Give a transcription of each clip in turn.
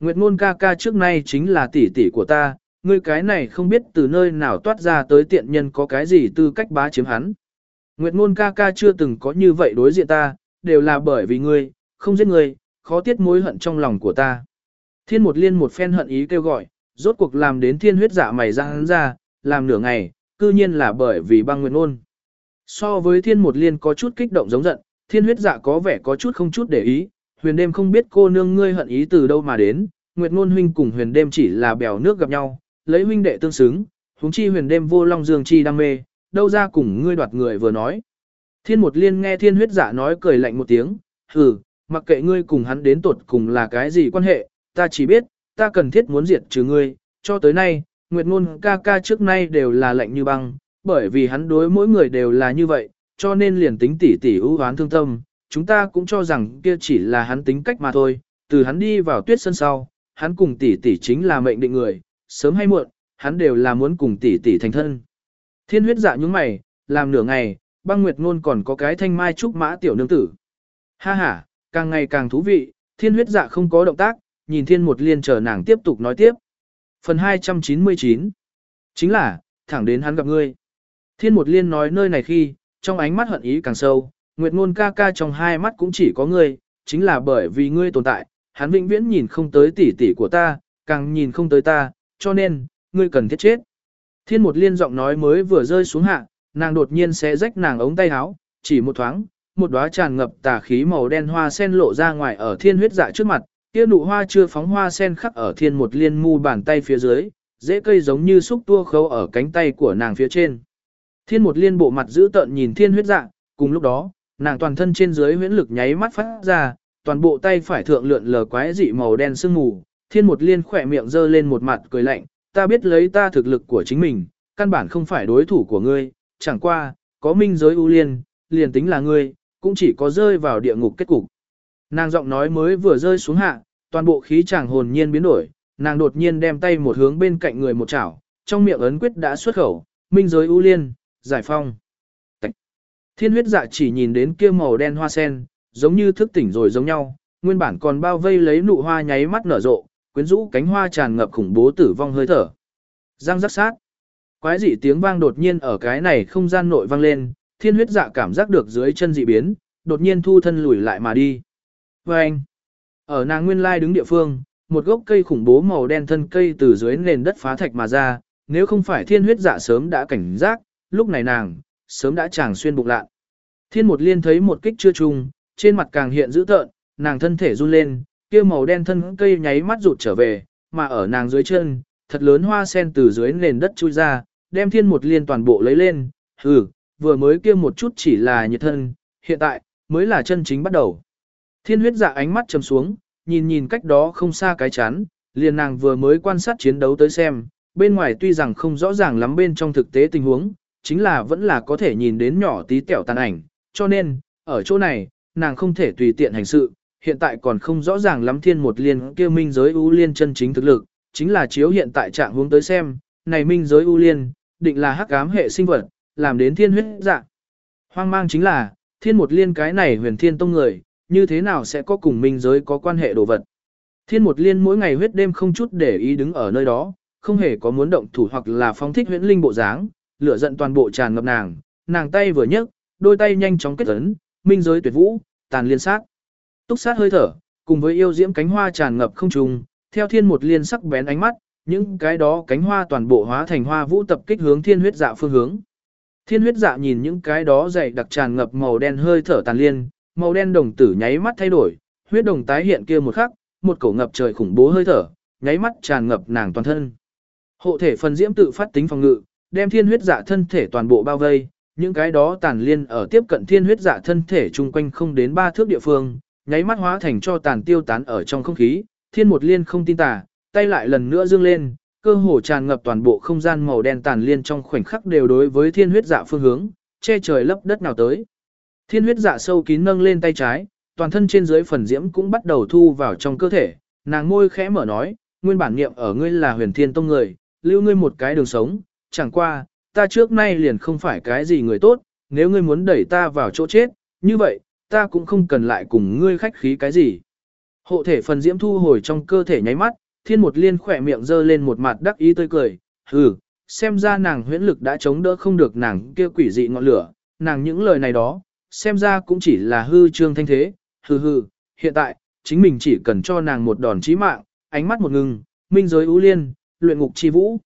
Nguyệt ngôn ca ca trước nay chính là tỷ tỷ của ta, ngươi cái này không biết từ nơi nào toát ra tới tiện nhân có cái gì tư cách bá chiếm hắn. Nguyệt ngôn ca ca chưa từng có như vậy đối diện ta, đều là bởi vì ngươi, không giết ngươi, khó tiết mối hận trong lòng của ta. Thiên một liên một phen hận ý kêu gọi, rốt cuộc làm đến thiên huyết dạ mày ra hắn ra, làm nửa ngày, cư nhiên là bởi vì băng nguyệt ngôn. So với thiên một liên có chút kích động giống giận, thiên huyết dạ có vẻ có chút không chút để ý, huyền đêm không biết cô nương ngươi hận ý từ đâu mà đến, nguyệt ngôn huynh cùng huyền đêm chỉ là bèo nước gặp nhau, lấy huynh đệ tương xứng, huống chi huyền đêm vô long dương chi đam mê, đâu ra cùng ngươi đoạt người vừa nói. Thiên một liên nghe thiên huyết giả nói cười lạnh một tiếng, hừ, mặc kệ ngươi cùng hắn đến tột cùng là cái gì quan hệ, ta chỉ biết, ta cần thiết muốn diệt trừ ngươi, cho tới nay, Nguyệt Ngôn ca ca trước nay đều là lạnh như băng, bởi vì hắn đối mỗi người đều là như vậy, cho nên liền tính tỉ tỉ ưu hoán thương tâm, chúng ta cũng cho rằng kia chỉ là hắn tính cách mà thôi, từ hắn đi vào tuyết sân sau, hắn cùng tỷ tỷ chính là mệnh định người, sớm hay muộn, hắn đều là muốn cùng tỷ tỷ thành thân. Thiên huyết dạ những mày, làm nửa ngày, băng nguyệt ngôn còn có cái thanh mai trúc mã tiểu nương tử. Ha ha, càng ngày càng thú vị, thiên huyết dạ không có động tác, nhìn thiên một liên chờ nàng tiếp tục nói tiếp. Phần 299 Chính là, thẳng đến hắn gặp ngươi. Thiên một liên nói nơi này khi, trong ánh mắt hận ý càng sâu, nguyệt ngôn ca ca trong hai mắt cũng chỉ có ngươi, chính là bởi vì ngươi tồn tại, hắn vĩnh viễn nhìn không tới tỷ tỷ của ta, càng nhìn không tới ta, cho nên, ngươi cần thiết chết. Thiên một liên giọng nói mới vừa rơi xuống hạ, nàng đột nhiên sẽ rách nàng ống tay áo, chỉ một thoáng, một đóa tràn ngập tà khí màu đen hoa sen lộ ra ngoài ở thiên huyết dạ trước mặt, kia nụ hoa chưa phóng hoa sen khắc ở thiên một liên mu bàn tay phía dưới, dễ cây giống như xúc tua khâu ở cánh tay của nàng phía trên. Thiên một liên bộ mặt giữ tợn nhìn thiên huyết dạ, cùng lúc đó, nàng toàn thân trên dưới huyễn lực nháy mắt phát ra, toàn bộ tay phải thượng lượn lờ quái dị màu đen sương mù, thiên một liên khỏe miệng giơ lên một mặt cười lạnh, ta biết lấy ta thực lực của chính mình, căn bản không phải đối thủ của ngươi, chẳng qua, có minh giới ưu liên, liền tính là ngươi, cũng chỉ có rơi vào địa ngục kết cục. Nàng giọng nói mới vừa rơi xuống hạ, toàn bộ khí chàng hồn nhiên biến đổi, nàng đột nhiên đem tay một hướng bên cạnh người một chảo, trong miệng ấn quyết đã xuất khẩu, minh giới ưu liên, giải phong. Thiên huyết dạ chỉ nhìn đến kia màu đen hoa sen, giống như thức tỉnh rồi giống nhau, nguyên bản còn bao vây lấy nụ hoa nháy mắt nở rộ, quyến rũ cánh hoa tràn ngập khủng bố tử vong hơi thở. Giang rắc sát. Quái dị tiếng vang đột nhiên ở cái này không gian nội vang lên, thiên huyết dạ cảm giác được dưới chân dị biến, đột nhiên thu thân lùi lại mà đi. Và anh, ở nàng nguyên lai đứng địa phương, một gốc cây khủng bố màu đen thân cây từ dưới nền đất phá thạch mà ra, nếu không phải thiên huyết dạ sớm đã cảnh giác, lúc này nàng, sớm đã chàng xuyên bụng lạ. Thiên một liên thấy một kích chưa trùng, trên mặt càng hiện dữ tợn, nàng thân thể run lên, kia màu đen thân cây nháy mắt rụt trở về, mà ở nàng dưới chân, thật lớn hoa sen từ dưới nền đất chui ra, đem thiên một liên toàn bộ lấy lên, hừ, vừa mới kia một chút chỉ là nhiệt thân, hiện tại, mới là chân chính bắt đầu. Thiên huyết dạ ánh mắt trầm xuống, nhìn nhìn cách đó không xa cái chán, liền nàng vừa mới quan sát chiến đấu tới xem, bên ngoài tuy rằng không rõ ràng lắm bên trong thực tế tình huống, chính là vẫn là có thể nhìn đến nhỏ tí tẹo tàn ảnh, cho nên, ở chỗ này, nàng không thể tùy tiện hành sự, hiện tại còn không rõ ràng lắm thiên một liên kia minh giới ưu liên chân chính thực lực, chính là chiếu hiện tại trạng hướng tới xem, này minh giới ưu liên, định là hắc ám hệ sinh vật, làm đến thiên huyết dạng. Hoang mang chính là, thiên một liên cái này huyền thiên tông người, như thế nào sẽ có cùng minh giới có quan hệ đồ vật. Thiên một liên mỗi ngày huyết đêm không chút để ý đứng ở nơi đó, không hề có muốn động thủ hoặc là phóng thích huyễn linh bộ dáng, lửa giận toàn bộ tràn ngập nàng, nàng tay vừa nhấc, đôi tay nhanh chóng kết ấn, minh giới tuyệt vũ, tàn liên sát. Túc sát hơi thở, cùng với yêu diễm cánh hoa tràn ngập không trùng, theo thiên một liên sắc bén ánh mắt, những cái đó cánh hoa toàn bộ hóa thành hoa vũ tập kích hướng thiên huyết dạ phương hướng. Thiên huyết dạ nhìn những cái đó dày đặc tràn ngập màu đen hơi thở tàn liên, màu đen đồng tử nháy mắt thay đổi, huyết đồng tái hiện kia một khắc, một cổ ngập trời khủng bố hơi thở, nháy mắt tràn ngập nàng toàn thân. Hộ thể phần diễm tự phát tính phòng ngự, đem thiên huyết dạ thân thể toàn bộ bao vây, những cái đó tàn liên ở tiếp cận thiên huyết dạ thân thể chung quanh không đến ba thước địa phương, nháy mắt hóa thành cho tàn tiêu tán ở trong không khí, thiên một liên không tin tà, tay lại lần nữa dương lên, cơ hồ tràn ngập toàn bộ không gian màu đen tàn liên trong khoảnh khắc đều đối với thiên huyết dạ phương hướng, che trời lấp đất nào tới. Thiên huyết dạ sâu kín nâng lên tay trái, toàn thân trên dưới phần diễm cũng bắt đầu thu vào trong cơ thể, nàng môi khẽ mở nói, nguyên bản niệm ở ngươi là huyền thiên tông người, lưu ngươi một cái đường sống, chẳng qua, ta trước nay liền không phải cái gì người tốt, nếu ngươi muốn đẩy ta vào chỗ chết, như vậy, ta cũng không cần lại cùng ngươi khách khí cái gì. Hộ thể phần diễm thu hồi trong cơ thể nháy mắt, thiên một liên khỏe miệng dơ lên một mặt đắc ý tươi cười, hừ, xem ra nàng huyễn lực đã chống đỡ không được nàng kia quỷ dị ngọn lửa, nàng những lời này đó, xem ra cũng chỉ là hư trương thanh thế, hừ hừ, hiện tại, chính mình chỉ cần cho nàng một đòn chí mạng, ánh mắt một ngừng, minh giới ưu liên, luyện ngục chi vũ.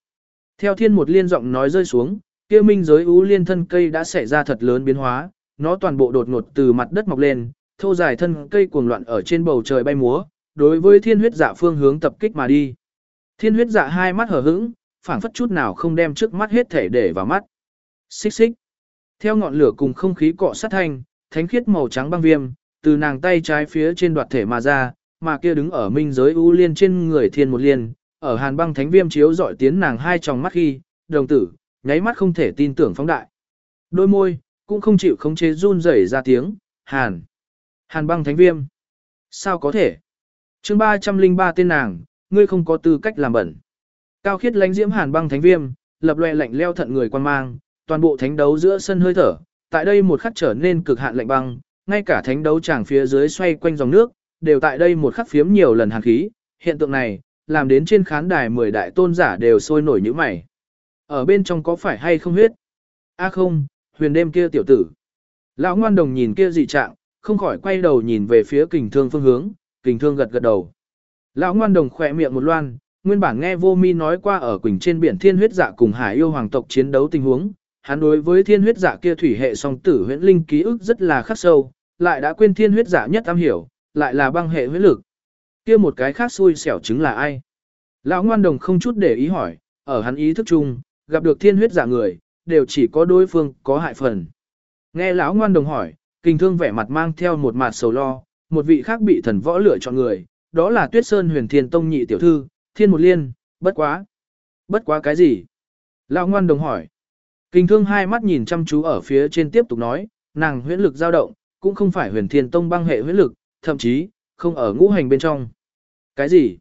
Theo thiên một liên giọng nói rơi xuống, kia minh giới ưu liên thân cây đã xảy ra thật lớn biến hóa, nó toàn bộ đột ngột từ mặt đất mọc lên, thô dài thân cây cuồng loạn ở trên bầu trời bay múa, đối với thiên huyết dạ phương hướng tập kích mà đi. Thiên huyết dạ hai mắt hở hững, phảng phất chút nào không đem trước mắt hết thể để vào mắt. Xích xích. Theo ngọn lửa cùng không khí cọ sát thanh, thánh khiết màu trắng băng viêm, từ nàng tay trái phía trên đoạt thể mà ra, mà kia đứng ở minh giới ưu liên trên người thiên một liên, ở hàn băng thánh viêm chiếu dọi tiến nàng hai tròng mắt khi, đồng tử, nháy mắt không thể tin tưởng phóng đại. Đôi môi, cũng không chịu khống chế run rẩy ra tiếng, hàn. Hàn băng thánh viêm. Sao có thể? chương 303 tên nàng, ngươi không có tư cách làm bẩn. Cao khiết lánh diễm hàn băng thánh viêm, lập loè lạnh leo thận người quan mang, toàn bộ thánh đấu giữa sân hơi thở, tại đây một khắc trở nên cực hạn lạnh băng, ngay cả thánh đấu tràng phía dưới xoay quanh dòng nước, đều tại đây một khắc phiếm nhiều lần hàn khí, hiện tượng này, làm đến trên khán đài 10 đại tôn giả đều sôi nổi như mày. Ở bên trong có phải hay không huyết? A không, huyền đêm kia tiểu tử. Lão ngoan đồng nhìn kia dị trạng, không khỏi quay đầu nhìn về phía kình thương phương hướng, kình thương gật gật đầu. Lão ngoan đồng khỏe miệng một loan, nguyên bản nghe vô mi nói qua ở quỳnh trên biển thiên huyết dạ cùng hải yêu hoàng tộc chiến đấu tình huống, hắn đối với thiên huyết dạ kia thủy hệ song tử huyễn linh ký ức rất là khắc sâu, lại đã quên thiên huyết dạ nhất am hiểu, lại là băng hệ huyết lực. Kia một cái khác xui xẻo chứng là ai? Lão ngoan đồng không chút để ý hỏi, ở hắn ý thức chung, gặp được thiên huyết giả người, đều chỉ có đối phương có hại phần. Nghe lão ngoan đồng hỏi, kinh thương vẻ mặt mang theo một mặt sầu lo, một vị khác bị thần võ lựa chọn người, đó là Tuyết Sơn Huyền Thiên Tông nhị tiểu thư, Thiên Một Liên, bất quá. Bất quá cái gì? Lão ngoan đồng hỏi. Kinh thương hai mắt nhìn chăm chú ở phía trên tiếp tục nói, nàng huyễn lực dao động, cũng không phải huyền thiên tông băng hệ huyễn lực, thậm chí, không ở ngũ hành bên trong. Cái gì?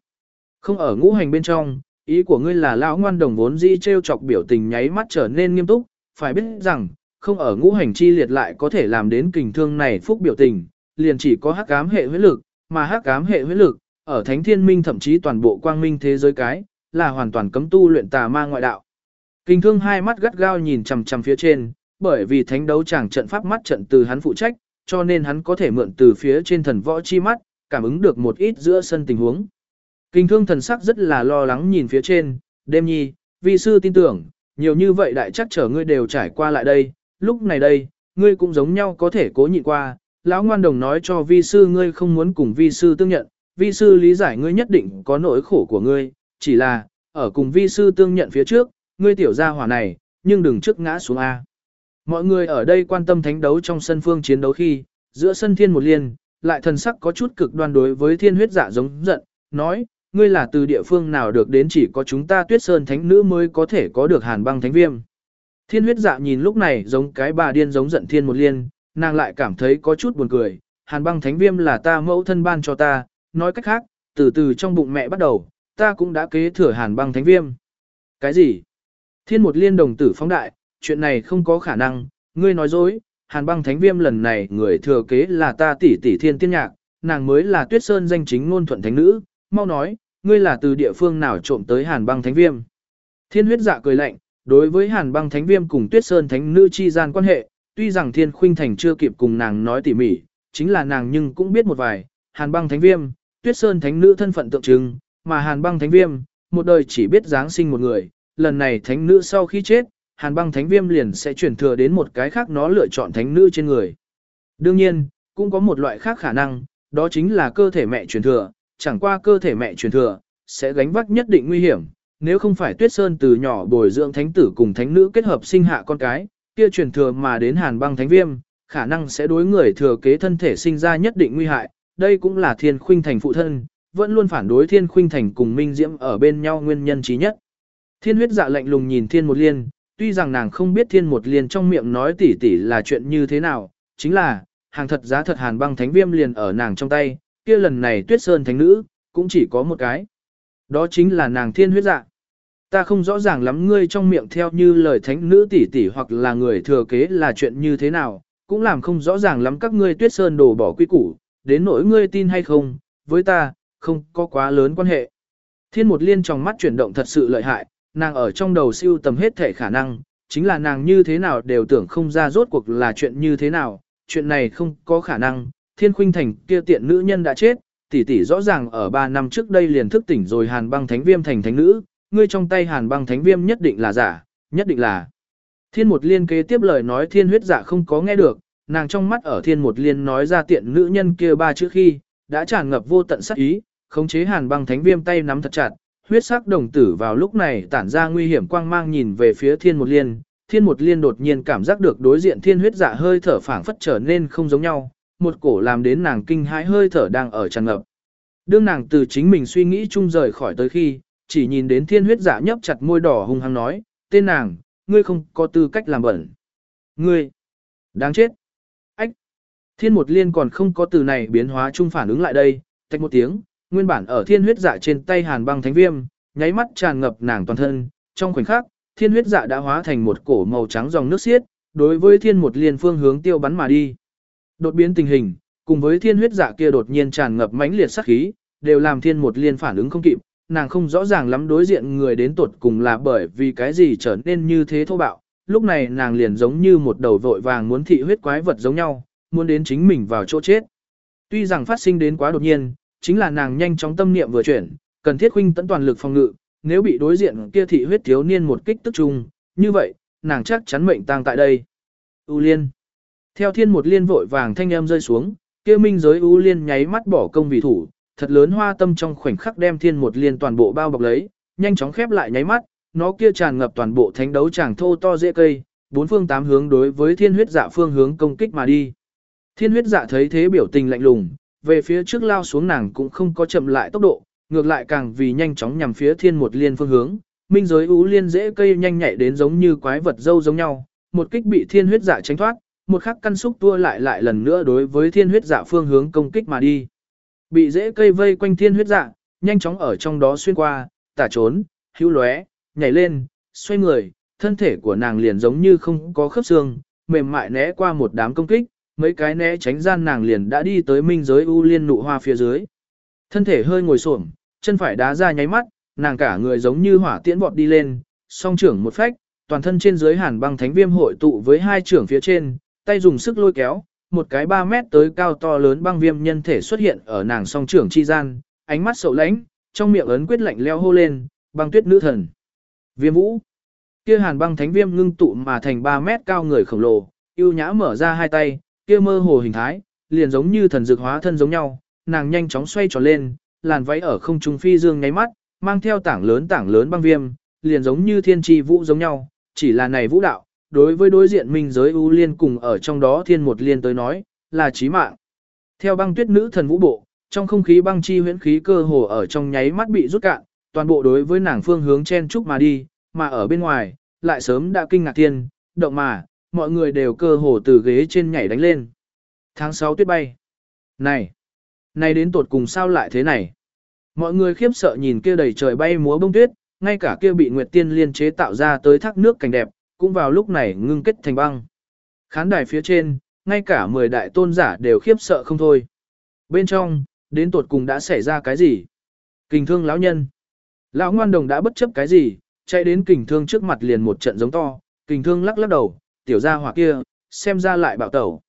Không ở ngũ hành bên trong, ý của ngươi là lão ngoan đồng vốn dĩ treo chọc biểu tình nháy mắt trở nên nghiêm túc, phải biết rằng, không ở ngũ hành chi liệt lại có thể làm đến kình thương này phúc biểu tình, liền chỉ có hắc ám hệ huyết lực, mà hắc ám hệ huyết lực, ở thánh thiên minh thậm chí toàn bộ quang minh thế giới cái, là hoàn toàn cấm tu luyện tà ma ngoại đạo. Kình thương hai mắt gắt gao nhìn chằm chằm phía trên, bởi vì thánh đấu chẳng trận pháp mắt trận từ hắn phụ trách, cho nên hắn có thể mượn từ phía trên thần võ chi mắt, cảm ứng được một ít giữa sân tình huống. Kinh thương thần sắc rất là lo lắng nhìn phía trên, đêm nhi, vi sư tin tưởng, nhiều như vậy đại chắc trở ngươi đều trải qua lại đây, lúc này đây, ngươi cũng giống nhau có thể cố nhịn qua, lão ngoan đồng nói cho vi sư ngươi không muốn cùng vi sư tương nhận, vi sư lý giải ngươi nhất định có nỗi khổ của ngươi, chỉ là, ở cùng vi sư tương nhận phía trước, ngươi tiểu gia hỏa này, nhưng đừng trước ngã xuống A. Mọi người ở đây quan tâm thánh đấu trong sân phương chiến đấu khi, giữa sân thiên một liên, lại thần sắc có chút cực đoan đối với thiên huyết dạ giống giận, nói, ngươi là từ địa phương nào được đến chỉ có chúng ta tuyết sơn thánh nữ mới có thể có được hàn băng thánh viêm. Thiên huyết dạ nhìn lúc này giống cái bà điên giống giận thiên một liên, nàng lại cảm thấy có chút buồn cười, hàn băng thánh viêm là ta mẫu thân ban cho ta, nói cách khác, từ từ trong bụng mẹ bắt đầu, ta cũng đã kế thừa hàn băng thánh viêm. Cái gì? Thiên một liên đồng tử phóng đại, chuyện này không có khả năng, ngươi nói dối, hàn băng thánh viêm lần này người thừa kế là ta tỷ tỷ thiên tiên nhạc, nàng mới là tuyết sơn danh chính ngôn thuận thánh nữ, mau nói, ngươi là từ địa phương nào trộm tới hàn băng thánh viêm. Thiên huyết dạ cười lạnh, đối với hàn băng thánh viêm cùng tuyết sơn thánh nữ chi gian quan hệ, tuy rằng thiên khuynh thành chưa kịp cùng nàng nói tỉ mỉ, chính là nàng nhưng cũng biết một vài, hàn băng thánh viêm, tuyết sơn thánh nữ thân phận tượng trưng, mà hàn băng thánh viêm, một đời chỉ biết giáng sinh một người, lần này thánh nữ sau khi chết, hàn băng thánh viêm liền sẽ chuyển thừa đến một cái khác nó lựa chọn thánh nữ trên người. Đương nhiên, cũng có một loại khác khả năng, đó chính là cơ thể mẹ truyền thừa, chẳng qua cơ thể mẹ truyền thừa, sẽ gánh vác nhất định nguy hiểm, nếu không phải Tuyết Sơn từ nhỏ bồi dưỡng thánh tử cùng thánh nữ kết hợp sinh hạ con cái, kia truyền thừa mà đến hàn băng thánh viêm, khả năng sẽ đối người thừa kế thân thể sinh ra nhất định nguy hại, đây cũng là thiên khuynh thành phụ thân, vẫn luôn phản đối thiên khuynh thành cùng minh diễm ở bên nhau nguyên nhân trí nhất. Thiên huyết dạ lạnh lùng nhìn thiên một liên, tuy rằng nàng không biết thiên một liên trong miệng nói tỉ tỉ là chuyện như thế nào, chính là, hàng thật giá thật hàn băng thánh viêm liền ở nàng trong tay, kia lần này tuyết sơn thánh nữ, cũng chỉ có một cái. Đó chính là nàng thiên huyết dạ. Ta không rõ ràng lắm ngươi trong miệng theo như lời thánh nữ tỷ tỷ hoặc là người thừa kế là chuyện như thế nào, cũng làm không rõ ràng lắm các ngươi tuyết sơn đổ bỏ quy củ, đến nỗi ngươi tin hay không, với ta, không có quá lớn quan hệ. Thiên một liên trong mắt chuyển động thật sự lợi hại, nàng ở trong đầu siêu tầm hết thể khả năng, chính là nàng như thế nào đều tưởng không ra rốt cuộc là chuyện như thế nào, chuyện này không có khả năng, thiên khuynh thành kia tiện nữ nhân đã chết, tỷ tỷ rõ ràng ở 3 năm trước đây liền thức tỉnh rồi hàn băng thánh viêm thành thánh nữ, ngươi trong tay hàn băng thánh viêm nhất định là giả, nhất định là. Thiên một liên kế tiếp lời nói thiên huyết giả không có nghe được, nàng trong mắt ở thiên một liên nói ra tiện nữ nhân kia ba chữ khi, đã tràn ngập vô tận sát ý, khống chế hàn băng thánh viêm tay nắm thật chặt, huyết sắc đồng tử vào lúc này tản ra nguy hiểm quang mang nhìn về phía thiên một liên, thiên một liên đột nhiên cảm giác được đối diện thiên huyết dạ hơi thở phảng phất trở nên không giống nhau, một cổ làm đến nàng kinh hãi hơi thở đang ở tràn ngập. Đương nàng từ chính mình suy nghĩ chung rời khỏi tới khi, chỉ nhìn đến thiên huyết dạ nhấp chặt môi đỏ hung hăng nói, tên nàng, ngươi không có tư cách làm bẩn. Ngươi, đáng chết. Ách, thiên một liên còn không có từ này biến hóa chung phản ứng lại đây, tách một tiếng, nguyên bản ở thiên huyết dạ trên tay hàn băng thánh viêm, nháy mắt tràn ngập nàng toàn thân, trong khoảnh khắc, thiên huyết dạ đã hóa thành một cổ màu trắng dòng nước xiết, đối với thiên một liên phương hướng tiêu bắn mà đi. Đột biến tình hình, cùng với thiên huyết dạ kia đột nhiên tràn ngập mãnh liệt sát khí, đều làm thiên một liên phản ứng không kịp, nàng không rõ ràng lắm đối diện người đến tuột cùng là bởi vì cái gì trở nên như thế thô bạo, lúc này nàng liền giống như một đầu vội vàng muốn thị huyết quái vật giống nhau, muốn đến chính mình vào chỗ chết. Tuy rằng phát sinh đến quá đột nhiên, chính là nàng nhanh chóng tâm niệm vừa chuyển, cần thiết huynh tận toàn lực phòng ngự, nếu bị đối diện kia thị huyết thiếu niên một kích tức trung như vậy, nàng chắc chắn mệnh tang tại đây. U Liên. Theo thiên một liên vội vàng thanh em rơi xuống, kia minh giới U Liên nháy mắt bỏ công vì thủ, thật lớn hoa tâm trong khoảnh khắc đem thiên một liên toàn bộ bao bọc lấy, nhanh chóng khép lại nháy mắt, nó kia tràn ngập toàn bộ thánh đấu tràng thô to dễ cây, bốn phương tám hướng đối với thiên huyết dạ phương hướng công kích mà đi. Thiên huyết dạ thấy thế biểu tình lạnh lùng, về phía trước lao xuống nàng cũng không có chậm lại tốc độ, ngược lại càng vì nhanh chóng nhằm phía thiên một liên phương hướng. Minh giới ú liên dễ cây nhanh nhạy đến giống như quái vật dâu giống nhau, một kích bị thiên huyết dạ tránh thoát, một khắc căn xúc tua lại lại lần nữa đối với thiên huyết dạ phương hướng công kích mà đi. Bị dễ cây vây quanh thiên huyết dạ, nhanh chóng ở trong đó xuyên qua, tả trốn, hữu lóe, nhảy lên, xoay người, thân thể của nàng liền giống như không có khớp xương, mềm mại né qua một đám công kích, mấy cái né tránh gian nàng liền đã đi tới minh giới u liên nụ hoa phía dưới. Thân thể hơi ngồi xổm, chân phải đá ra nháy mắt, nàng cả người giống như hỏa tiễn vọt đi lên, song trưởng một phách, toàn thân trên dưới hàn băng thánh viêm hội tụ với hai trưởng phía trên, tay dùng sức lôi kéo, một cái 3 mét tới cao to lớn băng viêm nhân thể xuất hiện ở nàng song trưởng chi gian, ánh mắt sầu lãnh, trong miệng ấn quyết lạnh leo hô lên, băng tuyết nữ thần. Viêm vũ. Kia hàn băng thánh viêm ngưng tụ mà thành 3 mét cao người khổng lồ, yêu nhã mở ra hai tay, kia mơ hồ hình thái, liền giống như thần dược hóa thân giống nhau, nàng nhanh chóng xoay tròn lên, làn váy ở không trung phi dương nháy mắt, mang theo tảng lớn tảng lớn băng viêm, liền giống như thiên tri vũ giống nhau, chỉ là này vũ đạo, đối với đối diện minh giới ưu liên cùng ở trong đó thiên một liên tới nói, là chí mạng. Theo băng tuyết nữ thần vũ bộ, trong không khí băng chi huyễn khí cơ hồ ở trong nháy mắt bị rút cạn, toàn bộ đối với nàng phương hướng chen trúc mà đi, mà ở bên ngoài, lại sớm đã kinh ngạc thiên, động mà, mọi người đều cơ hồ từ ghế trên nhảy đánh lên. Tháng 6 tuyết bay. Này, này đến tột cùng sao lại thế này? Mọi người khiếp sợ nhìn kia đầy trời bay múa bông tuyết, ngay cả kia bị Nguyệt Tiên liên chế tạo ra tới thác nước cảnh đẹp, cũng vào lúc này ngưng kết thành băng. Khán đài phía trên, ngay cả 10 đại tôn giả đều khiếp sợ không thôi. Bên trong, đến tột cùng đã xảy ra cái gì? Kình thương lão nhân. Lão ngoan đồng đã bất chấp cái gì, chạy đến kình thương trước mặt liền một trận giống to, kình thương lắc lắc đầu, tiểu gia hỏa kia, xem ra lại bạo tẩu.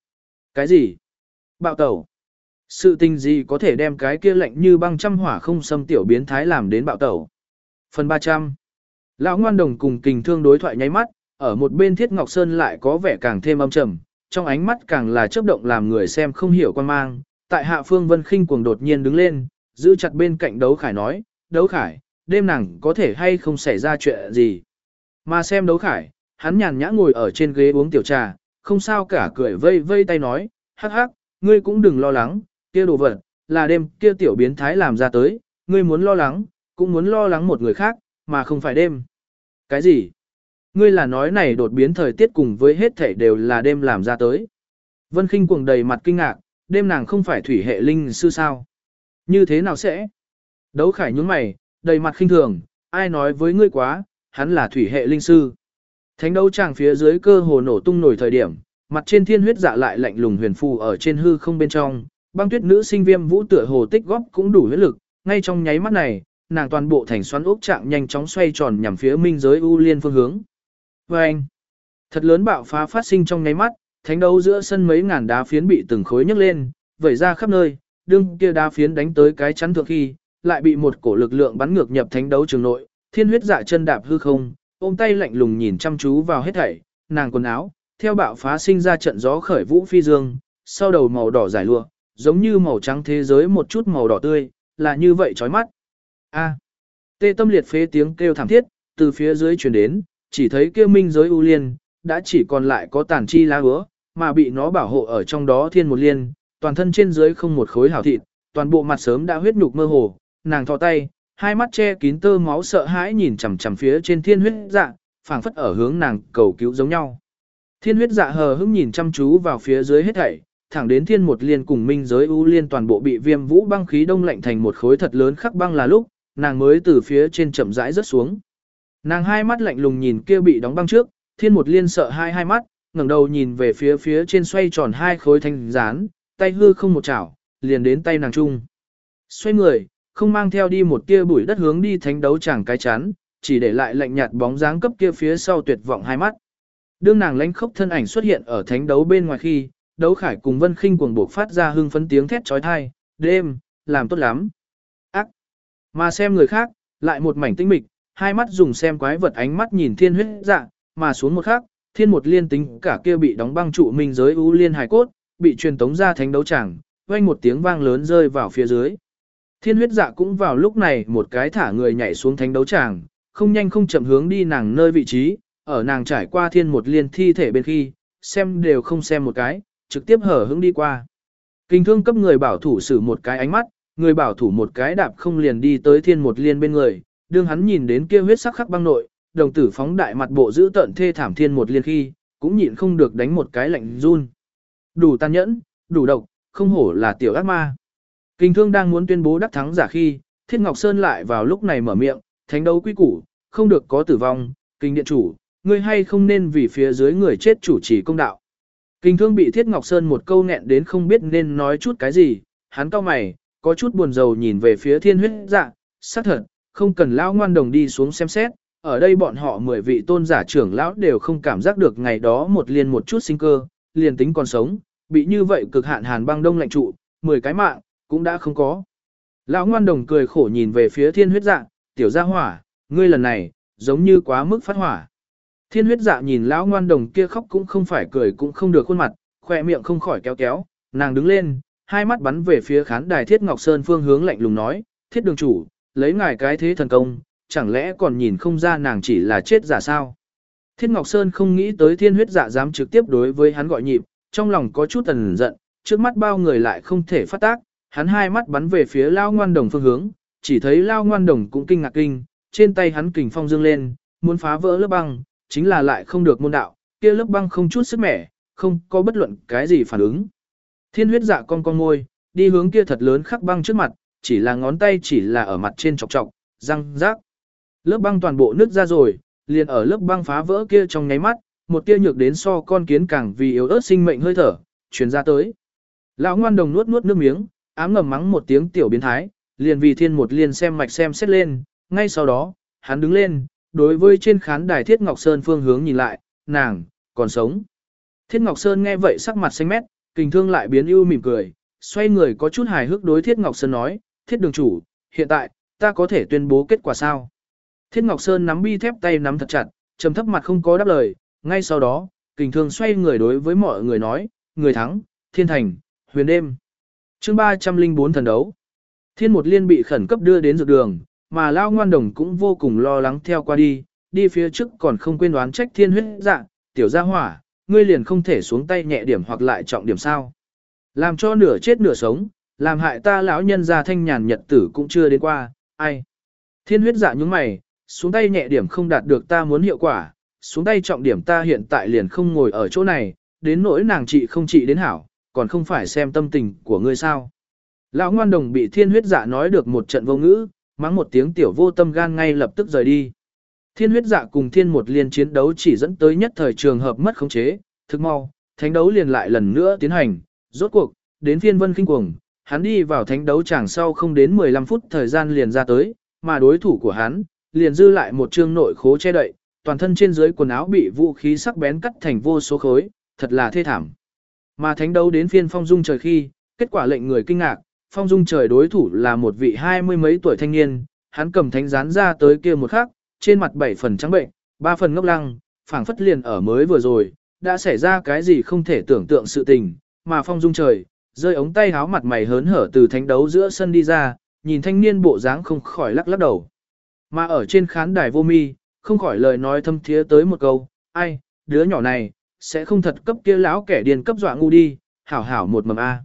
Cái gì? Bạo tẩu. Sự tình gì có thể đem cái kia lạnh như băng trăm hỏa không xâm tiểu biến thái làm đến bạo tẩu. Phần 300. Lão ngoan đồng cùng kình thương đối thoại nháy mắt, ở một bên Thiết Ngọc Sơn lại có vẻ càng thêm âm trầm, trong ánh mắt càng là chớp động làm người xem không hiểu quan mang. Tại hạ phương Vân Khinh cuồng đột nhiên đứng lên, giữ chặt bên cạnh đấu khải nói, đấu khải, đêm nàng có thể hay không xảy ra chuyện gì. Mà xem đấu khải, hắn nhàn nhã ngồi ở trên ghế uống tiểu trà, không sao cả cười vây vây tay nói, hắc hắc, ngươi cũng đừng lo lắng, kia đồ vật, là đêm kia tiểu biến thái làm ra tới, ngươi muốn lo lắng, cũng muốn lo lắng một người khác, mà không phải đêm. Cái gì? Ngươi là nói này đột biến thời tiết cùng với hết thảy đều là đêm làm ra tới. Vân Khinh cuồng đầy mặt kinh ngạc, đêm nàng không phải thủy hệ linh sư sao? Như thế nào sẽ? Đấu khải nhướng mày, đầy mặt khinh thường, ai nói với ngươi quá, hắn là thủy hệ linh sư. Thánh đấu tràng phía dưới cơ hồ nổ tung nổi thời điểm, mặt trên thiên huyết dạ lại lạnh lùng huyền phù ở trên hư không bên trong, băng tuyết nữ sinh viêm vũ tựa hồ tích góp cũng đủ huyết lực, ngay trong nháy mắt này, nàng toàn bộ thành xoắn ốc trạng nhanh chóng xoay tròn nhằm phía minh giới u liên phương hướng. Và anh, thật lớn bạo phá phát sinh trong nháy mắt, thánh đấu giữa sân mấy ngàn đá phiến bị từng khối nhấc lên, vẩy ra khắp nơi, đương kia đá phiến đánh tới cái chắn thượng khi, lại bị một cổ lực lượng bắn ngược nhập thánh đấu trường nội, thiên huyết dạ chân đạp hư không, ôm tay lạnh lùng nhìn chăm chú vào hết thảy, nàng quần áo, theo bạo phá sinh ra trận gió khởi vũ phi dương, sau đầu màu đỏ giải lụa, giống như màu trắng thế giới một chút màu đỏ tươi, là như vậy chói mắt. A. À. Tê tâm liệt phế tiếng kêu thảm thiết, từ phía dưới truyền đến, chỉ thấy kia minh giới u liên, đã chỉ còn lại có tàn chi lá ứa, mà bị nó bảo hộ ở trong đó thiên một liên, toàn thân trên dưới không một khối hảo thịt, toàn bộ mặt sớm đã huyết nhục mơ hồ, nàng thò tay, hai mắt che kín tơ máu sợ hãi nhìn chằm chằm phía trên thiên huyết dạ, phảng phất ở hướng nàng cầu cứu giống nhau. Thiên huyết dạ hờ hững nhìn chăm chú vào phía dưới hết thảy, thẳng đến thiên một liên cùng minh giới u liên toàn bộ bị viêm vũ băng khí đông lạnh thành một khối thật lớn khắc băng là lúc, nàng mới từ phía trên chậm rãi rớt xuống. Nàng hai mắt lạnh lùng nhìn kia bị đóng băng trước, thiên một liên sợ hai hai mắt, ngẩng đầu nhìn về phía phía trên xoay tròn hai khối thanh rán, tay hư không một chảo, liền đến tay nàng trung. Xoay người, không mang theo đi một tia bụi đất hướng đi thánh đấu chẳng cái chán, chỉ để lại lạnh nhạt bóng dáng cấp kia phía sau tuyệt vọng hai mắt. Đương nàng lánh khốc thân ảnh xuất hiện ở thánh đấu bên ngoài khi, đấu khải cùng vân khinh cuồng buộc phát ra hưng phấn tiếng thét trói thai, đêm, làm tốt lắm. Ác! Mà xem người khác, lại một mảnh tinh mịch, hai mắt dùng xem quái vật ánh mắt nhìn thiên huyết dạ, mà xuống một khác, thiên một liên tính cả kia bị đóng băng trụ minh giới ưu liên hài cốt, bị truyền tống ra thánh đấu tràng, vang một tiếng vang lớn rơi vào phía dưới. Thiên huyết dạ cũng vào lúc này một cái thả người nhảy xuống thánh đấu tràng, không nhanh không chậm hướng đi nàng nơi vị trí, ở nàng trải qua thiên một liên thi thể bên khi, xem đều không xem một cái, trực tiếp hở hướng đi qua. Kinh thương cấp người bảo thủ xử một cái ánh mắt, người bảo thủ một cái đạp không liền đi tới thiên một liên bên người, đương hắn nhìn đến kia huyết sắc khắc băng nội, đồng tử phóng đại mặt bộ giữ tận thê thảm thiên một liên khi, cũng nhịn không được đánh một cái lạnh run. Đủ tàn nhẫn, đủ độc, không hổ là tiểu ác ma. Kinh thương đang muốn tuyên bố đắc thắng giả khi, Thiết Ngọc Sơn lại vào lúc này mở miệng, thánh đấu quy củ, không được có tử vong, kinh điện chủ, ngươi hay không nên vì phía dưới người chết chủ trì công đạo. Kinh thương bị Thiết Ngọc Sơn một câu nghẹn đến không biết nên nói chút cái gì, hắn cau mày, có chút buồn rầu nhìn về phía thiên huyết dạ, xác thật, không cần lão ngoan đồng đi xuống xem xét, ở đây bọn họ mười vị tôn giả trưởng lão đều không cảm giác được ngày đó một liên một chút sinh cơ, liền tính còn sống, bị như vậy cực hạn hàn băng đông lạnh trụ, mười cái mạng, cũng đã không có. Lão ngoan đồng cười khổ nhìn về phía thiên huyết dạ, tiểu gia hỏa, ngươi lần này, giống như quá mức phát hỏa. Thiên huyết dạ nhìn lão ngoan đồng kia khóc cũng không phải cười cũng không được khuôn mặt, khỏe miệng không khỏi kéo kéo, nàng đứng lên, hai mắt bắn về phía khán đài thiết ngọc sơn phương hướng lạnh lùng nói, thiết đường chủ, lấy ngài cái thế thần công, chẳng lẽ còn nhìn không ra nàng chỉ là chết giả sao? Thiết Ngọc Sơn không nghĩ tới thiên huyết dạ dám trực tiếp đối với hắn gọi nhịp, trong lòng có chút tần giận, trước mắt bao người lại không thể phát tác, hắn hai mắt bắn về phía Lao Ngoan Đồng phương hướng, chỉ thấy Lao Ngoan Đồng cũng kinh ngạc kinh, trên tay hắn kình phong dương lên, muốn phá vỡ lớp băng, chính là lại không được môn đạo, kia lớp băng không chút sức mẻ, không có bất luận cái gì phản ứng. Thiên huyết dạ con con môi, đi hướng kia thật lớn khắc băng trước mặt, chỉ là ngón tay chỉ là ở mặt trên chọc chọc, răng rác. Lớp băng toàn bộ nứt ra rồi, liền ở lớp băng phá vỡ kia trong nháy mắt, một tia nhược đến so con kiến càng vì yếu ớt sinh mệnh hơi thở, truyền ra tới. Lão ngoan đồng nuốt nuốt nước miếng, ám ngầm mắng một tiếng tiểu biến thái, liền vì thiên một liên xem mạch xem xét lên, ngay sau đó, hắn đứng lên, đối với trên khán đài Thiết Ngọc Sơn phương hướng nhìn lại, nàng, còn sống. Thiết Ngọc Sơn nghe vậy sắc mặt xanh mét, kình thương lại biến ưu mỉm cười, xoay người có chút hài hước đối Thiết Ngọc Sơn nói, Thiết đường chủ, hiện tại, ta có thể tuyên bố kết quả sao? Thiết Ngọc Sơn nắm bi thép tay nắm thật chặt, trầm thấp mặt không có đáp lời, ngay sau đó, kình thương xoay người đối với mọi người nói, người thắng, thiên thành, huyền đêm chương 304 thần đấu. Thiên một liên bị khẩn cấp đưa đến dược đường, mà Lao Ngoan Đồng cũng vô cùng lo lắng theo qua đi, đi phía trước còn không quên đoán trách thiên huyết dạ, tiểu gia hỏa, ngươi liền không thể xuống tay nhẹ điểm hoặc lại trọng điểm sao. Làm cho nửa chết nửa sống, làm hại ta lão nhân gia thanh nhàn nhật tử cũng chưa đến qua, ai. Thiên huyết dạ nhúng mày, xuống tay nhẹ điểm không đạt được ta muốn hiệu quả, xuống tay trọng điểm ta hiện tại liền không ngồi ở chỗ này, đến nỗi nàng trị không trị đến hảo, còn không phải xem tâm tình của ngươi sao. Lão ngoan đồng bị thiên huyết dạ nói được một trận vô ngữ, mắng một tiếng tiểu vô tâm gan ngay lập tức rời đi. Thiên huyết dạ cùng thiên một liên chiến đấu chỉ dẫn tới nhất thời trường hợp mất khống chế, thực mau, thánh đấu liền lại lần nữa tiến hành, rốt cuộc, đến phiên vân kinh cuồng, hắn đi vào thánh đấu tràng sau không đến 15 phút thời gian liền ra tới, mà đối thủ của hắn, liền dư lại một trương nội khố che đậy, toàn thân trên dưới quần áo bị vũ khí sắc bén cắt thành vô số khối, thật là thê thảm. Mà thánh đấu đến phiên phong dung trời khi, kết quả lệnh người kinh ngạc, phong dung trời đối thủ là một vị hai mươi mấy tuổi thanh niên, hắn cầm thánh gián ra tới kia một khắc, trên mặt bảy phần trắng bệnh, ba phần ngốc lăng, phảng phất liền ở mới vừa rồi, đã xảy ra cái gì không thể tưởng tượng sự tình, mà phong dung trời, rơi ống tay háo mặt mày hớn hở từ thánh đấu giữa sân đi ra, nhìn thanh niên bộ dáng không khỏi lắc lắc đầu. Mà ở trên khán đài vô mi, không khỏi lời nói thâm thiế tới một câu, ai, đứa nhỏ này, sẽ không thật cấp kia lão kẻ điên cấp dọa ngu đi, hảo hảo một mầm A.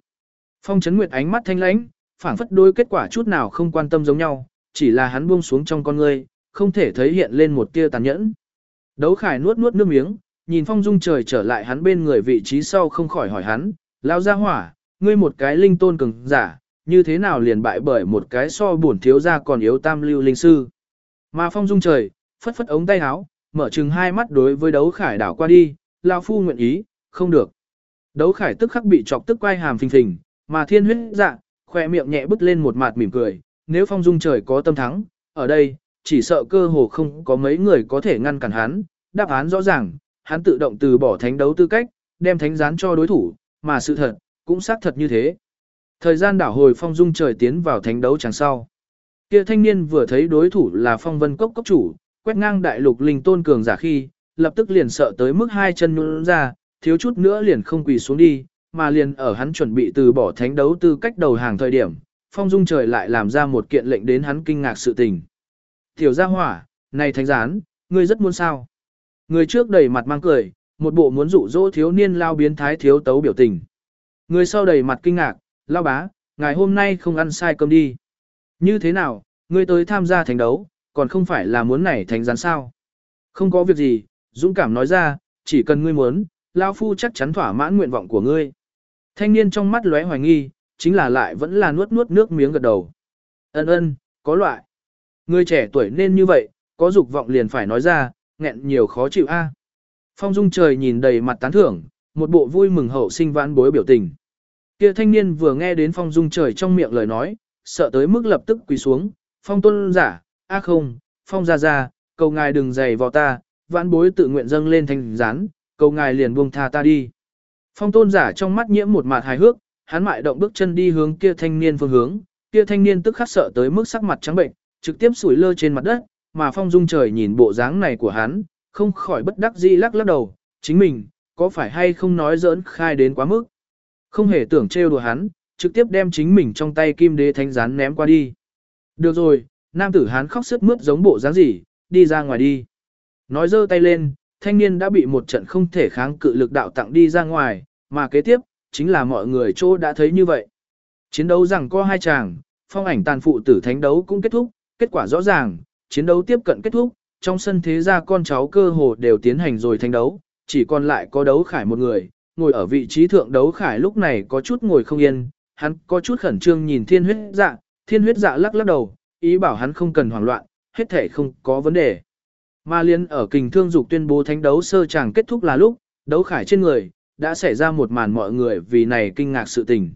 Phong chấn nguyệt ánh mắt thanh lãnh, phảng phất đôi kết quả chút nào không quan tâm giống nhau, chỉ là hắn buông xuống trong con ngươi, không thể thấy hiện lên một tia tàn nhẫn. Đấu khải nuốt nuốt nước miếng, nhìn phong dung trời trở lại hắn bên người vị trí sau không khỏi hỏi hắn, lao ra hỏa, ngươi một cái linh tôn cường giả, như thế nào liền bại bởi một cái so bổn thiếu gia còn yếu tam lưu linh sư. Mà phong dung trời, phất phất ống tay áo, mở chừng hai mắt đối với đấu khải đảo qua đi, lao phu nguyện ý, không được. Đấu khải tức khắc bị chọc tức quay hàm phình phình, mà thiên huyết dạ, khoe miệng nhẹ bứt lên một mặt mỉm cười, nếu phong dung trời có tâm thắng, ở đây, chỉ sợ cơ hồ không có mấy người có thể ngăn cản hắn, đáp án rõ ràng, hắn tự động từ bỏ thánh đấu tư cách, đem thánh gián cho đối thủ, mà sự thật, cũng xác thật như thế. Thời gian đảo hồi phong dung trời tiến vào thánh đấu chẳng sau. Kia thanh niên vừa thấy đối thủ là phong vân cốc cốc chủ, quét ngang đại lục linh tôn cường giả khi, lập tức liền sợ tới mức hai chân nhún ra, thiếu chút nữa liền không quỳ xuống đi, mà liền ở hắn chuẩn bị từ bỏ thánh đấu tư cách đầu hàng thời điểm, phong dung trời lại làm ra một kiện lệnh đến hắn kinh ngạc sự tình. Tiểu gia hỏa, này thánh gián, ngươi rất muốn sao. Người trước đầy mặt mang cười, một bộ muốn dụ dỗ thiếu niên lao biến thái thiếu tấu biểu tình. Người sau đầy mặt kinh ngạc, lao bá, ngày hôm nay không ăn sai cơm đi. Như thế nào, ngươi tới tham gia thánh đấu, còn không phải là muốn này thánh gián sao. Không có việc gì, dũng cảm nói ra, chỉ cần ngươi muốn, lão phu chắc chắn thỏa mãn nguyện vọng của ngươi. Thanh niên trong mắt lóe hoài nghi, chính là lại vẫn là nuốt nuốt nước miếng gật đầu. Ân ân, có loại. Người trẻ tuổi nên như vậy, có dục vọng liền phải nói ra, nghẹn nhiều khó chịu a. Phong Dung trời nhìn đầy mặt tán thưởng, một bộ vui mừng hậu sinh vãn bối biểu tình. Kia thanh niên vừa nghe đến Phong Dung trời trong miệng lời nói, sợ tới mức lập tức quỳ xuống, Phong tuân giả, a không, Phong gia gia, cầu ngài đừng giày vào ta, vãn bối tự nguyện dâng lên thành rán, cầu ngài liền buông tha ta đi. Phong tôn giả trong mắt nhiễm một mạt hài hước, hắn mại động bước chân đi hướng kia thanh niên phương hướng, kia thanh niên tức khắc sợ tới mức sắc mặt trắng bệnh, trực tiếp sủi lơ trên mặt đất, mà phong dung trời nhìn bộ dáng này của hắn, không khỏi bất đắc dĩ lắc lắc đầu, chính mình, có phải hay không nói giỡn khai đến quá mức. Không hề tưởng trêu đùa hắn, trực tiếp đem chính mình trong tay kim đế thánh gián ném qua đi. Được rồi, nam tử hắn khóc sức mướt giống bộ dáng gì, đi ra ngoài đi. Nói giơ tay lên, thanh niên đã bị một trận không thể kháng cự lực đạo tặng đi ra ngoài, mà kế tiếp, chính là mọi người chỗ đã thấy như vậy. Chiến đấu rằng có hai chàng, phong ảnh tàn phụ tử thánh đấu cũng kết thúc, kết quả rõ ràng, chiến đấu tiếp cận kết thúc, trong sân thế gia con cháu cơ hồ đều tiến hành rồi thánh đấu, chỉ còn lại có đấu khải một người, ngồi ở vị trí thượng đấu khải lúc này có chút ngồi không yên, hắn có chút khẩn trương nhìn thiên huyết dạ, thiên huyết dạ lắc lắc đầu, ý bảo hắn không cần hoảng loạn, hết thể không có vấn đề. Ma liên ở kình thương dục tuyên bố thánh đấu sơ chàng kết thúc là lúc, đấu khải trên người, đã xảy ra một màn mọi người vì này kinh ngạc sự tình.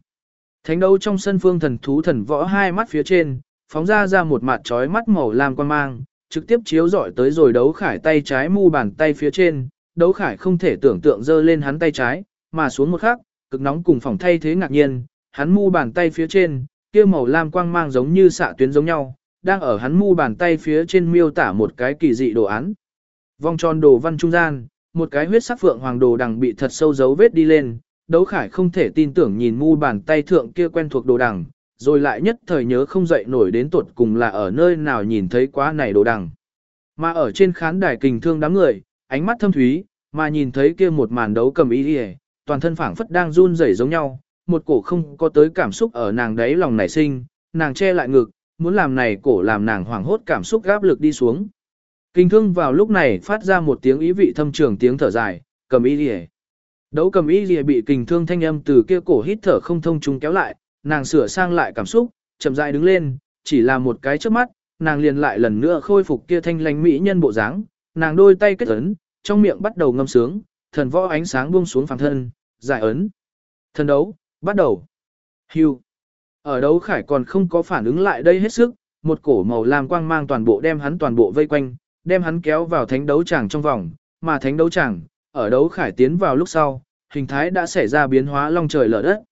Thánh đấu trong sân phương thần thú thần võ hai mắt phía trên, phóng ra ra một mặt trói mắt màu lam quan mang, trực tiếp chiếu rọi tới rồi đấu khải tay trái mu bàn tay phía trên, đấu khải không thể tưởng tượng dơ lên hắn tay trái, mà xuống một khắc, cực nóng cùng phòng thay thế ngạc nhiên, hắn mu bàn tay phía trên, kia màu lam quang mang giống như xạ tuyến giống nhau, đang ở hắn mu bàn tay phía trên miêu tả một cái kỳ dị đồ án. Vòng tròn đồ văn trung gian, một cái huyết sắc phượng hoàng đồ đằng bị thật sâu dấu vết đi lên, đấu khải không thể tin tưởng nhìn mu bàn tay thượng kia quen thuộc đồ đằng, rồi lại nhất thời nhớ không dậy nổi đến tuột cùng là ở nơi nào nhìn thấy quá này đồ đằng. Mà ở trên khán đài kình thương đám người, ánh mắt thâm thúy, mà nhìn thấy kia một màn đấu cầm ý đi toàn thân phảng phất đang run rẩy giống nhau, một cổ không có tới cảm xúc ở nàng đấy lòng nảy sinh, nàng che lại ngực, muốn làm này cổ làm nàng hoảng hốt cảm xúc gáp lực đi xuống. Kinh thương vào lúc này phát ra một tiếng ý vị thâm trường tiếng thở dài, cầm ý lìa Đấu cầm ý lìa bị kinh thương thanh âm từ kia cổ hít thở không thông trung kéo lại, nàng sửa sang lại cảm xúc, chậm rãi đứng lên, chỉ là một cái trước mắt, nàng liền lại lần nữa khôi phục kia thanh lánh mỹ nhân bộ dáng, nàng đôi tay kết ấn, trong miệng bắt đầu ngâm sướng, thần võ ánh sáng buông xuống phàng thân, giải ấn. Thần đấu, bắt đầu. Hưu. Ở đấu khải còn không có phản ứng lại đây hết sức, một cổ màu lam quang mang toàn bộ đem hắn toàn bộ vây quanh, đem hắn kéo vào thánh đấu tràng trong vòng, mà thánh đấu tràng, ở đấu khải tiến vào lúc sau, hình thái đã xảy ra biến hóa long trời lở đất.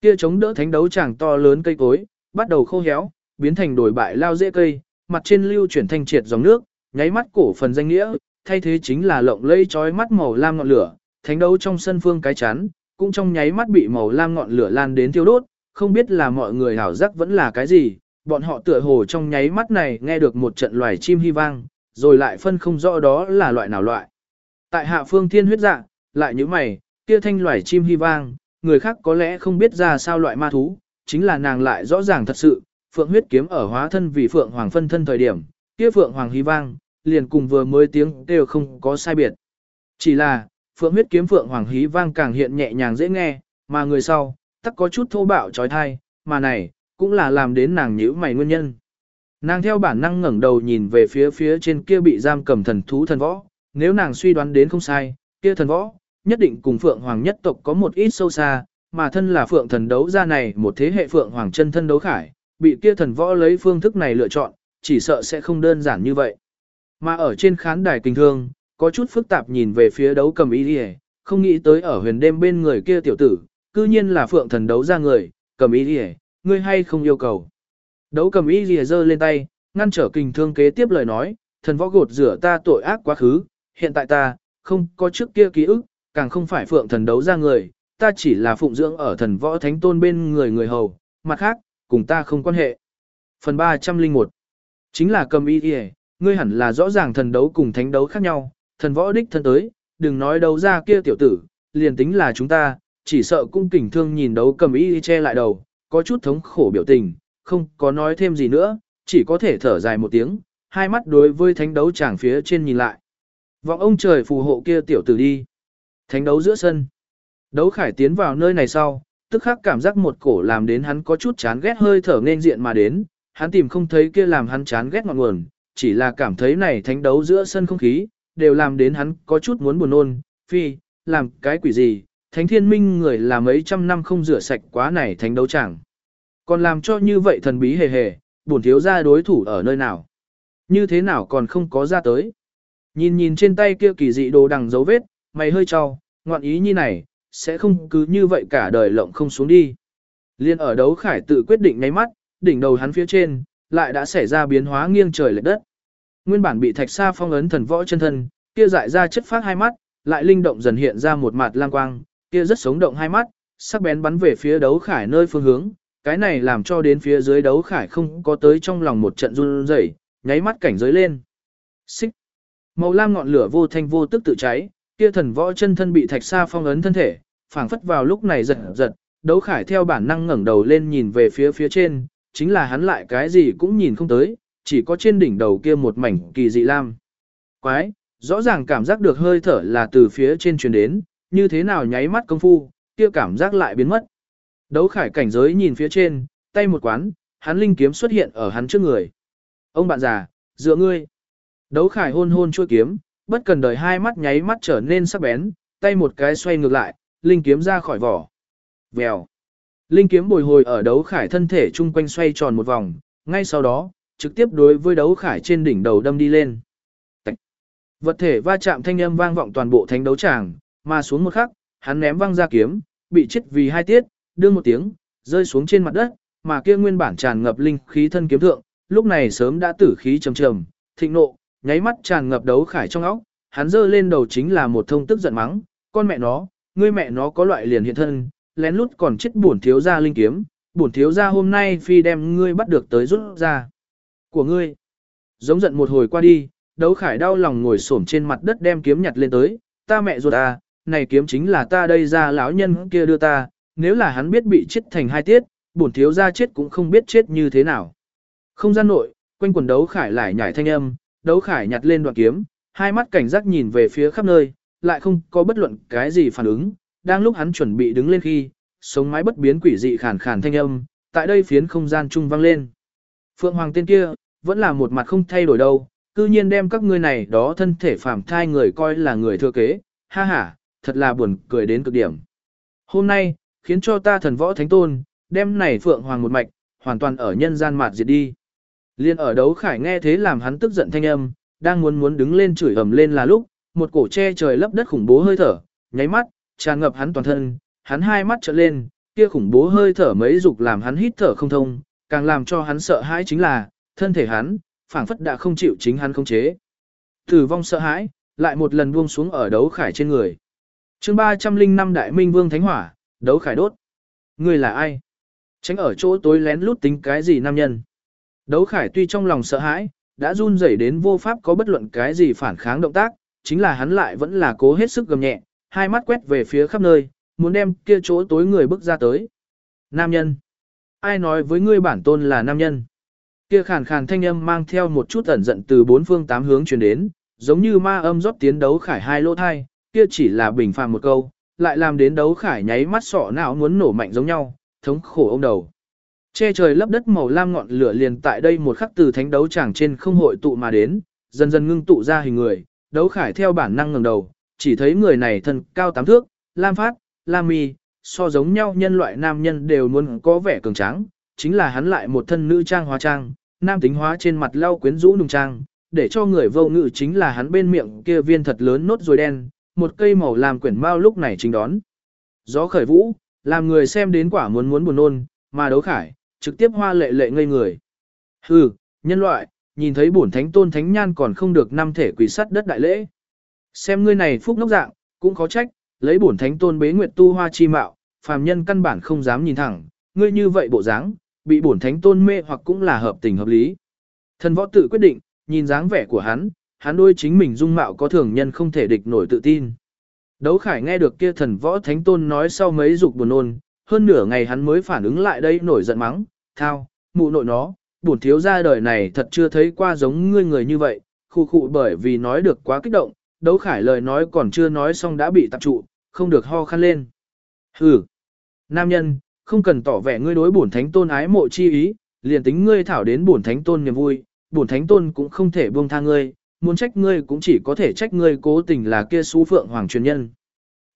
Kia chống đỡ thánh đấu tràng to lớn cây cối, bắt đầu khô héo, biến thành đổi bại lao dễ cây, mặt trên lưu chuyển thanh triệt dòng nước, nháy mắt cổ phần danh nghĩa, thay thế chính là lộng lây chói mắt màu lam ngọn lửa, thánh đấu trong sân phương cái chắn, cũng trong nháy mắt bị màu lam ngọn lửa lan đến thiêu đốt, không biết là mọi người hảo giác vẫn là cái gì, bọn họ tựa hồ trong nháy mắt này nghe được một trận loài chim hy vang, rồi lại phân không rõ đó là loại nào loại. Tại hạ phương thiên huyết dạ, lại như mày, kia thanh loài chim hy vang, người khác có lẽ không biết ra sao loại ma thú, chính là nàng lại rõ ràng thật sự, phượng huyết kiếm ở hóa thân vì phượng hoàng phân thân thời điểm, kia phượng hoàng hy vang, liền cùng vừa mới tiếng đều không có sai biệt. Chỉ là, phượng huyết kiếm phượng hoàng hí vang càng hiện nhẹ nhàng dễ nghe, mà người sau, tắc có chút thô bạo trói thai, mà này, cũng là làm đến nàng nhíu mày nguyên nhân. Nàng theo bản năng ngẩng đầu nhìn về phía phía trên kia bị giam cầm thần thú thần võ, nếu nàng suy đoán đến không sai, kia thần võ, nhất định cùng Phượng Hoàng nhất tộc có một ít sâu xa, mà thân là Phượng thần đấu ra này một thế hệ Phượng Hoàng chân thân đấu khải, bị kia thần võ lấy phương thức này lựa chọn, chỉ sợ sẽ không đơn giản như vậy. Mà ở trên khán đài kinh thương, có chút phức tạp nhìn về phía đấu cầm ý đi không nghĩ tới ở huyền đêm bên người kia tiểu tử, cư nhiên là Phượng thần đấu ra người, cầm y gì ngươi hay không yêu cầu. Đấu cầm y lìa giơ lên tay, ngăn trở kình thương kế tiếp lời nói, thần võ gột rửa ta tội ác quá khứ, hiện tại ta, không có trước kia ký ức, càng không phải phượng thần đấu ra người, ta chỉ là phụng dưỡng ở thần võ thánh tôn bên người người hầu, mặt khác, cùng ta không quan hệ. Phần 301 Chính là cầm y lìa, ngươi hẳn là rõ ràng thần đấu cùng thánh đấu khác nhau, thần võ đích thân tới, đừng nói đấu ra kia tiểu tử, liền tính là chúng ta, chỉ sợ cung kình thương nhìn đấu cầm y che lại đầu, có chút thống khổ biểu tình, không có nói thêm gì nữa, chỉ có thể thở dài một tiếng, hai mắt đối với thánh đấu chàng phía trên nhìn lại. Vọng ông trời phù hộ kia tiểu tử đi. Thánh đấu giữa sân. Đấu khải tiến vào nơi này sau, tức khắc cảm giác một cổ làm đến hắn có chút chán ghét hơi thở nên diện mà đến, hắn tìm không thấy kia làm hắn chán ghét ngọn nguồn, chỉ là cảm thấy này thánh đấu giữa sân không khí, đều làm đến hắn có chút muốn buồn nôn, phi, làm cái quỷ gì, thánh thiên minh người là mấy trăm năm không rửa sạch quá này thánh đấu chẳng. Còn làm cho như vậy thần bí hề hề, bổn thiếu ra đối thủ ở nơi nào. Như thế nào còn không có ra tới. Nhìn nhìn trên tay kia kỳ dị đồ đằng dấu vết, mày hơi cho, ngoạn ý như này, sẽ không cứ như vậy cả đời lộng không xuống đi. Liên ở đấu khải tự quyết định ngay mắt, đỉnh đầu hắn phía trên, lại đã xảy ra biến hóa nghiêng trời lệch đất. Nguyên bản bị thạch sa phong ấn thần võ chân thân, kia dại ra chất phát hai mắt, lại linh động dần hiện ra một mặt lang quang, kia rất sống động hai mắt, sắc bén bắn về phía đấu khải nơi phương hướng, cái này làm cho đến phía dưới đấu khải không có tới trong lòng một trận run rẩy, nháy mắt cảnh giới lên. Xích. Màu lam ngọn lửa vô thanh vô tức tự cháy, kia thần võ chân thân bị thạch sa phong ấn thân thể, phảng phất vào lúc này giật giật, đấu khải theo bản năng ngẩng đầu lên nhìn về phía phía trên, chính là hắn lại cái gì cũng nhìn không tới, chỉ có trên đỉnh đầu kia một mảnh kỳ dị lam. Quái, rõ ràng cảm giác được hơi thở là từ phía trên truyền đến, như thế nào nháy mắt công phu, kia cảm giác lại biến mất. Đấu khải cảnh giới nhìn phía trên, tay một quán, hắn linh kiếm xuất hiện ở hắn trước người. Ông bạn già, dựa ngươi. Đấu khải hôn hôn chua kiếm, bất cần đời hai mắt nháy mắt trở nên sắc bén, tay một cái xoay ngược lại, linh kiếm ra khỏi vỏ. Vèo. Linh kiếm bồi hồi ở đấu khải thân thể chung quanh xoay tròn một vòng, ngay sau đó, trực tiếp đối với đấu khải trên đỉnh đầu đâm đi lên. Tạch. Vật thể va chạm thanh âm vang vọng toàn bộ thánh đấu tràng, mà xuống một khắc, hắn ném văng ra kiếm, bị chết vì hai tiết, đương một tiếng, rơi xuống trên mặt đất, mà kia nguyên bản tràn ngập linh khí thân kiếm thượng, lúc này sớm đã tử khí trầm trầm, thịnh nộ, nháy mắt tràn ngập đấu khải trong óc, hắn giơ lên đầu chính là một thông tức giận mắng, con mẹ nó, ngươi mẹ nó có loại liền hiện thân, lén lút còn chết bổn thiếu gia linh kiếm, bổn thiếu gia hôm nay phi đem ngươi bắt được tới rút ra của ngươi. Giống giận một hồi qua đi, đấu khải đau lòng ngồi xổm trên mặt đất đem kiếm nhặt lên tới, ta mẹ ruột à, này kiếm chính là ta đây ra lão nhân kia đưa ta, nếu là hắn biết bị chết thành hai tiết, bổn thiếu gia chết cũng không biết chết như thế nào. Không gian nội, quanh quần đấu khải lại nhảy thanh âm, đấu khải nhặt lên đoạn kiếm, hai mắt cảnh giác nhìn về phía khắp nơi, lại không có bất luận cái gì phản ứng, đang lúc hắn chuẩn bị đứng lên khi, sống mái bất biến quỷ dị khàn khàn thanh âm, tại đây phiến không gian trung vang lên. Phượng Hoàng tên kia, vẫn là một mặt không thay đổi đâu, cư nhiên đem các ngươi này đó thân thể phàm thai người coi là người thừa kế, ha ha, thật là buồn cười đến cực điểm. Hôm nay, khiến cho ta thần võ thánh tôn, đem này phượng hoàng một mạch, hoàn toàn ở nhân gian mạt diệt đi. Liên ở đấu khải nghe thế làm hắn tức giận thanh âm, đang muốn muốn đứng lên chửi ầm lên là lúc, một cổ che trời lấp đất khủng bố hơi thở, nháy mắt, tràn ngập hắn toàn thân, hắn hai mắt trợn lên, kia khủng bố hơi thở mấy dục làm hắn hít thở không thông, càng làm cho hắn sợ hãi chính là, thân thể hắn, phảng phất đã không chịu chính hắn khống chế. Tử vong sợ hãi, lại một lần buông xuống ở đấu khải trên người chương 305 Đại Minh Vương Thánh Hỏa, đấu khải đốt. Người là ai? Tránh ở chỗ tối lén lút tính cái gì nam nhân? Đấu khải tuy trong lòng sợ hãi, đã run rẩy đến vô pháp có bất luận cái gì phản kháng động tác, chính là hắn lại vẫn là cố hết sức gầm nhẹ, hai mắt quét về phía khắp nơi, muốn đem kia chỗ tối người bước ra tới. Nam nhân. Ai nói với ngươi bản tôn là nam nhân? Kia khàn khàn thanh âm mang theo một chút ẩn giận từ bốn phương tám hướng truyền đến, giống như ma âm rót tiến đấu khải hai lỗ thai, kia chỉ là bình phàm một câu, lại làm đến đấu khải nháy mắt sọ não muốn nổ mạnh giống nhau, thống khổ ông đầu. Che trời lấp đất màu lam ngọn lửa liền tại đây một khắc từ thánh đấu tràng trên không hội tụ mà đến, dần dần ngưng tụ ra hình người, đấu khải theo bản năng ngẩng đầu, chỉ thấy người này thân cao tám thước, lam phát, lam mi, so giống nhau nhân loại nam nhân đều muốn có vẻ cường tráng, chính là hắn lại một thân nữ trang hóa trang, nam tính hóa trên mặt lau quyến rũ nùng trang, để cho người vô ngự chính là hắn bên miệng kia viên thật lớn nốt rồi đen, một cây màu làm quyển mao lúc này chính đón. Gió khởi vũ, làm người xem đến quả muốn muốn buồn nôn, mà đấu khải, trực tiếp hoa lệ lệ ngây người. Hừ, nhân loại, nhìn thấy bổn thánh tôn thánh nhan còn không được năm thể quỷ sắt đất đại lễ. Xem ngươi này phúc nốc dạng, cũng khó trách, lấy bổn thánh tôn bế nguyệt tu hoa chi mạo, phàm nhân căn bản không dám nhìn thẳng, ngươi như vậy bộ dáng, bị bổn thánh tôn mê hoặc cũng là hợp tình hợp lý. Thần võ tự quyết định, nhìn dáng vẻ của hắn, hắn đôi chính mình dung mạo có thường nhân không thể địch nổi tự tin. Đấu khải nghe được kia thần võ thánh tôn nói sau mấy dục buồn nôn, hơn nửa ngày hắn mới phản ứng lại đây nổi giận mắng, thao, mụ nội nó, bổn thiếu ra đời này thật chưa thấy qua giống ngươi người như vậy, khu khụ bởi vì nói được quá kích động, đấu khải lời nói còn chưa nói xong đã bị tập trụ, không được ho khăn lên. Hừ, nam nhân, không cần tỏ vẻ ngươi đối bổn thánh tôn ái mộ chi ý, liền tính ngươi thảo đến bổn thánh tôn niềm vui, bổn thánh tôn cũng không thể buông tha ngươi, muốn trách ngươi cũng chỉ có thể trách ngươi cố tình là kia xú phượng hoàng truyền nhân.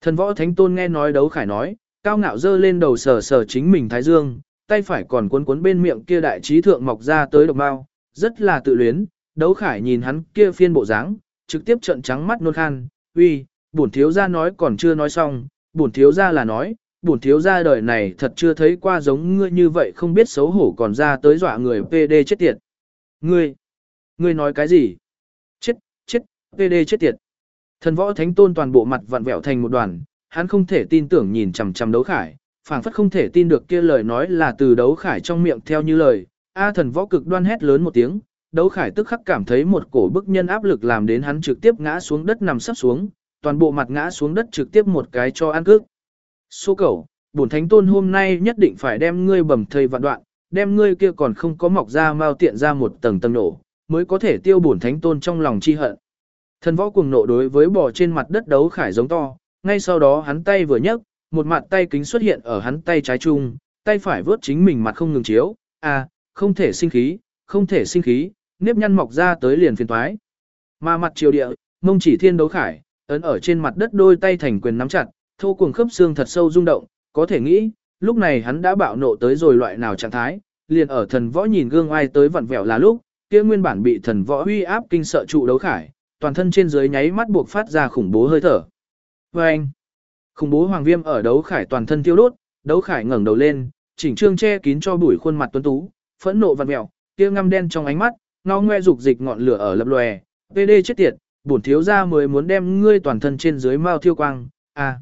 Thần võ thánh tôn nghe nói đấu khải nói, cao ngạo dơ lên đầu sờ sờ chính mình thái dương, tay phải còn cuốn cuốn bên miệng kia đại trí thượng mọc ra tới độc mao rất là tự luyến, đấu khải nhìn hắn kia phiên bộ dáng, trực tiếp trợn trắng mắt nôn khan, uy, bổn thiếu gia nói còn chưa nói xong, bổn thiếu gia là nói, bổn thiếu gia đời này thật chưa thấy qua giống ngươi như vậy không biết xấu hổ còn ra tới dọa người PD chết tiệt. Ngươi, ngươi nói cái gì? PD chết tiệt. Thần võ thánh tôn toàn bộ mặt vặn vẹo thành một đoàn, hắn không thể tin tưởng nhìn chằm chằm đấu khải, phảng phất không thể tin được kia lời nói là từ đấu khải trong miệng theo như lời. A thần võ cực đoan hét lớn một tiếng, đấu khải tức khắc cảm thấy một cổ bức nhân áp lực làm đến hắn trực tiếp ngã xuống đất nằm sắp xuống, toàn bộ mặt ngã xuống đất trực tiếp một cái cho ăn cước. Số cẩu, bổn thánh tôn hôm nay nhất định phải đem ngươi bầm thây vạn đoạn, đem ngươi kia còn không có mọc ra mau tiện ra một tầng tầng nổ, mới có thể tiêu bổn thánh tôn trong lòng chi hận. Thần võ cuồng nộ đối với bò trên mặt đất đấu khải giống to, ngay sau đó hắn tay vừa nhấc, một mặt tay kính xuất hiện ở hắn tay trái chung, tay phải vớt chính mình mặt không ngừng chiếu, à, không thể sinh khí, không thể sinh khí, nếp nhăn mọc ra tới liền phiền toái. Mà mặt triều địa, mông chỉ thiên đấu khải, ấn ở trên mặt đất đôi tay thành quyền nắm chặt, thô cuồng khớp xương thật sâu rung động, có thể nghĩ, lúc này hắn đã bạo nộ tới rồi loại nào trạng thái, liền ở thần võ nhìn gương ai tới vặn vẹo là lúc, kia nguyên bản bị thần võ uy áp kinh sợ trụ đấu khải, toàn thân trên dưới nháy mắt buộc phát ra khủng bố hơi thở. Và anh, khủng bố hoàng viêm ở đấu khải toàn thân tiêu đốt, đấu khải ngẩng đầu lên, chỉnh trương che kín cho bụi khuôn mặt tuấn tú, phẫn nộ vặn mèo, kia ngăm đen trong ánh mắt, ngao ngoe dục dịch ngọn lửa ở lập lòe, PD chết tiệt, bổn thiếu gia mới muốn đem ngươi toàn thân trên dưới mau thiêu quang, a. À.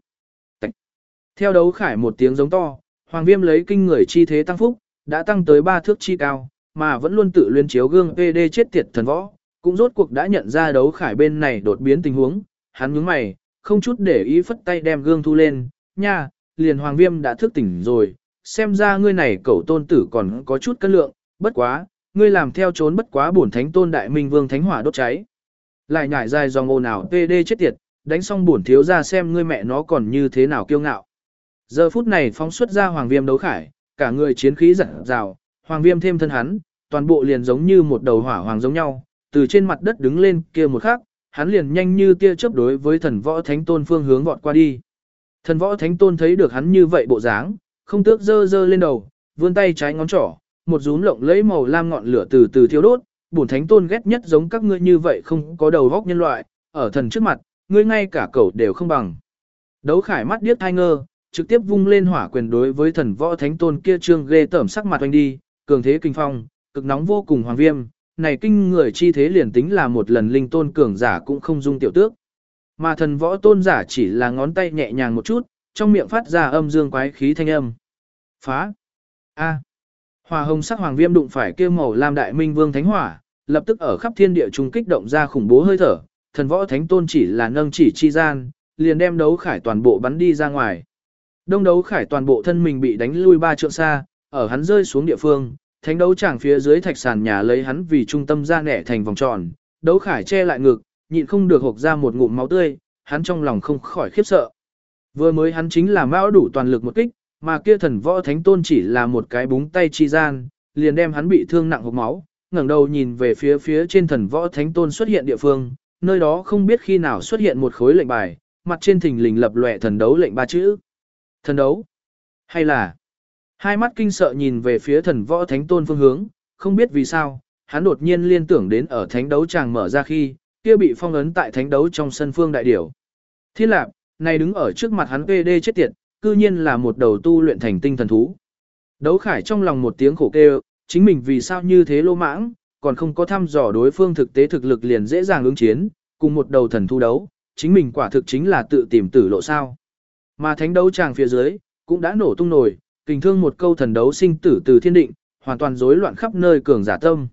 Theo đấu khải một tiếng giống to, hoàng viêm lấy kinh người chi thế tăng phúc, đã tăng tới ba thước chi cao, mà vẫn luôn tự luyến chiếu gương PD chết tiệt thần võ, cũng rốt cuộc đã nhận ra đấu khải bên này đột biến tình huống, hắn nhướng mày, không chút để ý phất tay đem gương thu lên, nha, liền hoàng viêm đã thức tỉnh rồi, xem ra ngươi này cẩu tôn tử còn có chút cân lượng, bất quá, ngươi làm theo trốn bất quá bổn thánh tôn đại minh vương thánh hỏa đốt cháy. Lại nhảy dài dòng ồn ào PD chết tiệt, đánh xong bổn thiếu ra xem ngươi mẹ nó còn như thế nào kiêu ngạo. Giờ phút này phóng xuất ra hoàng viêm đấu khải, cả người chiến khí giật rào, hoàng viêm thêm thân hắn, toàn bộ liền giống như một đầu hỏa hoàng giống nhau, từ trên mặt đất đứng lên kia một khắc, hắn liền nhanh như tia chớp đối với thần võ thánh tôn phương hướng vọt qua đi. Thần võ thánh tôn thấy được hắn như vậy bộ dáng, không tước dơ dơ lên đầu, vươn tay trái ngón trỏ, một rúm lộng lấy màu lam ngọn lửa từ từ thiêu đốt, bổn thánh tôn ghét nhất giống các ngươi như vậy không có đầu góc nhân loại, ở thần trước mặt, ngươi ngay cả cẩu đều không bằng. Đấu khải mắt điếc thai ngơ, trực tiếp vung lên hỏa quyền đối với thần võ thánh tôn kia trương ghê tởm sắc mặt oanh đi, cường thế kinh phong, cực nóng vô cùng hoàng viêm, này kinh người chi thế liền tính là một lần linh tôn cường giả cũng không dung tiểu tước. Mà thần võ tôn giả chỉ là ngón tay nhẹ nhàng một chút, trong miệng phát ra âm dương quái khí thanh âm. Phá! A! Hỏa hồng sắc hoàng viêm đụng phải kêu màu lam đại minh vương thánh hỏa, lập tức ở khắp thiên địa trung kích động ra khủng bố hơi thở, thần võ thánh tôn chỉ là nâng chỉ chi gian, liền đem đấu khải toàn bộ bắn đi ra ngoài. Đông đấu khải toàn bộ thân mình bị đánh lui ba trượng xa, ở hắn rơi xuống địa phương, thánh đấu chàng phía dưới thạch sàn nhà lấy hắn vì trung tâm ra nẻ thành vòng tròn, đấu khải che lại ngực, nhịn không được hộc ra một ngụm máu tươi, hắn trong lòng không khỏi khiếp sợ. Vừa mới hắn chính là mão đủ toàn lực một kích, mà kia thần võ thánh tôn chỉ là một cái búng tay chi gian, liền đem hắn bị thương nặng hộc máu, ngẩng đầu nhìn về phía phía trên thần võ thánh tôn xuất hiện địa phương, nơi đó không biết khi nào xuất hiện một khối lệnh bài, mặt trên thình lình lập lòe thần đấu lệnh ba chữ. Thần đấu? Hay là? Hai mắt kinh sợ nhìn về phía thần võ thánh tôn phương hướng, không biết vì sao, hắn đột nhiên liên tưởng đến ở thánh đấu chàng mở ra khi, kia bị phong ấn tại thánh đấu trong sân phương đại điểu. Thiên lạc, này đứng ở trước mặt hắn PD chết tiệt, cư nhiên là một đầu tu luyện thành tinh thần thú. Đấu khải trong lòng một tiếng khổ kêu, chính mình vì sao như thế lô mãng, còn không có thăm dò đối phương thực tế thực lực liền dễ dàng ứng chiến, cùng một đầu thần thu đấu, chính mình quả thực chính là tự tìm tử lộ sao. Mà thánh đấu chàng phía dưới, cũng đã nổ tung nổi, kình thương một câu thần đấu sinh tử từ thiên định, hoàn toàn rối loạn khắp nơi cường giả tâm.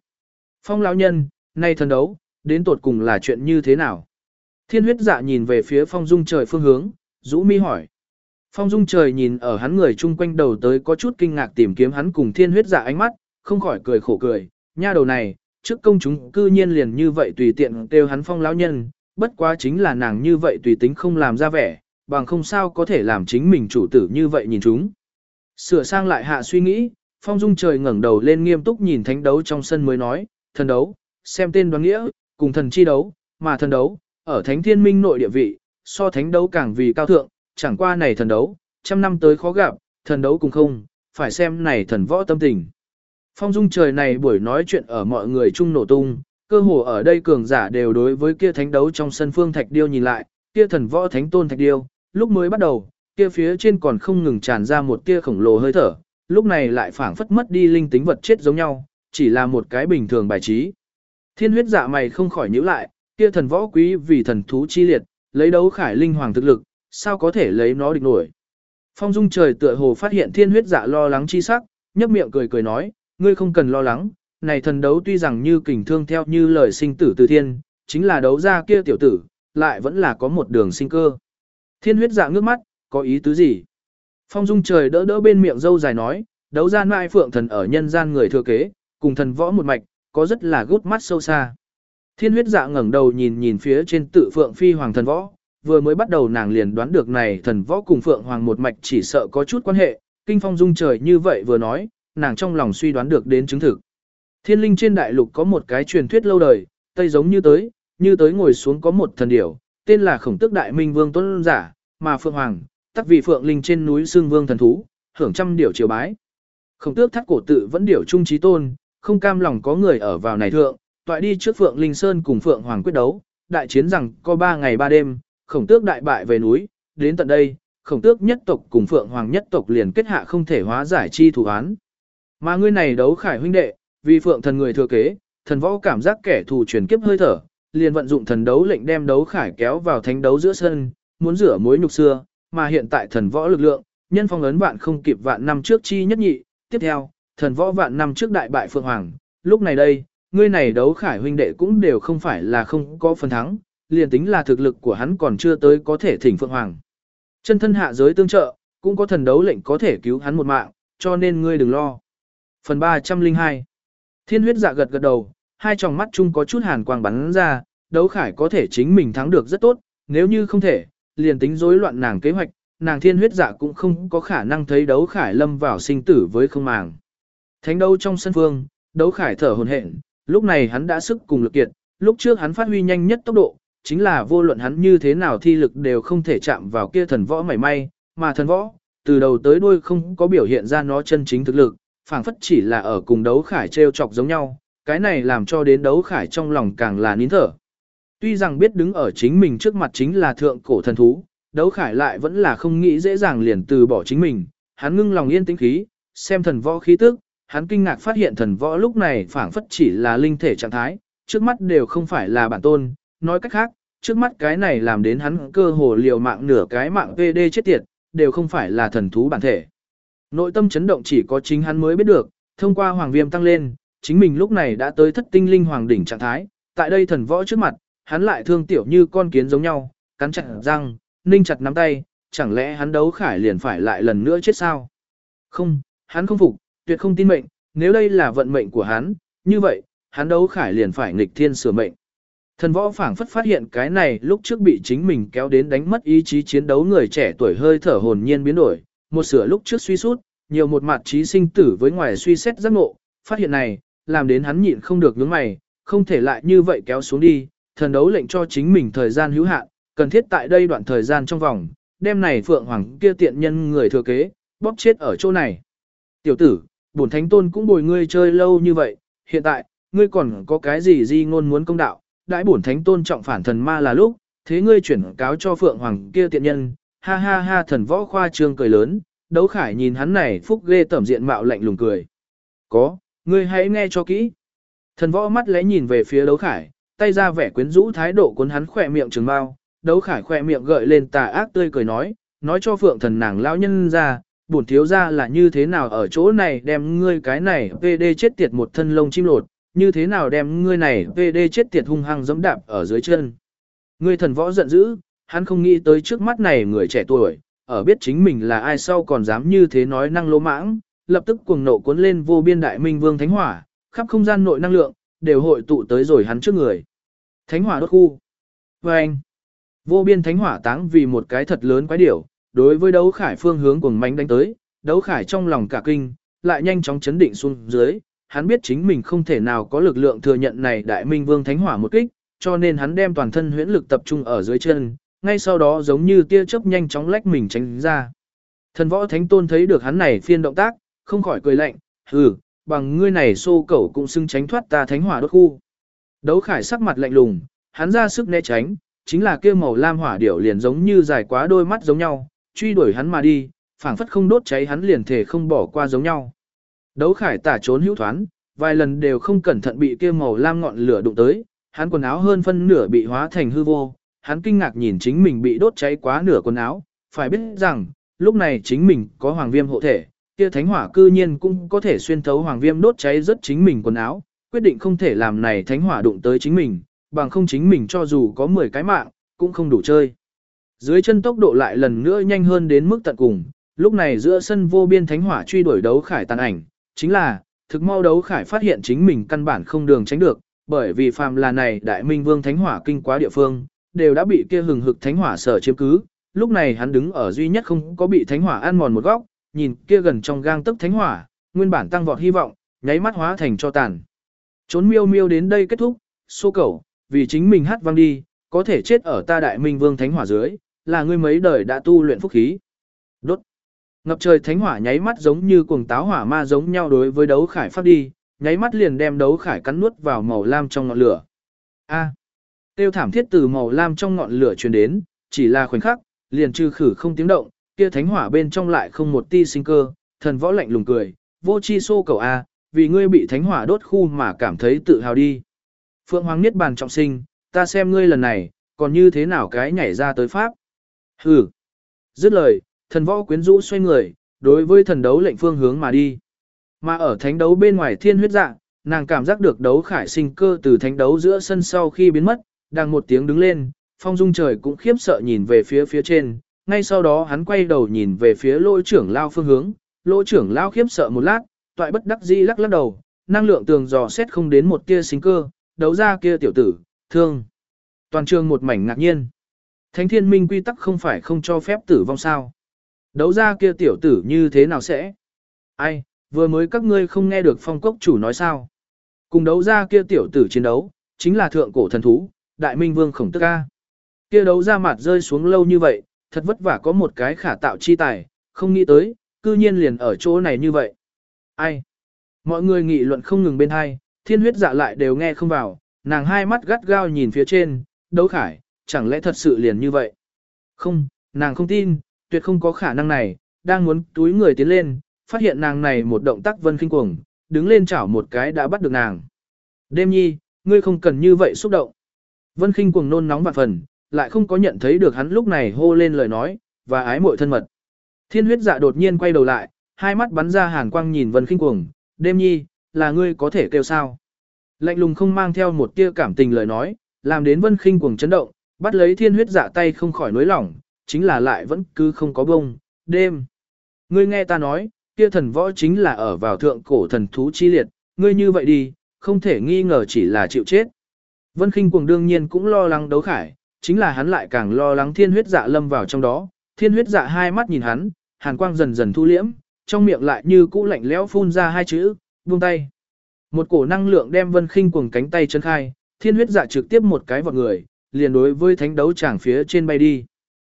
Phong lão nhân, nay thần đấu, đến tột cùng là chuyện như thế nào? Thiên huyết dạ nhìn về phía phong dung trời phương hướng, rũ mi hỏi. Phong dung trời nhìn ở hắn người chung quanh đầu tới có chút kinh ngạc tìm kiếm hắn cùng thiên huyết dạ ánh mắt, không khỏi cười khổ cười, nha đầu này, trước công chúng cư nhiên liền như vậy tùy tiện kêu hắn phong lão nhân, bất quá chính là nàng như vậy tùy tính không làm ra vẻ, bằng không sao có thể làm chính mình chủ tử như vậy nhìn chúng. Sửa sang lại hạ suy nghĩ, phong dung trời ngẩng đầu lên nghiêm túc nhìn thánh đấu trong sân mới nói, thần đấu, xem tên đoán nghĩa, cùng thần chi đấu, mà thần đấu, ở thánh thiên minh nội địa vị, so thánh đấu càng vì cao thượng, chẳng qua này thần đấu, trăm năm tới khó gặp, thần đấu cùng không, phải xem này thần võ tâm tình. Phong dung trời này buổi nói chuyện ở mọi người chung nổ tung, cơ hồ ở đây cường giả đều đối với kia thánh đấu trong sân phương thạch điêu nhìn lại, kia thần võ thánh tôn thạch điêu, lúc mới bắt đầu, kia phía trên còn không ngừng tràn ra một tia khổng lồ hơi thở, lúc này lại phảng phất mất đi linh tính vật chết giống nhau, chỉ là một cái bình thường bài trí. Thiên huyết dạ mày không khỏi nhíu lại, kia thần võ quý vì thần thú chi liệt, lấy đấu khải linh hoàng thực lực, sao có thể lấy nó địch nổi. Phong dung trời tựa hồ phát hiện thiên huyết dạ lo lắng chi sắc, nhấp miệng cười cười nói, ngươi không cần lo lắng, này thần đấu tuy rằng như kình thương theo như lời sinh tử từ thiên, chính là đấu ra kia tiểu tử, lại vẫn là có một đường sinh cơ. Thiên huyết dạ ngước mắt, có ý tứ gì? Phong dung trời đỡ đỡ bên miệng dâu dài nói, đấu gian mai phượng thần ở nhân gian người thừa kế, cùng thần võ một mạch, có rất là gút mắt sâu xa. Thiên huyết dạ ngẩng đầu nhìn nhìn phía trên tự phượng phi hoàng thần võ, vừa mới bắt đầu nàng liền đoán được này thần võ cùng phượng hoàng một mạch chỉ sợ có chút quan hệ, kinh phong dung trời như vậy vừa nói, nàng trong lòng suy đoán được đến chứng thực. Thiên linh trên đại lục có một cái truyền thuyết lâu đời, tây giống như tới, như tới ngồi xuống có một thần điểu, tên là khổng tước đại minh vương tuấn giả, mà phượng hoàng, tắc vì phượng linh trên núi xương vương thần thú, hưởng trăm điều triều bái. Khổng tước thắt cổ tự vẫn điểu trung trí tôn, không cam lòng có người ở vào này thượng, toại đi trước phượng linh sơn cùng phượng hoàng quyết đấu, đại chiến rằng có ba ngày ba đêm, khổng tước đại bại về núi, đến tận đây, khổng tước nhất tộc cùng phượng hoàng nhất tộc liền kết hạ không thể hóa giải chi thủ án. Mà ngươi này đấu khải huynh đệ, vì phượng thần người thừa kế, thần võ cảm giác kẻ thù truyền kiếp hơi thở, liền vận dụng thần đấu lệnh đem đấu khải kéo vào thánh đấu giữa sân, muốn rửa mối nhục xưa, mà hiện tại thần võ lực lượng, nhân phong ấn vạn không kịp vạn năm trước chi nhất nhị, tiếp theo, thần võ vạn năm trước đại bại phượng hoàng, lúc này đây, ngươi này đấu khải huynh đệ cũng đều không phải là không có phần thắng, liền tính là thực lực của hắn còn chưa tới có thể thỉnh phượng hoàng. Chân thân hạ giới tương trợ, cũng có thần đấu lệnh có thể cứu hắn một mạng, cho nên ngươi đừng lo. Phần 302 Thiên huyết dạ gật gật đầu, hai tròng mắt chung có chút hàn quang bắn ra, đấu khải có thể chính mình thắng được rất tốt, nếu như không thể, liền tính rối loạn nàng kế hoạch, nàng thiên huyết dạ cũng không có khả năng thấy đấu khải lâm vào sinh tử với không màng. Thánh đấu trong sân phương, đấu khải thở hồn hển, lúc này hắn đã sức cùng lực kiệt, lúc trước hắn phát huy nhanh nhất tốc độ, chính là vô luận hắn như thế nào thi lực đều không thể chạm vào kia thần võ mảy may, mà thần võ, từ đầu tới đuôi không có biểu hiện ra nó chân chính thực lực, phảng phất chỉ là ở cùng đấu khải treo chọc giống nhau, cái này làm cho đến đấu khải trong lòng càng là nín thở. Tuy rằng biết đứng ở chính mình trước mặt chính là thượng cổ thần thú, đấu khải lại vẫn là không nghĩ dễ dàng liền từ bỏ chính mình, hắn ngưng lòng yên tĩnh khí, xem thần võ khí tức, hắn kinh ngạc phát hiện thần võ lúc này phảng phất chỉ là linh thể trạng thái, trước mắt đều không phải là bản tôn, nói cách khác, trước mắt cái này làm đến hắn cơ hồ liều mạng nửa cái mạng vd chết tiệt, đều không phải là thần thú bản thể. Nội tâm chấn động chỉ có chính hắn mới biết được, thông qua hoàng viêm tăng lên, chính mình lúc này đã tới thất tinh linh hoàng đỉnh trạng thái, tại đây thần võ trước mặt, hắn lại thương tiểu như con kiến giống nhau, cắn chặt răng, ninh chặt nắm tay, chẳng lẽ hắn đấu khải liền phải lại lần nữa chết sao? Không, hắn không phục, tuyệt không tin mệnh, nếu đây là vận mệnh của hắn, như vậy, hắn đấu khải liền phải nghịch thiên sửa mệnh. Thần võ phảng phất phát hiện cái này lúc trước bị chính mình kéo đến đánh mất ý chí chiến đấu người trẻ tuổi hơi thở hồn nhiên biến đổi, một sửa lúc trước suy sút, nhiều một mặt trí sinh tử với ngoài suy xét giác ngộ, phát hiện này, làm đến hắn nhịn không được nhướng mày, không thể lại như vậy kéo xuống đi, thần đấu lệnh cho chính mình thời gian hữu hạn, cần thiết tại đây đoạn thời gian trong vòng, đêm này phượng hoàng kia tiện nhân người thừa kế, bóp chết ở chỗ này. Tiểu tử, bổn thánh tôn cũng bồi ngươi chơi lâu như vậy, hiện tại, ngươi còn có cái gì di ngôn muốn công đạo, đãi bổn thánh tôn trọng phản thần ma là lúc, thế ngươi chuyển cáo cho phượng hoàng kia tiện nhân, ha ha ha thần võ khoa trương cười lớn, đấu khải nhìn hắn này phúc ghê tẩm diện mạo lạnh lùng cười. Có, ngươi hãy nghe cho kỹ. Thần võ mắt lẽ nhìn về phía đấu khải, tay ra vẻ quyến rũ thái độ cuốn hắn khỏe miệng trường bao, đấu khải khỏe miệng gợi lên tà ác tươi cười nói, nói cho phượng thần nàng lão nhân ra, bổn thiếu ra là như thế nào ở chỗ này đem ngươi cái này PD chết tiệt một thân lông chim lột, như thế nào đem ngươi này PD chết tiệt hung hăng dẫm đạp ở dưới chân. Ngươi thần võ giận dữ, hắn không nghĩ tới trước mắt này người trẻ tuổi, ở biết chính mình là ai sau còn dám như thế nói năng lỗ mãng, lập tức cuồng nộ cuốn lên vô biên đại minh vương thánh hỏa, khắp không gian nội năng lượng, đều hội tụ tới rồi hắn trước người. Thánh hỏa đốt khu. Và anh, vô biên thánh hỏa táng vì một cái thật lớn quái điểu, đối với đấu khải phương hướng cuồng mánh đánh tới, đấu khải trong lòng cả kinh, lại nhanh chóng chấn định xuống dưới, hắn biết chính mình không thể nào có lực lượng thừa nhận này đại minh vương thánh hỏa một kích, cho nên hắn đem toàn thân huyễn lực tập trung ở dưới chân, ngay sau đó giống như tia chớp nhanh chóng lách mình tránh ra. Thần võ thánh tôn thấy được hắn này phiên động tác, không khỏi cười lạnh, hừ, bằng ngươi này xô cẩu cũng xưng tránh thoát ta thánh hỏa đốt khu. Đấu khải sắc mặt lạnh lùng, hắn ra sức né tránh, chính là kia màu lam hỏa điểu liền giống như dài quá đôi mắt giống nhau, truy đuổi hắn mà đi, phảng phất không đốt cháy hắn liền thể không bỏ qua giống nhau. Đấu khải tả trốn hữu thoán, vài lần đều không cẩn thận bị kia màu lam ngọn lửa đụng tới, hắn quần áo hơn phân nửa bị hóa thành hư vô, hắn kinh ngạc nhìn chính mình bị đốt cháy quá nửa quần áo, phải biết rằng, lúc này chính mình có hoàng viêm hộ thể, kia thánh hỏa cư nhiên cũng có thể xuyên thấu hoàng viêm đốt cháy rất chính mình quần áo, quyết định không thể làm này thánh hỏa đụng tới chính mình, bằng không chính mình cho dù có 10 cái mạng, cũng không đủ chơi. Dưới chân tốc độ lại lần nữa nhanh hơn đến mức tận cùng, lúc này giữa sân vô biên thánh hỏa truy đuổi đấu khải tàn ảnh, chính là, thực mau đấu khải phát hiện chính mình căn bản không đường tránh được, bởi vì phàm là này đại minh vương thánh hỏa kinh quá địa phương, đều đã bị kia hừng hực thánh hỏa sở chiếm cứ, lúc này hắn đứng ở duy nhất không có bị thánh hỏa ăn mòn một góc, nhìn kia gần trong gang tấc thánh hỏa, nguyên bản tăng vọt hy vọng, nháy mắt hóa thành cho tàn. Trốn miêu miêu đến đây kết thúc, xô cẩu vì chính mình hát vang đi, có thể chết ở ta đại minh vương thánh hỏa dưới, là ngươi mấy đời đã tu luyện phúc khí. Đốt. Ngập trời thánh hỏa nháy mắt giống như cuồng táo hỏa ma giống nhau đối với đấu khải phát đi, nháy mắt liền đem đấu khải cắn nuốt vào màu lam trong ngọn lửa. A. Tiêu thảm thiết từ màu lam trong ngọn lửa truyền đến, chỉ là khoảnh khắc, liền trừ khử không tiếng động, kia thánh hỏa bên trong lại không một ti sinh cơ, thần võ lạnh lùng cười, vô chi xô cầu a, vì ngươi bị thánh hỏa đốt khu mà cảm thấy tự hào đi. Phượng Hoàng Niết Bàn trọng sinh, ta xem ngươi lần này, còn như thế nào cái nhảy ra tới Pháp. Hừ. Dứt lời, thần võ quyến rũ xoay người, đối với thần đấu lệnh phương hướng mà đi. Mà ở thánh đấu bên ngoài thiên huyết dạng, nàng cảm giác được đấu khải sinh cơ từ thánh đấu giữa sân sau khi biến mất, đang một tiếng đứng lên, phong dung trời cũng khiếp sợ nhìn về phía phía trên, ngay sau đó hắn quay đầu nhìn về phía lỗ trưởng lao phương hướng, lỗ trưởng lao khiếp sợ một lát, toại bất đắc dĩ lắc lắc đầu, năng lượng tường dò xét không đến một tia sinh cơ, đấu ra kia tiểu tử, thương. Toàn trường một mảnh ngạc nhiên. Thánh thiên minh quy tắc không phải không cho phép tử vong sao. Đấu ra kia tiểu tử như thế nào sẽ? Ai, vừa mới các ngươi không nghe được phong cốc chủ nói sao? Cùng đấu ra kia tiểu tử chiến đấu, chính là thượng cổ thần thú, đại minh vương khổng tức ca. Kia đấu ra mặt rơi xuống lâu như vậy, thật vất vả có một cái khả tạo chi tài, không nghĩ tới, cư nhiên liền ở chỗ này như vậy. Ai? Mọi người nghị luận không ngừng bên hai, thiên huyết dạ lại đều nghe không vào, nàng hai mắt gắt gao nhìn phía trên, đấu khải, chẳng lẽ thật sự liền như vậy? Không, nàng không tin, tuyệt không có khả năng này, đang muốn túi người tiến lên, phát hiện nàng này một động tác vân kinh cuồng, đứng lên chảo một cái đã bắt được nàng. Đêm nhi, ngươi không cần như vậy xúc động. Vân kinh cuồng nôn nóng vạn phần, lại không có nhận thấy được hắn lúc này hô lên lời nói, và ái muội thân mật. Thiên huyết dạ đột nhiên quay đầu lại, hai mắt bắn ra hàn quang nhìn Vân kinh cuồng, đêm nhi, là ngươi có thể kêu sao. Lạnh lùng không mang theo một tia cảm tình lời nói, làm đến Vân kinh cuồng chấn động, bắt lấy thiên huyết dạ tay không khỏi nối lỏng, chính là lại vẫn cứ không có bông, đêm. Ngươi nghe ta nói, kia thần võ chính là ở vào thượng cổ thần thú chi liệt, ngươi như vậy đi, không thể nghi ngờ chỉ là chịu chết. Vân Kinh cuồng đương nhiên cũng lo lắng đấu khải, chính là hắn lại càng lo lắng thiên huyết dạ lâm vào trong đó, thiên huyết dạ hai mắt nhìn hắn, hàn quang dần dần thu liễm, trong miệng lại như cũ lạnh lẽo phun ra hai chữ, buông tay. Một cổ năng lượng đem Vân khinh cuồng cánh tay chân khai, thiên huyết dạ trực tiếp một cái vào người, liền đối với thánh đấu tràng phía trên bay đi.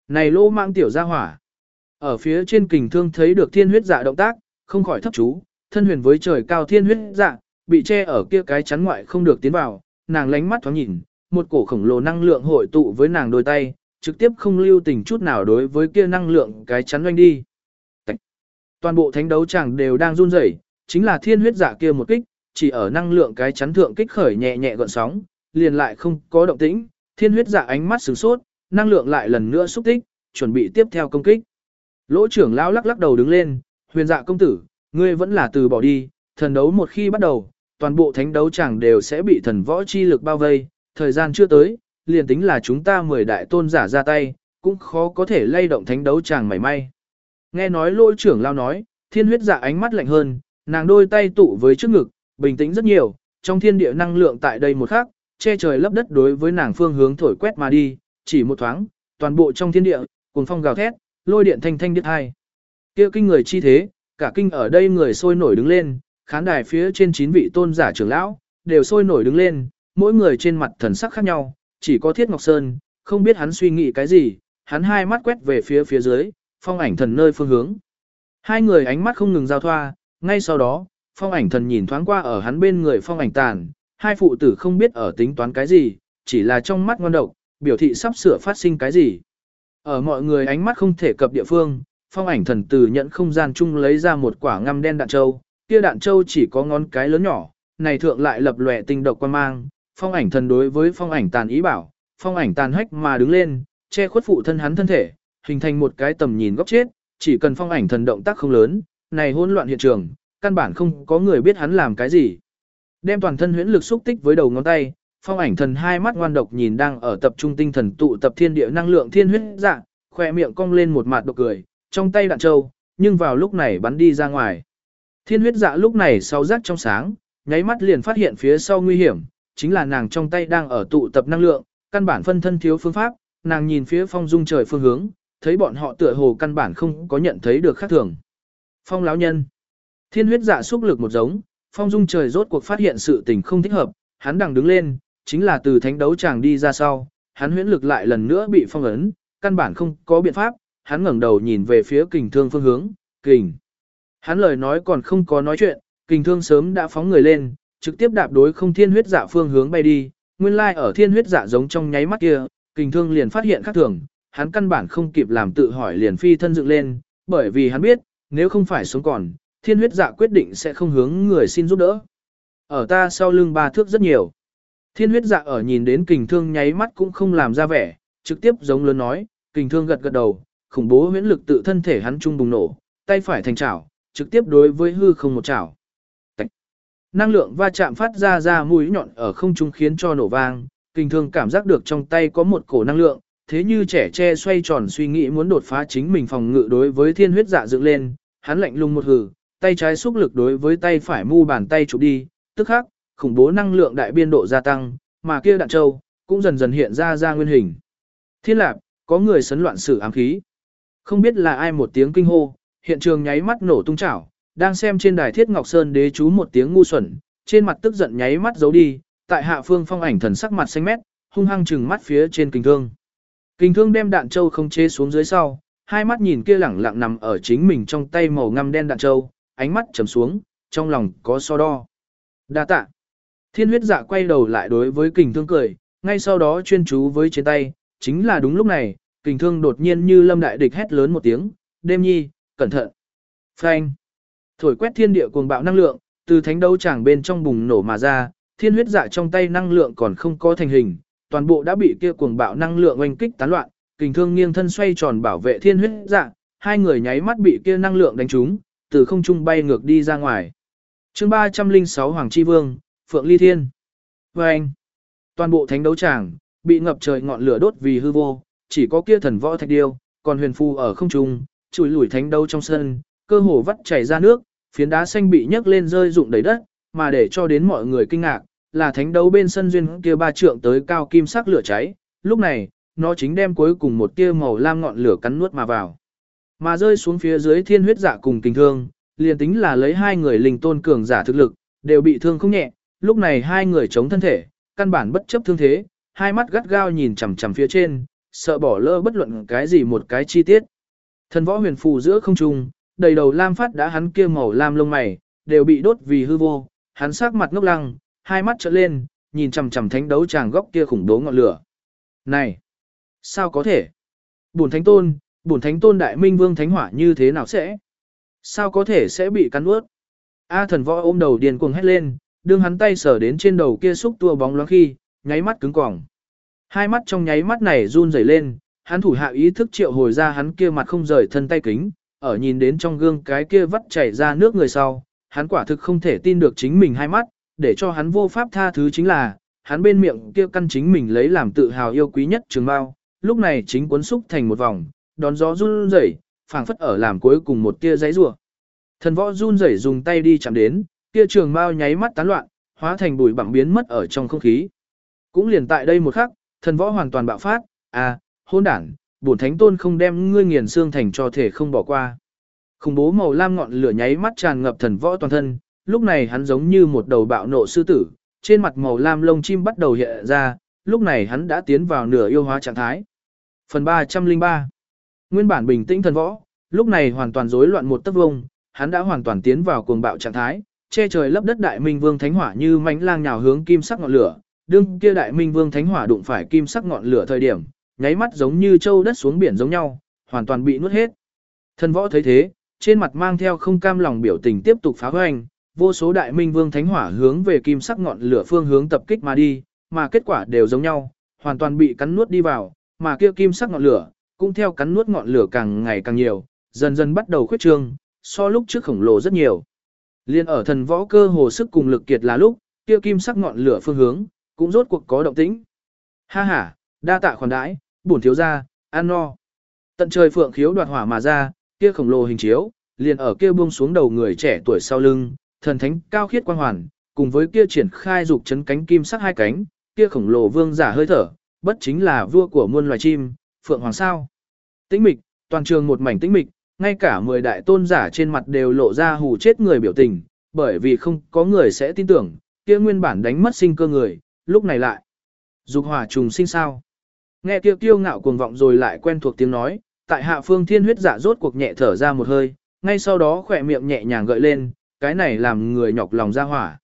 Này lô mạng tiểu ra hỏa. Ở phía trên kình thương thấy được thiên huyết dạ động tác, không khỏi thấp chú, thân huyền với trời cao thiên huyết dạ, bị che ở kia cái chắn ngoại không được tiến vào, nàng lánh mắt thoáng nhìn, một cổ khổng lồ năng lượng hội tụ với nàng đôi tay, trực tiếp không lưu tình chút nào đối với kia năng lượng cái chắn doanh đi. Toàn bộ thánh đấu chẳng đều đang run rẩy, chính là thiên huyết giả kia một kích, chỉ ở năng lượng cái chắn thượng kích khởi nhẹ nhẹ gọn sóng, liền lại không có động tĩnh, thiên huyết giả ánh mắt sửng sốt, năng lượng lại lần nữa xúc tích, chuẩn bị tiếp theo công kích. Lỗ trưởng lão lắc lắc đầu đứng lên, huyền dạ công tử, ngươi vẫn là từ bỏ đi, thần đấu một khi bắt đầu, toàn bộ thánh đấu chẳng đều sẽ bị thần võ chi lực bao vây, thời gian chưa tới, liền tính là chúng ta mười đại tôn giả ra tay, cũng khó có thể lay động thánh đấu chàng mảy may. Nghe nói lôi trưởng lao nói, thiên huyết dạ ánh mắt lạnh hơn, nàng đôi tay tụ với trước ngực, bình tĩnh rất nhiều, trong thiên địa năng lượng tại đây một khắc, che trời lấp đất đối với nàng phương hướng thổi quét mà đi, chỉ một thoáng, toàn bộ trong thiên địa, cùng phong gào thét, lôi điện thanh thanh điếc hai. Kia kinh người chi thế, cả kinh ở đây người sôi nổi đứng lên, khán đài phía trên chín vị tôn giả trưởng lão, đều sôi nổi đứng lên, mỗi người trên mặt thần sắc khác nhau, chỉ có Thiết Ngọc Sơn, không biết hắn suy nghĩ cái gì, hắn hai mắt quét về phía phía dưới, phong ảnh thần nơi phương hướng. Hai người ánh mắt không ngừng giao thoa, ngay sau đó, phong ảnh thần nhìn thoáng qua ở hắn bên người phong ảnh tàn, hai phụ tử không biết ở tính toán cái gì, chỉ là trong mắt ngon độc, biểu thị sắp sửa phát sinh cái gì. Ở mọi người ánh mắt không thể cập địa phương, phong ảnh thần từ nhận không gian chung lấy ra một quả ngăm đen đạn châu, kia đạn châu chỉ có ngón cái lớn nhỏ, này thượng lại lập lòe tinh độc quan mang, phong ảnh thần đối với phong ảnh tàn ý bảo, phong ảnh tàn hách mà đứng lên, che khuất phụ thân hắn thân thể, hình thành một cái tầm nhìn góc chết, chỉ cần phong ảnh thần động tác không lớn, này hỗn loạn hiện trường, căn bản không có người biết hắn làm cái gì. Đem toàn thân huyễn lực xúc tích với đầu ngón tay, phong ảnh thần hai mắt ngoan độc nhìn đang ở tập trung tinh thần tụ tập thiên địa năng lượng thiên huyết dạng, khỏe miệng cong lên một mặt độc cười, trong tay đạn trâu, nhưng vào lúc này bắn đi ra ngoài. Thiên huyết dạ lúc này sau rắc trong sáng, nháy mắt liền phát hiện phía sau nguy hiểm, chính là nàng trong tay đang ở tụ tập năng lượng, căn bản phân thân thiếu phương pháp, nàng nhìn phía phong dung trời phương hướng, thấy bọn họ tựa hồ căn bản không có nhận thấy được khác thường. Phong lão nhân. Thiên huyết dạ xúc lực một giống, phong dung trời rốt cuộc phát hiện sự tình không thích hợp, hắn đang đứng lên, chính là từ thánh đấu chàng đi ra sau, hắn huyễn lực lại lần nữa bị phong ấn, căn bản không có biện pháp, hắn ngẩng đầu nhìn về phía kình thương phương hướng, kình. Hắn lời nói còn không có nói chuyện, kình thương sớm đã phóng người lên, trực tiếp đạp đối không thiên huyết dạ phương hướng bay đi, nguyên lai ở thiên huyết dạ giống trong nháy mắt kia, kình thương liền phát hiện khác thường, hắn căn bản không kịp làm tự hỏi liền phi thân dựng lên, bởi vì hắn biết, nếu không phải sống còn, thiên huyết dạ quyết định sẽ không hướng người xin giúp đỡ. Ở ta sau lưng ba thước rất nhiều. Thiên huyết dạ ở nhìn đến kình thương nháy mắt cũng không làm ra vẻ, trực tiếp giống lớn nói, kình thương gật gật đầu, khủng bố huyễn lực tự thân thể hắn trung bùng nổ, tay phải thành chảo, trực tiếp đối với hư không một chảo. Năng lượng va chạm phát ra ra mũi nhọn ở không trung khiến cho nổ vang, kinh thương cảm giác được trong tay có một cổ năng lượng, thế như trẻ tre xoay tròn suy nghĩ muốn đột phá chính mình phòng ngự đối với thiên huyết dạ dựng lên, hắn lạnh lùng một hừ, tay trái xúc lực đối với tay phải mu bàn tay chụp đi, tức khắc, khủng bố năng lượng đại biên độ gia tăng, mà kia đạn châu cũng dần dần hiện ra ra nguyên hình. Thiên lạp, có người sấn loạn sử ám khí. Không biết là ai một tiếng kinh hô, hiện trường nháy mắt nổ tung chảo, đang xem trên đài thiết ngọc sơn đế chú một tiếng ngu xuẩn, trên mặt tức giận nháy mắt giấu đi, tại hạ phương phong ảnh thần sắc mặt xanh mét, hung hăng trừng mắt phía trên kinh thương. Kinh thương đem đạn châu không chế xuống dưới sau, hai mắt nhìn kia lẳng lặng nằm ở chính mình trong tay màu ngăm đen đạn châu, ánh mắt trầm xuống, trong lòng có so đo. Đa tạ. Thiên huyết dạ quay đầu lại đối với kình thương cười, ngay sau đó chuyên chú với trên tay, chính là đúng lúc này, kình thương đột nhiên như lâm đại địch hét lớn một tiếng, đêm nhi, cẩn thận. Phanh. Thổi quét thiên địa cuồng bạo năng lượng, từ thánh đấu tràng bên trong bùng nổ mà ra, thiên huyết dạ trong tay năng lượng còn không có thành hình, toàn bộ đã bị kia cuồng bạo năng lượng oanh kích tán loạn, kình thương nghiêng thân xoay tròn bảo vệ thiên huyết dạ, hai người nháy mắt bị kia năng lượng đánh trúng, từ không trung bay ngược đi ra ngoài. Chương 306 Hoàng Chi Vương, Phượng Ly Thiên. Phanh. Toàn bộ thánh đấu tràng bị ngập trời ngọn lửa đốt vì hư vô, chỉ có kia thần võ thạch điêu, còn huyền phu ở không trung, chùi lủi thánh đấu trong sân, cơ hồ vắt chảy ra nước, phiến đá xanh bị nhấc lên rơi rụng đầy đất, mà để cho đến mọi người kinh ngạc, là thánh đấu bên sân duyên kia ba trượng tới cao kim sắc lửa cháy, lúc này, nó chính đem cuối cùng một tia màu lam ngọn lửa cắn nuốt mà vào. Mà rơi xuống phía dưới thiên huyết dạ cùng kinh thương, liền tính là lấy hai người linh tôn cường giả thực lực, đều bị thương không nhẹ, lúc này hai người chống thân thể, căn bản bất chấp thương thế, hai mắt gắt gao nhìn chằm chằm phía trên, sợ bỏ lỡ bất luận cái gì một cái chi tiết. Thần võ huyền phù giữa không trung, đầy đầu lam phát đã hắn kia màu lam lông mày, đều bị đốt vì hư vô, hắn sắc mặt ngốc lăng, hai mắt trợn lên, nhìn chằm chằm thánh đấu tràng góc kia khủng bố ngọn lửa. Này, sao có thể? Bổn thánh tôn, bổn thánh tôn đại minh vương thánh hỏa như thế nào sẽ? Sao có thể sẽ bị cắn ướt? A thần võ ôm đầu điền cuồng hét lên, đương hắn tay sờ đến trên đầu kia xúc tua bóng loáng khi, nháy mắt cứng cỏng. Hai mắt trong nháy mắt này run rẩy lên, hắn thủ hạ ý thức triệu hồi ra hắn kia mặt không rời thân tay kính, ở nhìn đến trong gương cái kia vắt chảy ra nước người sau, hắn quả thực không thể tin được chính mình hai mắt, để cho hắn vô pháp tha thứ chính là, hắn bên miệng kia căn chính mình lấy làm tự hào yêu quý nhất trường bao, lúc này chính cuốn xúc thành một vòng, đón gió run rẩy, phảng phất ở làm cuối cùng một tia giấy rủa. Thần võ run rẩy dùng tay đi chạm đến, kia trường bao nháy mắt tán loạn, hóa thành bụi bặm biến mất ở trong không khí. Cũng liền tại đây một khắc, thần võ hoàn toàn bạo phát, à, hôn đản, bổn thánh tôn không đem ngươi nghiền xương thành cho thể không bỏ qua. Khủng bố màu lam ngọn lửa nháy mắt tràn ngập thần võ toàn thân, lúc này hắn giống như một đầu bạo nộ sư tử, trên mặt màu lam lông chim bắt đầu hiện ra, lúc này hắn đã tiến vào nửa yêu hóa trạng thái. Phần 303 Nguyên bản bình tĩnh thần võ, lúc này hoàn toàn rối loạn một tấc vông, hắn đã hoàn toàn tiến vào cuồng bạo trạng thái, che trời lấp đất đại minh vương thánh hỏa như mãnh lang nhào hướng kim sắc ngọn lửa, đương kia đại minh vương thánh hỏa đụng phải kim sắc ngọn lửa thời điểm, nháy mắt giống như châu đất xuống biển giống nhau, hoàn toàn bị nuốt hết. Thần võ thấy thế, trên mặt mang theo không cam lòng biểu tình tiếp tục phá hoành, vô số đại minh vương thánh hỏa hướng về kim sắc ngọn lửa phương hướng tập kích mà đi, mà kết quả đều giống nhau, hoàn toàn bị cắn nuốt đi vào, mà kia kim sắc ngọn lửa cũng theo cắn nuốt ngọn lửa càng ngày càng nhiều, dần dần bắt đầu khuyết trương, so lúc trước khổng lồ rất nhiều. Liên ở thần võ cơ hồ sức cùng lực kiệt là lúc, kia kim sắc ngọn lửa phương hướng, cũng rốt cuộc có động tĩnh. Ha ha, đa tạ khoản đãi, bổn thiếu gia, ăn no. Tận trời phượng khiếu đoạt hỏa mà ra, kia khổng lồ hình chiếu, liền ở kia buông xuống đầu người trẻ tuổi sau lưng, thần thánh cao khiết quang hoàn, cùng với kia triển khai dục chấn cánh kim sắc hai cánh, kia khổng lồ vương giả hơi thở, bất chính là vua của muôn loài chim, phượng hoàng sao. Tĩnh mịch, toàn trường một mảnh tĩnh mịch, ngay cả 10 đại tôn giả trên mặt đều lộ ra hù chết người biểu tình, bởi vì không có người sẽ tin tưởng, kia nguyên bản đánh mất sinh cơ người, lúc này lại. Dục hỏa trùng sinh sao. Nghe kia kiêu ngạo cuồng vọng rồi lại quen thuộc tiếng nói, tại hạ phương thiên huyết dạ rốt cuộc nhẹ thở ra một hơi, ngay sau đó khỏe miệng nhẹ nhàng gợi lên, cái này làm người nhọc lòng ra hỏa.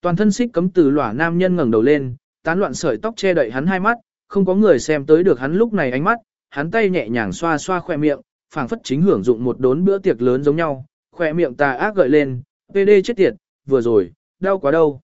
Toàn thân xích cấm từ lỏa nam nhân ngẩng đầu lên, tán loạn sợi tóc che đậy hắn hai mắt, không có người xem tới được hắn lúc này ánh mắt, hắn tay nhẹ nhàng xoa xoa khỏe miệng, phảng phất chính hưởng dụng một đốn bữa tiệc lớn giống nhau, khỏe miệng tà ác gợi lên, PD chết tiệt, vừa rồi, đau quá đâu.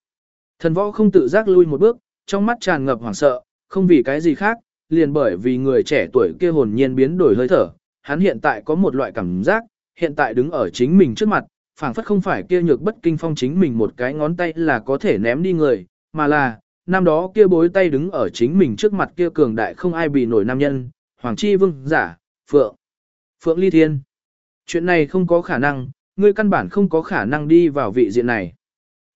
Thần võ không tự giác lui một bước, trong mắt tràn ngập hoảng sợ, không vì cái gì khác, liền bởi vì người trẻ tuổi kia hồn nhiên biến đổi hơi thở, hắn hiện tại có một loại cảm giác, hiện tại đứng ở chính mình trước mặt, phảng phất không phải kia nhược bất kinh phong chính mình một cái ngón tay là có thể ném đi người, mà là, năm đó kia bối tay đứng ở chính mình trước mặt kia cường đại không ai bị nổi nam nhân, Hoàng Chi Vương, giả, Phượng, Phượng Ly Thiên. Chuyện này không có khả năng, ngươi căn bản không có khả năng đi vào vị diện này.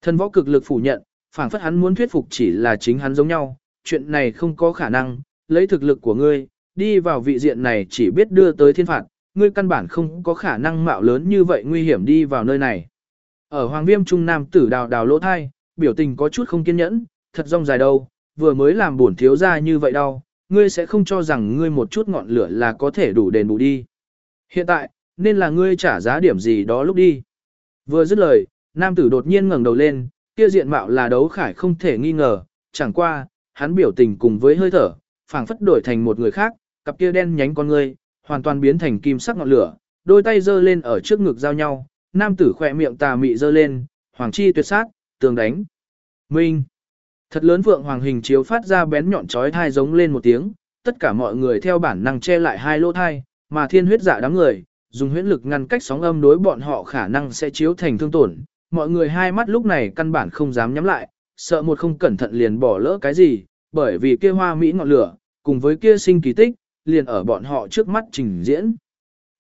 Thần võ cực lực phủ nhận, phảng phất hắn muốn thuyết phục chỉ là chính hắn giống nhau, chuyện này không có khả năng, lấy thực lực của ngươi, đi vào vị diện này chỉ biết đưa tới thiên phạt, ngươi căn bản không có khả năng mạo lớn như vậy nguy hiểm đi vào nơi này. Ở Hoàng Viêm Trung Nam tử đào đào lỗ thai, biểu tình có chút không kiên nhẫn, thật rong dài đâu, vừa mới làm buồn thiếu ra như vậy đâu, ngươi sẽ không cho rằng ngươi một chút ngọn lửa là có thể đủ đền bù đi. Hiện tại, nên là ngươi trả giá điểm gì đó lúc đi. Vừa dứt lời, Nam tử đột nhiên ngẩng đầu lên, kia diện mạo là đấu khải không thể nghi ngờ, chẳng qua, hắn biểu tình cùng với hơi thở, phảng phất đổi thành một người khác, cặp kia đen nhánh con ngươi, hoàn toàn biến thành kim sắc ngọn lửa, đôi tay giơ lên ở trước ngực giao nhau, nam tử khỏe miệng tà mị giơ lên, hoàng chi tuyệt sát, tường đánh. Minh. Thật lớn vượng hoàng hình chiếu phát ra bén nhọn chói thai giống lên một tiếng, tất cả mọi người theo bản năng che lại hai lỗ thai, mà thiên huyết giả đám người, dùng huyễn lực ngăn cách sóng âm đối bọn họ khả năng sẽ chiếu thành thương tổn. Mọi người hai mắt lúc này căn bản không dám nhắm lại, sợ một không cẩn thận liền bỏ lỡ cái gì, bởi vì kia hoa mỹ ngọn lửa, cùng với kia sinh kỳ tích, liền ở bọn họ trước mắt trình diễn.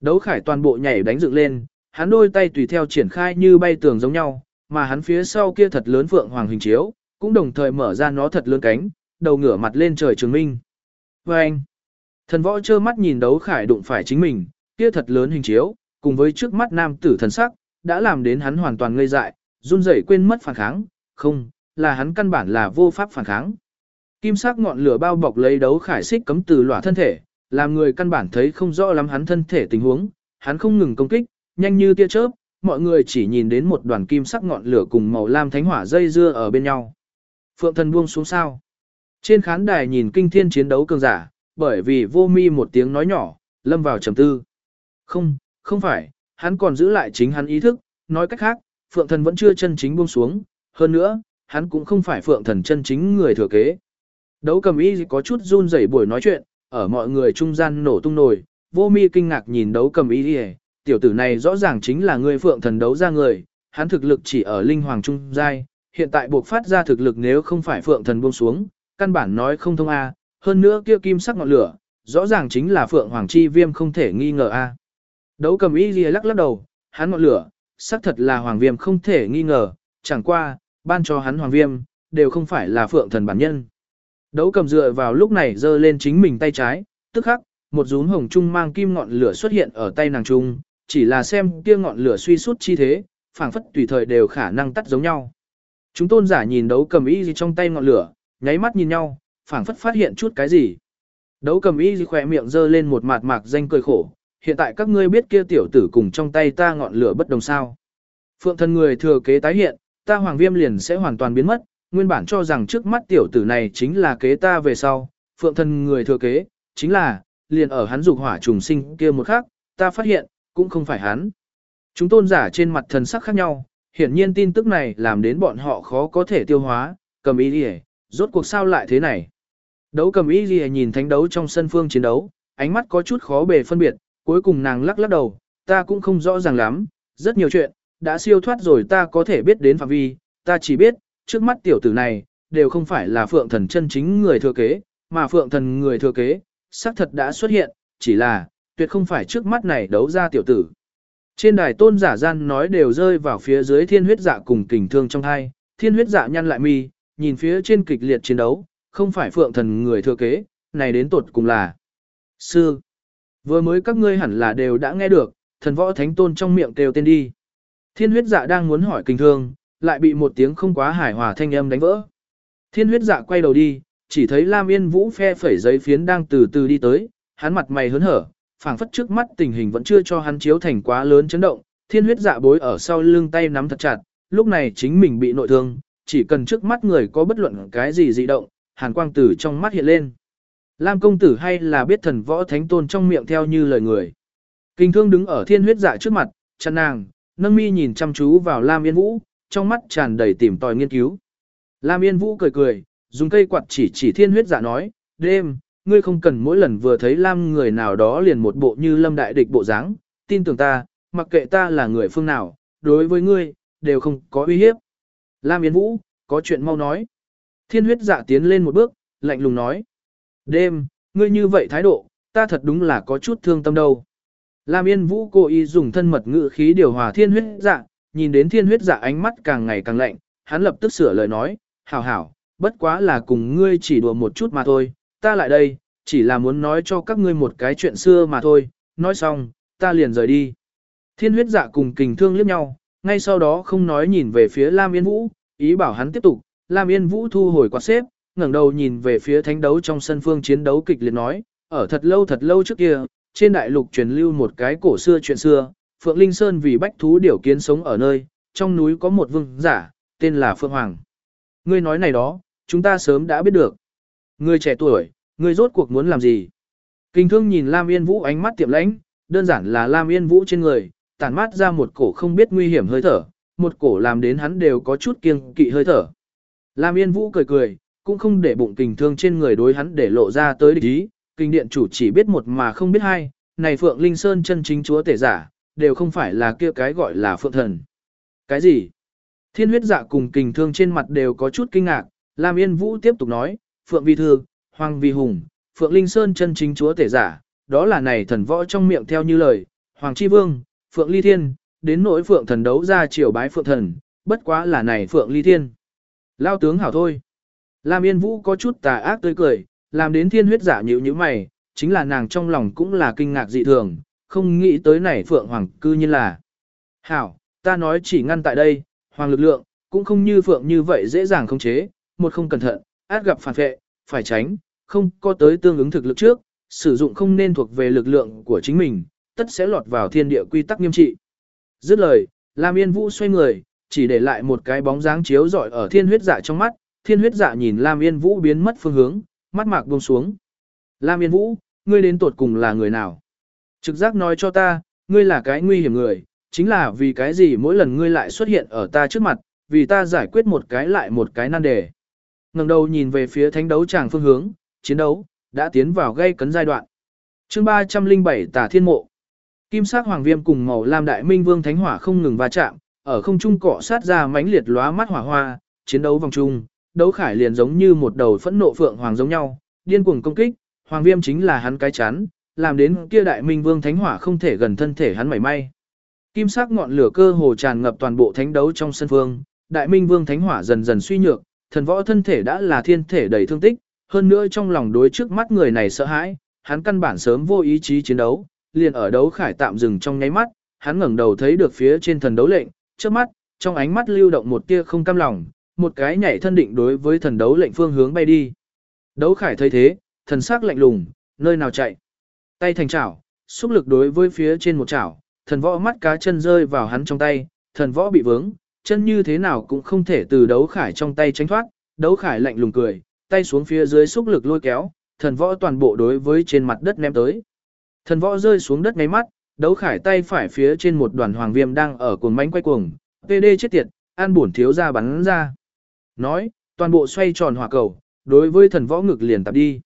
Đấu khải toàn bộ nhảy đánh dựng lên, hắn đôi tay tùy theo triển khai như bay tường giống nhau, mà hắn phía sau kia thật lớn phượng hoàng hình chiếu, cũng đồng thời mở ra nó thật lớn cánh, đầu ngửa mặt lên trời trường minh. Và anh, thần võ trơ mắt nhìn đấu khải đụng phải chính mình, kia thật lớn hình chiếu, cùng với trước mắt nam tử thần sắc, đã làm đến hắn hoàn toàn ngây dại, run rẩy quên mất phản kháng, không, là hắn căn bản là vô pháp phản kháng. Kim sắc ngọn lửa bao bọc lấy đấu khải xích cấm từ lỏa thân thể, làm người căn bản thấy không rõ lắm hắn thân thể tình huống, hắn không ngừng công kích, nhanh như tia chớp, mọi người chỉ nhìn đến một đoàn kim sắc ngọn lửa cùng màu lam thánh hỏa dây dưa ở bên nhau. Phượng thần buông xuống sao. Trên khán đài nhìn kinh thiên chiến đấu cường giả, bởi vì vô mi một tiếng nói nhỏ, lâm vào trầm tư. Không, không phải, hắn còn giữ lại chính hắn ý thức, nói cách khác, phượng thần vẫn chưa chân chính buông xuống, hơn nữa, hắn cũng không phải phượng thần chân chính người thừa kế. Đấu cầm y có chút run rẩy buổi nói chuyện, ở mọi người trung gian nổ tung nổi, vô mi kinh ngạc nhìn đấu cầm y đi tiểu tử này rõ ràng chính là người phượng thần đấu ra người, hắn thực lực chỉ ở linh hoàng trung giai, hiện tại buộc phát ra thực lực nếu không phải phượng thần buông xuống, căn bản nói không thông a, hơn nữa kia kim sắc ngọn lửa, rõ ràng chính là phượng hoàng chi viêm không thể nghi ngờ a. Đấu cầm y lìa lắc lắc đầu, hắn ngọn lửa, xác thật là hoàng viêm không thể nghi ngờ, chẳng qua, ban cho hắn hoàng viêm, đều không phải là phượng thần bản nhân. Đấu cầm dựa vào lúc này giơ lên chính mình tay trái, tức khắc, một rúm hồng trung mang kim ngọn lửa xuất hiện ở tay nàng trung, chỉ là xem kia ngọn lửa suy sút chi thế, phảng phất tùy thời đều khả năng tắt giống nhau. Chúng tôn giả nhìn đấu cầm y gì trong tay ngọn lửa, nháy mắt nhìn nhau, phảng phất phát hiện chút cái gì. Đấu cầm y gì khỏe miệng giơ lên một mặt mạc danh cười khổ, hiện tại các ngươi biết kia tiểu tử cùng trong tay ta ngọn lửa bất đồng sao. Phượng thân người thừa kế tái hiện, ta hoàng viêm liền sẽ hoàn toàn biến mất, nguyên bản cho rằng trước mắt tiểu tử này chính là kế ta về sau, phượng thần người thừa kế, chính là, liền ở hắn dục hỏa trùng sinh kia một khắc, ta phát hiện, cũng không phải hắn. Chúng tôn giả trên mặt thần sắc khác nhau, hiển nhiên tin tức này làm đến bọn họ khó có thể tiêu hóa, cầm ý đi rốt cuộc sao lại thế này. Đấu cầm ý gì nhìn thánh đấu trong sân phương chiến đấu, ánh mắt có chút khó bề phân biệt, cuối cùng nàng lắc lắc đầu, ta cũng không rõ ràng lắm, rất nhiều chuyện, đã siêu thoát rồi ta có thể biết đến phạm vi, ta chỉ biết, trước mắt tiểu tử này, đều không phải là phượng thần chân chính người thừa kế, mà phượng thần người thừa kế, xác thật đã xuất hiện, chỉ là, tuyệt không phải trước mắt này đấu ra tiểu tử. Trên đài tôn giả gian nói đều rơi vào phía dưới thiên huyết dạ cùng kình thương trong hai, thiên huyết dạ nhăn lại mi, nhìn phía trên kịch liệt chiến đấu, không phải phượng thần người thừa kế, này đến tột cùng là sư. Vừa mới các ngươi hẳn là đều đã nghe được, thần võ thánh tôn trong miệng kêu tên đi. Thiên huyết dạ đang muốn hỏi kình thương, lại bị một tiếng không quá hài hòa thanh âm đánh vỡ. Thiên huyết dạ quay đầu đi, chỉ thấy Lam Yên Vũ phe phẩy giấy phiến đang từ từ đi tới, hắn mặt mày hớn hở, phảng phất trước mắt tình hình vẫn chưa cho hắn chiếu thành quá lớn chấn động, thiên huyết dạ bối ở sau lưng tay nắm thật chặt, lúc này chính mình bị nội thương, chỉ cần trước mắt người có bất luận cái gì dị động, hàn quang tử trong mắt hiện lên. Lam công tử hay là biết thần võ thánh tôn trong miệng theo như lời người. Kinh thương đứng ở thiên huyết dạ trước mặt, chăn nàng, nâng mi nhìn chăm chú vào Lam Yên Vũ, trong mắt tràn đầy tìm tòi nghiên cứu. Lam Yên Vũ cười cười, dùng cây quạt chỉ chỉ thiên huyết dạ nói, đêm, ngươi không cần mỗi lần vừa thấy Lam người nào đó liền một bộ như lâm đại địch bộ dáng, tin tưởng ta, mặc kệ ta là người phương nào, đối với ngươi, đều không có uy hiếp. Lam Yên Vũ, có chuyện mau nói. Thiên huyết dạ tiến lên một bước, lạnh lùng nói. Đêm, ngươi như vậy thái độ, ta thật đúng là có chút thương tâm đâu. Lam Yên Vũ cố ý dùng thân mật ngữ khí điều hòa thiên huyết dạ, nhìn đến thiên huyết dạ ánh mắt càng ngày càng lạnh, hắn lập tức sửa lời nói, hảo hảo, bất quá là cùng ngươi chỉ đùa một chút mà thôi, ta lại đây, chỉ là muốn nói cho các ngươi một cái chuyện xưa mà thôi, nói xong, ta liền rời đi. Thiên huyết dạ cùng kình thương liếc nhau, ngay sau đó không nói nhìn về phía Lam Yên Vũ, ý bảo hắn tiếp tục, Lam Yên Vũ thu hồi quạt xếp, ngẩng đầu nhìn về phía thánh đấu trong sân phương chiến đấu kịch liệt nói, ở thật lâu thật lâu trước kia, trên đại lục truyền lưu một cái cổ xưa chuyện xưa, Phượng Linh Sơn vì bách thú điều kiến sống ở nơi, trong núi có một vương giả, tên là Phượng Hoàng. Ngươi nói này đó, chúng ta sớm đã biết được. Ngươi trẻ tuổi, ngươi rốt cuộc muốn làm gì? Kinh thương nhìn Lam Yên Vũ ánh mắt tiệm lãnh, đơn giản là Lam Yên Vũ trên người, tản mát ra một cổ không biết nguy hiểm hơi thở, một cổ làm đến hắn đều có chút kiêng kỵ hơi thở. Lam Yên Vũ cười cười, cũng không để bụng kình thương trên người đối hắn để lộ ra tới địch ý, kinh điện chủ chỉ biết một mà không biết hai, này Phượng Linh Sơn chân chính chúa tể giả, đều không phải là kia cái gọi là Phượng Thần. Cái gì? Thiên huyết dạ cùng kình thương trên mặt đều có chút kinh ngạc, Lam Yên Vũ tiếp tục nói, Phượng Vi Thư, Hoàng Vi Hùng, Phượng Linh Sơn chân chính chúa tể giả, đó là này thần võ trong miệng theo như lời, Hoàng Chi Vương, Phượng Ly Thiên, đến nỗi Phượng thần đấu ra triều bái Phượng thần, bất quá là này Phượng Ly Thiên. Lao tướng hảo thôi. Lam Yên Vũ có chút tà ác tươi cười, làm đến thiên huyết giả nhữ như mày, chính là nàng trong lòng cũng là kinh ngạc dị thường, không nghĩ tới này Phượng Hoàng cư nhiên là. Hảo, ta nói chỉ ngăn tại đây, Hoàng lực lượng, cũng không như Phượng như vậy dễ dàng khống chế, một không cẩn thận, át gặp phản vệ, phải tránh, không có tới tương ứng thực lực trước, sử dụng không nên thuộc về lực lượng của chính mình, tất sẽ lọt vào thiên địa quy tắc nghiêm trị. Dứt lời, Lam Yên Vũ xoay người, chỉ để lại một cái bóng dáng chiếu rọi ở thiên huyết dạ trong mắt, thiên huyết dạ nhìn Lam Yên Vũ biến mất phương hướng, mắt mạc buông xuống. Lam Yên Vũ, ngươi đến tột cùng là người nào? Trực giác nói cho ta, ngươi là cái nguy hiểm người, chính là vì cái gì mỗi lần ngươi lại xuất hiện ở ta trước mặt, vì ta giải quyết một cái lại một cái nan đề. ngẩng đầu nhìn về phía thánh đấu tràng phương hướng, chiến đấu, đã tiến vào gây cấn giai đoạn. chương 307 tả thiên mộ. Kim sắc hoàng viêm cùng màu lam đại minh vương thánh hỏa không ngừng va chạm, ở không trung cọ sát ra mãnh liệt lóa mắt hỏa hoa, chiến đấu vòng trung, đấu khải liền giống như một đầu phẫn nộ phượng hoàng giống nhau, điên cuồng công kích, hoàng viêm chính là hắn cái chắn, làm đến kia đại minh vương thánh hỏa không thể gần thân thể hắn mảy may. Kim sắc ngọn lửa cơ hồ tràn ngập toàn bộ thánh đấu trong sân phương, đại minh vương thánh hỏa dần dần suy nhược, thần võ thân thể đã là thiên thể đầy thương tích, hơn nữa trong lòng đối trước mắt người này sợ hãi, hắn căn bản sớm vô ý chí chiến đấu, liền ở đấu khải tạm dừng trong nháy mắt, hắn ngẩng đầu thấy được phía trên thần đấu lệnh, trước mắt, trong ánh mắt lưu động một tia không cam lòng, một cái nhảy thân định đối với thần đấu lệnh phương hướng bay đi. Đấu khải thấy thế, thần sắc lạnh lùng, nơi nào chạy. Tay thành chảo, xúc lực đối với phía trên một chảo, thần võ mắt cá chân rơi vào hắn trong tay, thần võ bị vướng, chân như thế nào cũng không thể từ đấu khải trong tay tránh thoát, đấu khải lạnh lùng cười, tay xuống phía dưới xúc lực lôi kéo, thần võ toàn bộ đối với trên mặt đất ném tới. Thần võ rơi xuống đất ngay mắt, đấu khải tay phải phía trên một đoàn hoàng viêm đang ở cuồng mánh quay cuồng, PD chết tiệt, an bổn thiếu ra bắn ra. Nói, toàn bộ xoay tròn hỏa cầu, đối với thần võ ngực liền tập đi.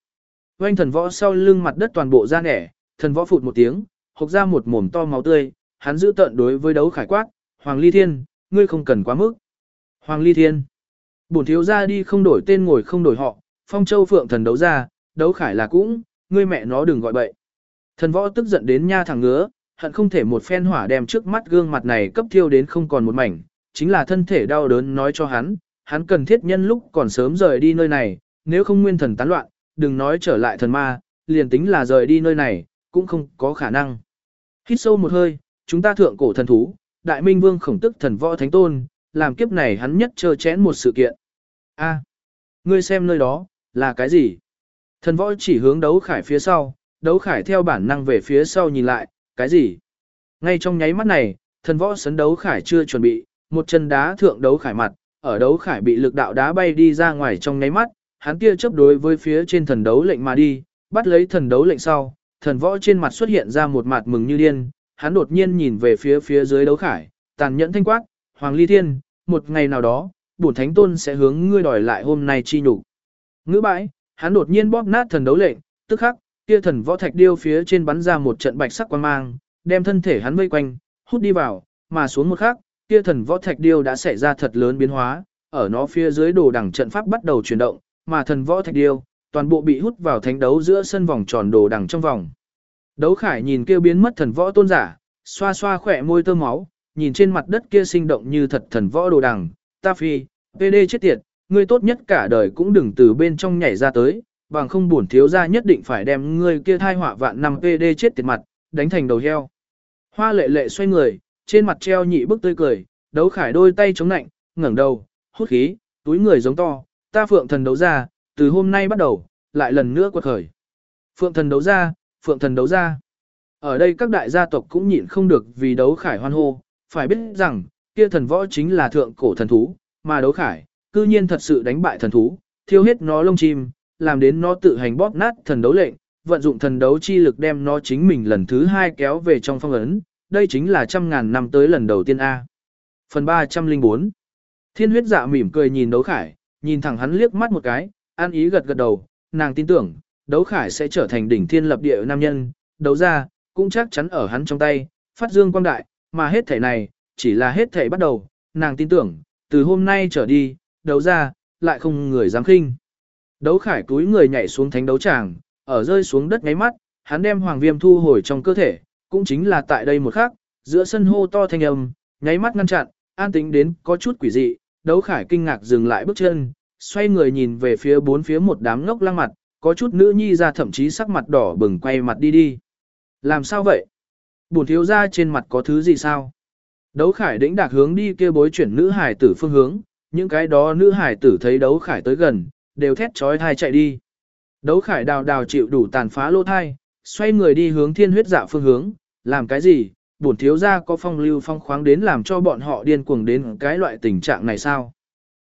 Oanh thần võ sau lưng mặt đất toàn bộ ra nẻ, thần võ phụt một tiếng, hộc ra một mồm to máu tươi, hắn giữ tận đối với đấu khải quát, Hoàng Ly Thiên, ngươi không cần quá mức. Hoàng Ly Thiên, bổn thiếu ra đi không đổi tên ngồi không đổi họ, phong châu phượng thần đấu ra, đấu khải là cũng, ngươi mẹ nó đừng gọi bậy. Thần võ tức giận đến nha thẳng ngứa, hận không thể một phen hỏa đem trước mắt gương mặt này cấp thiêu đến không còn một mảnh, chính là thân thể đau đớn nói cho hắn, hắn cần thiết nhân lúc còn sớm rời đi nơi này, nếu không nguyên thần tán loạn, đừng nói trở lại thần ma, liền tính là rời đi nơi này, cũng không có khả năng. Hít sâu một hơi, chúng ta thượng cổ thần thú, đại minh vương khổng tức thần võ thánh tôn, làm kiếp này hắn nhất chờ chén một sự kiện. A, ngươi xem nơi đó, là cái gì? Thần võ chỉ hướng đấu khải phía sau, đấu khải theo bản năng về phía sau nhìn lại, cái gì? Ngay trong nháy mắt này, thần võ sấn đấu khải chưa chuẩn bị, một chân đá thượng đấu khải mặt, ở đấu khải bị lực đạo đá bay đi ra ngoài trong nháy mắt, hắn kia chấp đối với phía trên thần đấu lệnh mà đi, bắt lấy thần đấu lệnh sau, thần võ trên mặt xuất hiện ra một mặt mừng như điên, hắn đột nhiên nhìn về phía phía dưới đấu khải, tàn nhẫn thanh quát, Hoàng Ly Thiên, một ngày nào đó, bổn thánh tôn sẽ hướng ngươi đòi lại hôm nay chi nhục. Ngữ bãi, hắn đột nhiên bóp nát thần đấu lệnh, tức khắc, kia thần võ thạch điêu phía trên bắn ra một trận bạch sắc quang mang, đem thân thể hắn vây quanh, hút đi vào, mà xuống một khắc, kia thần võ thạch điêu đã xảy ra thật lớn biến hóa, ở nó phía dưới đồ đẳng trận pháp bắt đầu chuyển động, mà thần võ thạch điêu, toàn bộ bị hút vào thánh đấu giữa sân vòng tròn đồ đằng trong vòng. Đấu khải nhìn kia biến mất thần võ tôn giả, xoa xoa khỏe môi tơ máu, nhìn trên mặt đất kia sinh động như thật thần võ đồ đằng, ta phi, PD chết tiệt, ngươi tốt nhất cả đời cũng đừng từ bên trong nhảy ra tới, bằng không buồn thiếu ra nhất định phải đem ngươi kia thai họa vạn năm PD chết tiệt mặt, đánh thành đầu heo. Hoa lệ lệ xoay người, trên mặt treo nhị bức tươi cười, đấu khải đôi tay chống nạnh, ngẩng đầu, hút khí, túi người giống to, ta phượng thần đấu ra, từ hôm nay bắt đầu, lại lần nữa quật khởi. Phượng thần đấu ra, phượng thần đấu ra. Ở đây các đại gia tộc cũng nhịn không được vì đấu khải hoan hô, phải biết rằng, kia thần võ chính là thượng cổ thần thú, mà đấu khải, cư nhiên thật sự đánh bại thần thú, thiêu hết nó lông chim, làm đến nó tự hành bóp nát thần đấu lệnh, vận dụng thần đấu chi lực đem nó chính mình lần thứ hai kéo về trong phong ấn, đây chính là trăm ngàn năm tới lần đầu tiên A. Phần 304 Thiên huyết dạ mỉm cười nhìn đấu khải, nhìn thẳng hắn liếc mắt một cái, an ý gật gật đầu, nàng tin tưởng, đấu khải sẽ trở thành đỉnh thiên lập địa nam nhân, đấu ra, cũng chắc chắn ở hắn trong tay, phát dương quang đại, mà hết thể này, chỉ là hết thể bắt đầu, nàng tin tưởng, từ hôm nay trở đi, đấu ra, lại không người dám khinh. Đấu khải túi người nhảy xuống thánh đấu tràng, ở rơi xuống đất ngáy mắt, hắn đem hoàng viêm thu hồi trong cơ thể, cũng chính là tại đây một khắc, giữa sân hô to thanh âm, nháy mắt ngăn chặn, an tính đến có chút quỷ dị, đấu khải kinh ngạc dừng lại bước chân, xoay người nhìn về phía bốn phía một đám ngốc lăng mặt, có chút nữ nhi ra thậm chí sắc mặt đỏ bừng quay mặt đi đi. Làm sao vậy? Bổn thiếu ra trên mặt có thứ gì sao? Đấu khải đĩnh đạc hướng đi kia bối chuyển nữ hải tử phương hướng, những cái đó nữ hải tử thấy đấu khải tới gần, đều thét trói thai chạy đi. Đấu khải đào đào chịu đủ tàn phá lô thai, xoay người đi hướng thiên huyết dạ phương hướng, làm cái gì, bổn thiếu gia có phong lưu phong khoáng đến làm cho bọn họ điên cuồng đến cái loại tình trạng này sao.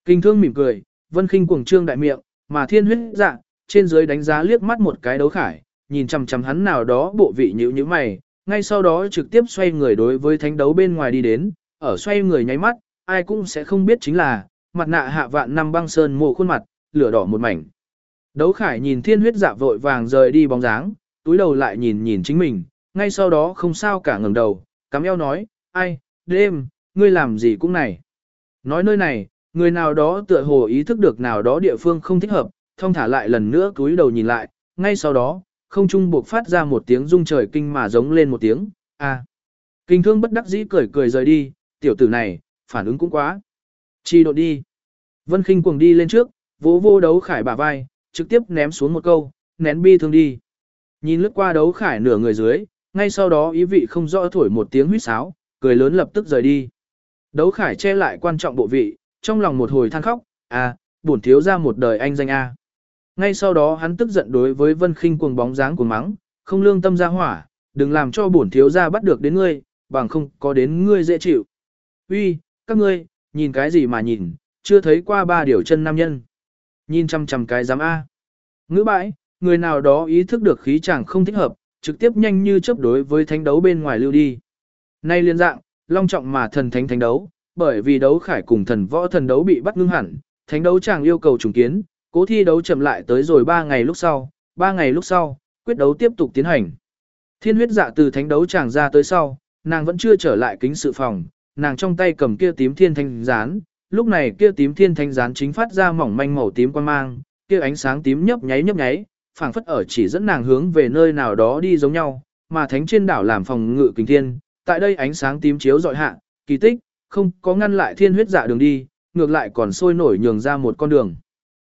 Kinh thương mỉm cười, vân khinh cuồng trương đại miệng, mà thiên huyết dạ, trên dưới đánh giá liếc mắt một cái đấu khải, nhìn chằm chằm hắn nào đó bộ vị nhữ như mày, ngay sau đó trực tiếp xoay người đối với thánh đấu bên ngoài đi đến, ở xoay người nháy mắt, ai cũng sẽ không biết chính là, mặt nạ hạ vạn năm băng sơn mồ khuôn mặt, lửa đỏ một mảnh. Đấu khải nhìn thiên huyết dạ vội vàng rời đi bóng dáng, túi đầu lại nhìn nhìn chính mình, ngay sau đó không sao cả ngẩng đầu, cắm eo nói, ai, đêm, ngươi làm gì cũng này. Nói nơi này, người nào đó tựa hồ ý thức được nào đó địa phương không thích hợp, thông thả lại lần nữa cúi đầu nhìn lại, ngay sau đó, không trung buộc phát ra một tiếng rung trời kinh mà giống lên một tiếng, a. Kinh thương bất đắc dĩ cười cười rời đi, tiểu tử này, phản ứng cũng quá. Chi độ đi. Vân khinh cuồng đi lên trước, vỗ vô đấu khải bả vai, trực tiếp ném xuống một câu, nén bi thương đi. Nhìn lướt qua đấu khải nửa người dưới, ngay sau đó ý vị không rõ thổi một tiếng huýt sáo, cười lớn lập tức rời đi. Đấu khải che lại quan trọng bộ vị, trong lòng một hồi than khóc, à, bổn thiếu ra một đời anh danh A. Ngay sau đó hắn tức giận đối với vân khinh cuồng bóng dáng của mắng, không lương tâm ra hỏa, đừng làm cho bổn thiếu ra bắt được đến ngươi, bằng không có đến ngươi dễ chịu. Uy, các ngươi, nhìn cái gì mà nhìn, chưa thấy qua ba điều chân nam nhân. Nhìn chăm chăm cái giám A. Ngữ bãi, người nào đó ý thức được khí chàng không thích hợp, trực tiếp nhanh như chớp đối với thánh đấu bên ngoài lưu đi. Nay liên dạng, long trọng mà thần thánh thánh đấu, bởi vì đấu khải cùng thần võ thần đấu bị bắt ngưng hẳn, thánh đấu chàng yêu cầu trùng kiến, cố thi đấu chậm lại tới rồi 3 ngày lúc sau, 3 ngày lúc sau, quyết đấu tiếp tục tiến hành. Thiên huyết dạ từ thánh đấu chàng ra tới sau, nàng vẫn chưa trở lại kính sự phòng, nàng trong tay cầm kia tím thiên thanh gián, lúc này kia tím thiên thanh gián chính phát ra mỏng manh màu tím quan mang, kia ánh sáng tím nhấp nháy nhấp nháy, phảng phất ở chỉ dẫn nàng hướng về nơi nào đó đi giống nhau, mà thánh trên đảo làm phòng ngự kình thiên, tại đây ánh sáng tím chiếu dọi hạ, kỳ tích, không có ngăn lại thiên huyết dạ đường đi, ngược lại còn sôi nổi nhường ra một con đường.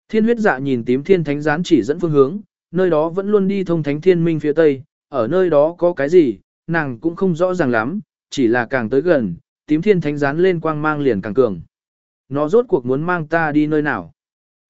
Thiên huyết dạ nhìn tím thiên thánh gián chỉ dẫn phương hướng, nơi đó vẫn luôn đi thông thánh thiên minh phía tây, ở nơi đó có cái gì, nàng cũng không rõ ràng lắm, chỉ là càng tới gần, tím thiên thánh gián lên quang mang liền càng cường. Nó rốt cuộc muốn mang ta đi nơi nào?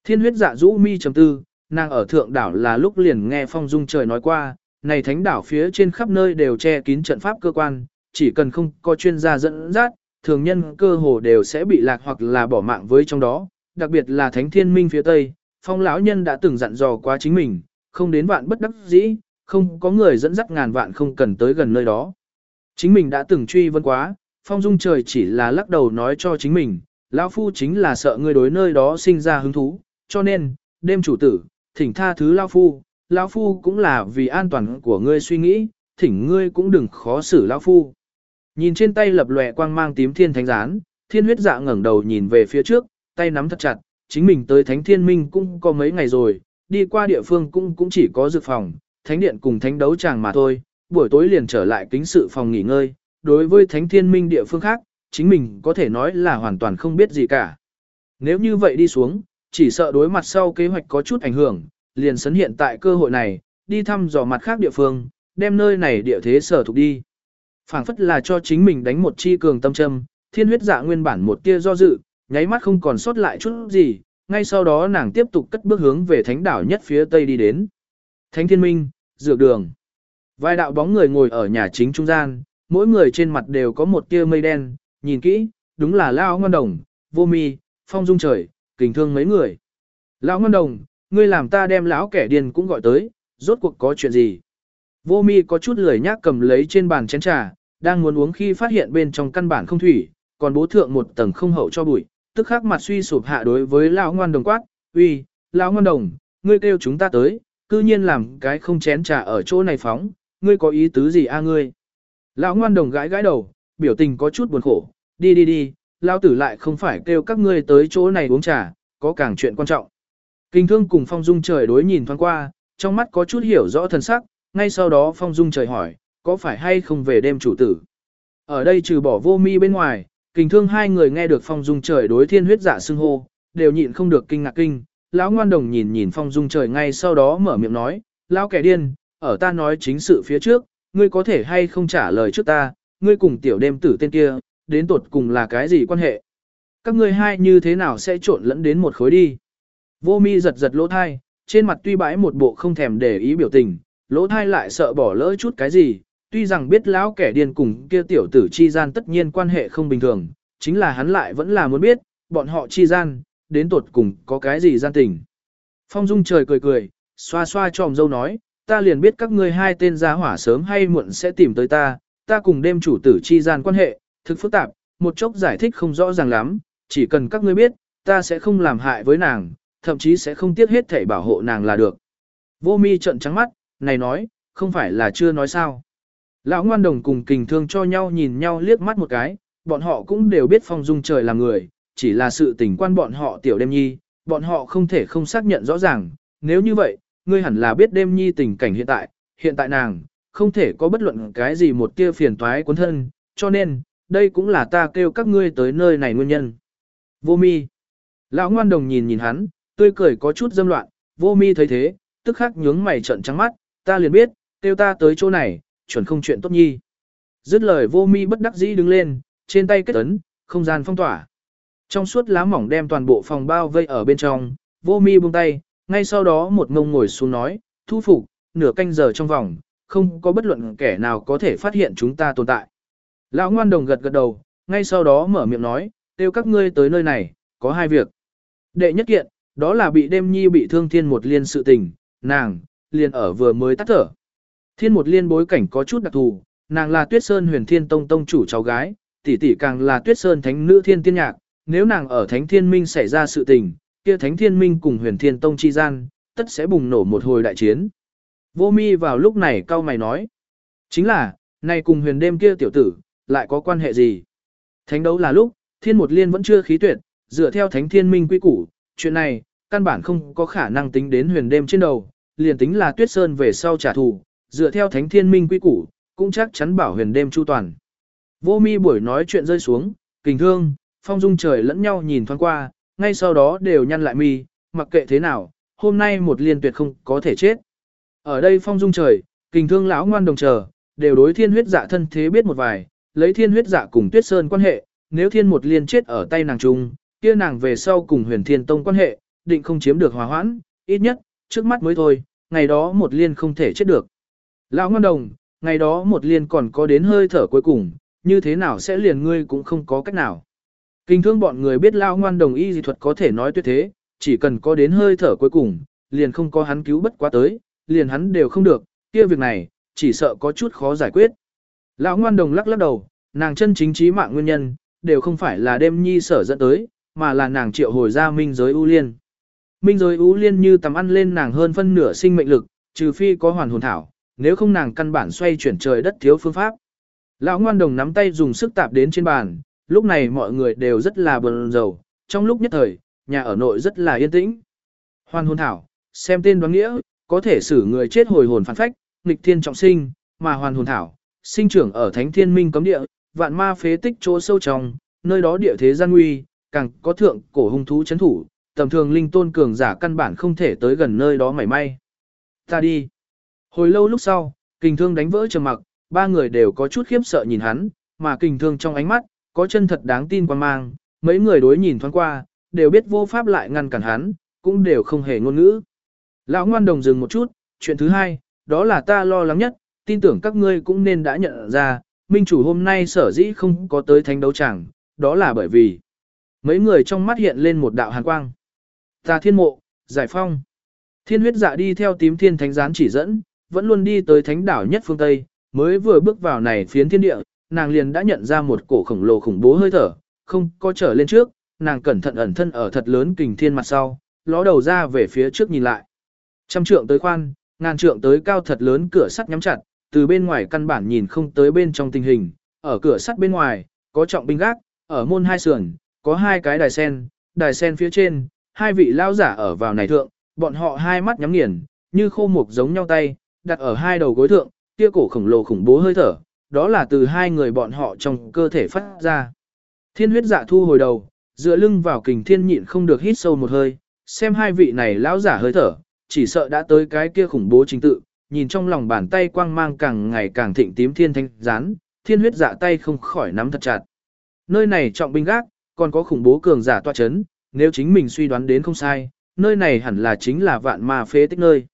Thiên huyết dạ rũ mi trầm tư, nàng ở thượng đảo là lúc liền nghe phong dung trời nói qua, này thánh đảo phía trên khắp nơi đều che kín trận pháp cơ quan, chỉ cần không có chuyên gia dẫn dắt, thường nhân cơ hồ đều sẽ bị lạc hoặc là bỏ mạng với trong đó, đặc biệt là thánh thiên minh phía tây, phong lão nhân đã từng dặn dò qua chính mình, không đến vạn bất đắc dĩ, không có người dẫn dắt ngàn vạn không cần tới gần nơi đó. Chính mình đã từng truy vấn quá, phong dung trời chỉ là lắc đầu nói cho chính mình, lão phu chính là sợ ngươi đối nơi đó sinh ra hứng thú, cho nên, đêm chủ tử, thỉnh tha thứ lão phu, lão phu cũng là vì an toàn của ngươi suy nghĩ, thỉnh ngươi cũng đừng khó xử lão phu. Nhìn trên tay lập lòe quang mang tím thiên thánh gián, thiên huyết dạ ngẩng đầu nhìn về phía trước, tay nắm thật chặt, chính mình tới thánh thiên minh cũng có mấy ngày rồi, đi qua địa phương cũng cũng chỉ có dược phòng, thánh điện cùng thánh đấu tràng mà thôi, buổi tối liền trở lại kính sự phòng nghỉ ngơi, đối với thánh thiên minh địa phương khác, chính mình có thể nói là hoàn toàn không biết gì cả. Nếu như vậy đi xuống, chỉ sợ đối mặt sau kế hoạch có chút ảnh hưởng, liền sấn hiện tại cơ hội này, đi thăm dò mặt khác địa phương, đem nơi này địa thế sở thuộc đi. phảng phất là cho chính mình đánh một chi cường tâm châm, thiên huyết dạ nguyên bản một tia do dự, nháy mắt không còn sót lại chút gì, ngay sau đó nàng tiếp tục cất bước hướng về thánh đảo nhất phía tây đi đến. Thánh thiên minh, dược đường. Vài đạo bóng người ngồi ở nhà chính trung gian, mỗi người trên mặt đều có một tia mây đen, nhìn kỹ, đúng là lao Ngon Đồng, Vô Mi, Phong Dung Trời, kình thương mấy người. Lão Ngân Đồng, ngươi làm ta đem lão kẻ điên cũng gọi tới, rốt cuộc có chuyện gì? Vô Mi có chút lười nhác cầm lấy trên bàn chén trà, đang muốn uống khi phát hiện bên trong căn bản không thủy, còn bố thượng một tầng không hậu cho bụi, tức khắc mặt suy sụp hạ đối với lão ngoan đồng quát, uy, lão ngoan đồng, ngươi kêu chúng ta tới, cư nhiên làm cái không chén trà ở chỗ này phóng, ngươi có ý tứ gì a ngươi? Lão ngoan đồng gãi gãi đầu, biểu tình có chút buồn khổ, đi đi đi, lão tử lại không phải kêu các ngươi tới chỗ này uống trà, có càng chuyện quan trọng. Kinh thương cùng phong dung trời đối nhìn thoáng qua, trong mắt có chút hiểu rõ thần sắc, ngay sau đó phong dung trời hỏi, có phải hay không về đêm chủ tử? Ở đây trừ bỏ vô mi bên ngoài, kinh thương hai người nghe được phong dung trời đối thiên huyết giả xưng hô, đều nhịn không được kinh ngạc kinh. Lão ngoan đồng nhìn nhìn phong dung trời ngay sau đó mở miệng nói, lão kẻ điên, ở ta nói chính sự phía trước, ngươi có thể hay không trả lời trước ta, ngươi cùng tiểu đêm tử tên kia, đến tột cùng là cái gì quan hệ? Các ngươi hai như thế nào sẽ trộn lẫn đến một khối đi? Vô mi giật giật lỗ thai, trên mặt tuy bãi một bộ không thèm để ý biểu tình, lỗ thai lại sợ bỏ lỡ chút cái gì, tuy rằng biết lão kẻ điên cùng kia tiểu tử chi gian tất nhiên quan hệ không bình thường, chính là hắn lại vẫn là muốn biết, bọn họ chi gian, đến tột cùng có cái gì gian tình. Phong Dung trời cười cười, xoa xoa tròm dâu nói, ta liền biết các ngươi hai tên gia hỏa sớm hay muộn sẽ tìm tới ta, ta cùng đêm chủ tử chi gian quan hệ, thực phức tạp, một chốc giải thích không rõ ràng lắm, chỉ cần các ngươi biết, ta sẽ không làm hại với nàng, thậm chí sẽ không tiếc hết thể bảo hộ nàng là được. Vô mi trận trắng mắt, này nói, không phải là chưa nói sao. Lão ngoan đồng cùng kình thương cho nhau nhìn nhau liếc mắt một cái, bọn họ cũng đều biết phong dung trời là người, chỉ là sự tình quan bọn họ tiểu đêm nhi, bọn họ không thể không xác nhận rõ ràng, nếu như vậy, ngươi hẳn là biết đêm nhi tình cảnh hiện tại, hiện tại nàng, không thể có bất luận cái gì một tia phiền toái cuốn thân, cho nên, đây cũng là ta kêu các ngươi tới nơi này nguyên nhân. Vô mi. Lão ngoan đồng nhìn nhìn hắn, tươi cười có chút dâm loạn, vô mi thấy thế, tức khắc nhướng mày trợn trắng mắt, ta liền biết, kêu ta tới chỗ này, chuẩn không chuyện tốt nhi. Dứt lời vô mi bất đắc dĩ đứng lên, trên tay kết ấn, không gian phong tỏa. Trong suốt lá mỏng đem toàn bộ phòng bao vây ở bên trong, vô mi buông tay, ngay sau đó một ngông ngồi xuống nói, thu phục, nửa canh giờ trong vòng, không có bất luận kẻ nào có thể phát hiện chúng ta tồn tại. Lão ngoan đồng gật gật đầu, ngay sau đó mở miệng nói, Tiêu các ngươi tới nơi này, có hai việc. Đệ nhất kiện, đó là bị đêm nhi bị thương thiên một liên sự tình, nàng, liền ở vừa mới tắt thở. Thiên một liên bối cảnh có chút đặc thù, nàng là tuyết sơn huyền thiên tông tông chủ cháu gái, tỷ tỷ càng là tuyết sơn thánh nữ thiên tiên nhạc, nếu nàng ở thánh thiên minh xảy ra sự tình, kia thánh thiên minh cùng huyền thiên tông chi gian, tất sẽ bùng nổ một hồi đại chiến. Vô mi vào lúc này cao mày nói, chính là, này cùng huyền đêm kia tiểu tử, lại có quan hệ gì? Thánh đấu là lúc, thiên một liên vẫn chưa khí tuyệt, dựa theo thánh thiên minh quy củ, chuyện này, căn bản không có khả năng tính đến huyền đêm trên đầu, liền tính là tuyết sơn về sau trả thù, dựa theo thánh thiên minh quy củ, cũng chắc chắn bảo huyền đêm chu toàn. Vô mi buổi nói chuyện rơi xuống, kình thương, phong dung trời lẫn nhau nhìn thoáng qua, ngay sau đó đều nhăn lại mi, mặc kệ thế nào, hôm nay một liên tuyệt không có thể chết. Ở đây phong dung trời, kình thương lão ngoan đồng chờ, đều đối thiên huyết dạ thân thế biết một vài, lấy thiên huyết dạ cùng tuyết sơn quan hệ, nếu thiên một liên chết ở tay nàng trung, kia nàng về sau cùng huyền thiên tông quan hệ, định không chiếm được hòa hoãn, ít nhất, trước mắt mới thôi, ngày đó một liên không thể chết được. Lão ngon đồng, ngày đó một liên còn có đến hơi thở cuối cùng, như thế nào sẽ liền ngươi cũng không có cách nào. Kinh thương bọn người biết Lão ngoan đồng y dị thuật có thể nói tuyệt thế, chỉ cần có đến hơi thở cuối cùng, liền không có hắn cứu bất quá tới, liền hắn đều không được, kia việc này, chỉ sợ có chút khó giải quyết. Lão ngoan đồng lắc lắc đầu, nàng chân chính trí mạng nguyên nhân, đều không phải là đêm nhi sở dẫn tới, mà là nàng triệu hồi ra minh giới ưu liên. Minh giới ưu liên như tầm ăn lên nàng hơn phân nửa sinh mệnh lực, trừ phi có hoàn hồn thảo, nếu không nàng căn bản xoay chuyển trời đất thiếu phương pháp. Lão ngoan đồng nắm tay dùng sức tạp đến trên bàn, lúc này mọi người đều rất là bần dầu, trong lúc nhất thời, nhà ở nội rất là yên tĩnh. Hoàn hồn thảo, xem tên đoán nghĩa, có thể xử người chết hồi hồn phản phách, nghịch thiên trọng sinh, mà hoàn hồn thảo, sinh trưởng ở thánh thiên minh cấm địa, vạn ma phế tích chỗ sâu trong, nơi đó địa thế gian nguy, càng có thượng cổ hung thú chấn thủ, tầm thường linh tôn cường giả căn bản không thể tới gần nơi đó mảy may. Ta đi. Hồi lâu lúc sau, kình thương đánh vỡ trầm mặc, ba người đều có chút khiếp sợ nhìn hắn, mà kình thương trong ánh mắt, có chân thật đáng tin quan mang, mấy người đối nhìn thoáng qua, đều biết vô pháp lại ngăn cản hắn, cũng đều không hề ngôn ngữ. Lão ngoan đồng dừng một chút, chuyện thứ hai, đó là ta lo lắng nhất, tin tưởng các ngươi cũng nên đã nhận ra, minh chủ hôm nay sở dĩ không có tới thánh đấu chẳng, đó là bởi vì mấy người trong mắt hiện lên một đạo hàn quang. Ta thiên mộ, giải phong. Thiên huyết dạ đi theo tím thiên thánh gián chỉ dẫn, vẫn luôn đi tới thánh đảo nhất phương Tây, mới vừa bước vào này phiến thiên địa, nàng liền đã nhận ra một cổ khổng lồ khủng bố hơi thở, không có trở lên trước, nàng cẩn thận ẩn thân ở thật lớn kình thiên mặt sau, ló đầu ra về phía trước nhìn lại. Trăm trượng tới khoan, ngàn trượng tới cao thật lớn cửa sắt nhắm chặt, từ bên ngoài căn bản nhìn không tới bên trong tình hình, ở cửa sắt bên ngoài, có trọng binh gác, ở môn hai sườn, có hai cái đài sen, đài sen phía trên, hai vị lao giả ở vào này thượng, bọn họ hai mắt nhắm nghiền, như khô mục giống nhau tay, đặt ở hai đầu gối thượng, kia cổ khổng lồ khủng bố hơi thở, đó là từ hai người bọn họ trong cơ thể phát ra. Thiên huyết dạ thu hồi đầu, dựa lưng vào kình thiên nhịn không được hít sâu một hơi, xem hai vị này lão giả hơi thở, chỉ sợ đã tới cái kia khủng bố chính tự, nhìn trong lòng bàn tay quang mang càng ngày càng thịnh tím thiên thanh rán, thiên huyết dạ tay không khỏi nắm thật chặt. Nơi này trọng binh gác, còn có khủng bố cường giả tọa chấn, nếu chính mình suy đoán đến không sai, nơi này hẳn là chính là vạn ma phế tích nơi.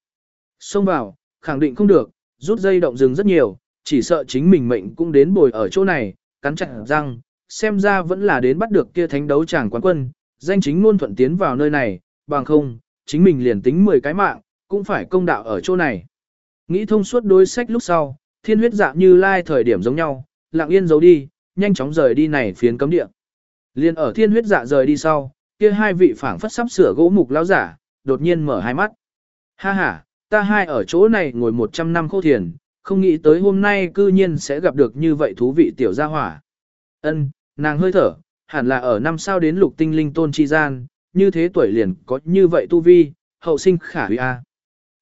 Xông vào, khẳng định không được, rút dây động rừng rất nhiều, chỉ sợ chính mình mệnh cũng đến bồi ở chỗ này, cắn chặt răng, xem ra vẫn là đến bắt được kia thánh đấu chàng quán quân, danh chính ngôn thuận tiến vào nơi này, bằng không, chính mình liền tính 10 cái mạng, cũng phải công đạo ở chỗ này. Nghĩ thông suốt đối sách lúc sau, thiên huyết dạng như lai thời điểm giống nhau, lặng yên giấu đi, nhanh chóng rời đi này phiến cấm địa. Liên ở thiên huyết dạ rời đi sau, kia hai vị phảng phất sắp sửa gỗ mục lão giả, đột nhiên mở hai mắt. Ha ha, ta hai ở chỗ này ngồi 100 năm khô thiền, không nghĩ tới hôm nay cư nhiên sẽ gặp được như vậy thú vị tiểu gia hỏa. Ân, nàng hơi thở, hẳn là ở năm sao đến lục tinh linh tôn chi gian, như thế tuổi liền có như vậy tu vi, hậu sinh khả huy a.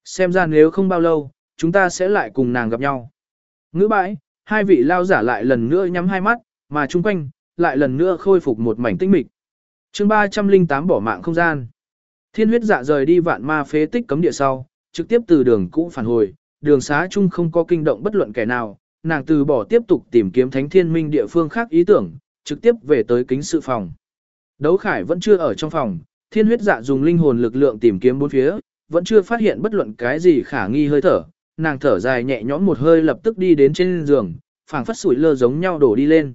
Xem ra nếu không bao lâu, chúng ta sẽ lại cùng nàng gặp nhau. Ngữ bãi, hai vị lao giả lại lần nữa nhắm hai mắt, mà chung quanh, lại lần nữa khôi phục một mảnh tinh mịch. chương 308 bỏ mạng không gian. Thiên huyết dạ rời đi vạn ma phế tích cấm địa sau, trực tiếp từ đường cũ phản hồi, đường xá chung không có kinh động bất luận kẻ nào, nàng từ bỏ tiếp tục tìm kiếm thánh thiên minh địa phương khác ý tưởng, trực tiếp về tới kính sự phòng. Đấu khải vẫn chưa ở trong phòng, thiên huyết dạ dùng linh hồn lực lượng tìm kiếm bốn phía, vẫn chưa phát hiện bất luận cái gì khả nghi hơi thở, nàng thở dài nhẹ nhõm một hơi lập tức đi đến trên giường, phảng phất sủi lơ giống nhau đổ đi lên.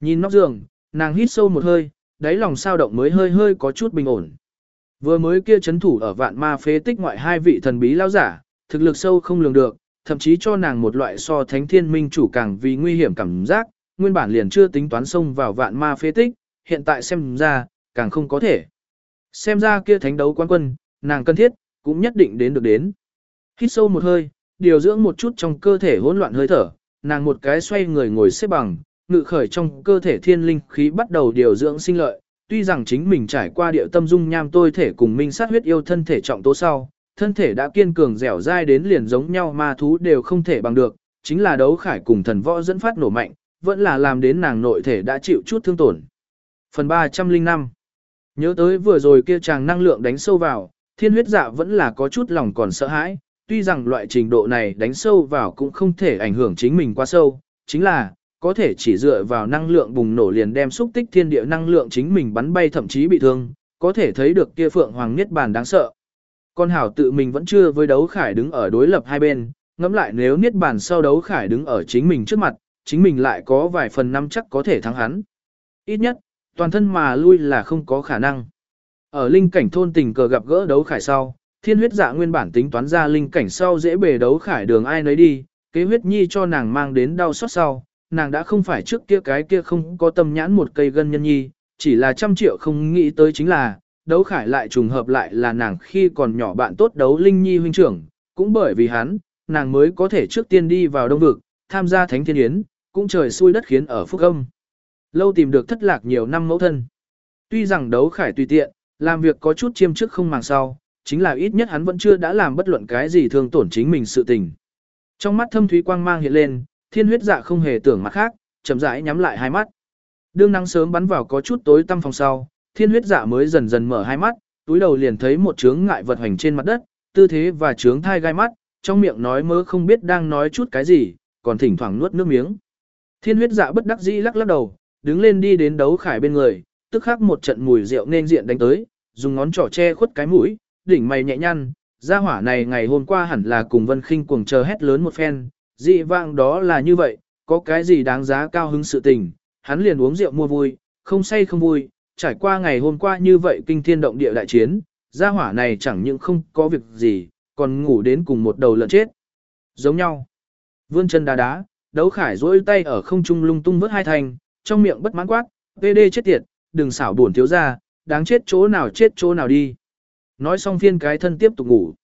Nhìn nóc giường, nàng hít sâu một hơi, đáy lòng sao động mới hơi hơi có chút bình ổn. Vừa mới kia chấn thủ ở vạn ma phế tích ngoại hai vị thần bí lao giả, thực lực sâu không lường được, thậm chí cho nàng một loại so thánh thiên minh chủ càng vì nguy hiểm cảm giác, nguyên bản liền chưa tính toán xông vào vạn ma phế tích, hiện tại xem ra, càng không có thể. Xem ra kia thánh đấu quan quân, nàng cần thiết, cũng nhất định đến được đến. Hít sâu một hơi, điều dưỡng một chút trong cơ thể hỗn loạn hơi thở, nàng một cái xoay người ngồi xếp bằng, ngự khởi trong cơ thể thiên linh khí bắt đầu điều dưỡng sinh lợi. Tuy rằng chính mình trải qua địa tâm dung nham tôi thể cùng minh sát huyết yêu thân thể trọng tố sau, thân thể đã kiên cường dẻo dai đến liền giống nhau ma thú đều không thể bằng được, chính là đấu khải cùng thần võ dẫn phát nổ mạnh, vẫn là làm đến nàng nội thể đã chịu chút thương tổn. Phần 305 Nhớ tới vừa rồi kia chàng năng lượng đánh sâu vào, thiên huyết dạ vẫn là có chút lòng còn sợ hãi, tuy rằng loại trình độ này đánh sâu vào cũng không thể ảnh hưởng chính mình quá sâu, chính là, có thể chỉ dựa vào năng lượng bùng nổ liền đem xúc tích thiên địa năng lượng chính mình bắn bay thậm chí bị thương, có thể thấy được kia phượng hoàng niết bàn đáng sợ. Con hảo tự mình vẫn chưa với đấu khải đứng ở đối lập hai bên, ngẫm lại nếu niết bàn sau đấu khải đứng ở chính mình trước mặt, chính mình lại có vài phần năm chắc có thể thắng hắn. Ít nhất, toàn thân mà lui là không có khả năng. Ở linh cảnh thôn tình cờ gặp gỡ đấu khải sau, thiên huyết dạ nguyên bản tính toán ra linh cảnh sau dễ bề đấu khải đường ai nấy đi, kế huyết nhi cho nàng mang đến đau xót sau, nàng đã không phải trước kia cái kia không có tâm nhãn một cây gân nhân nhi, chỉ là trăm triệu không nghĩ tới chính là, đấu khải lại trùng hợp lại là nàng khi còn nhỏ bạn tốt đấu linh nhi huynh trưởng, cũng bởi vì hắn, nàng mới có thể trước tiên đi vào đông vực, tham gia thánh thiên yến, cũng trời xui đất khiến ở phúc âm. Lâu tìm được thất lạc nhiều năm mẫu thân. Tuy rằng đấu khải tùy tiện, làm việc có chút chiêm trước không màng sau, chính là ít nhất hắn vẫn chưa đã làm bất luận cái gì thương tổn chính mình sự tình. Trong mắt thâm thúy quang mang hiện lên, thiên huyết dạ không hề tưởng mặt khác, chậm rãi nhắm lại hai mắt. Đương nắng sớm bắn vào có chút tối tăm phòng sau, thiên huyết dạ mới dần dần mở hai mắt, túi đầu liền thấy một chướng ngại vật hành trên mặt đất, tư thế và chướng thai gai mắt, trong miệng nói mơ không biết đang nói chút cái gì, còn thỉnh thoảng nuốt nước miếng. Thiên huyết dạ bất đắc dĩ lắc lắc đầu, đứng lên đi đến đấu khải bên người, tức khắc một trận mùi rượu nên diện đánh tới, dùng ngón trỏ che khuất cái mũi, đỉnh mày nhẹ nhăn, gia hỏa này ngày hôm qua hẳn là cùng Vân Khinh cuồng chờ hét lớn một phen, dị vang đó là như vậy, có cái gì đáng giá cao hứng sự tình, hắn liền uống rượu mua vui, không say không vui, trải qua ngày hôm qua như vậy kinh thiên động địa đại chiến, gia hỏa này chẳng những không có việc gì, còn ngủ đến cùng một đầu lợn chết. Giống nhau. Vươn chân đá đá, đấu khải duỗi tay ở không trung lung tung vớt hai thành, trong miệng bất mãn quát, PD chết tiệt, đừng xảo buồn thiếu gia, đáng chết chỗ nào chết chỗ nào đi. Nói xong phiên cái thân tiếp tục ngủ.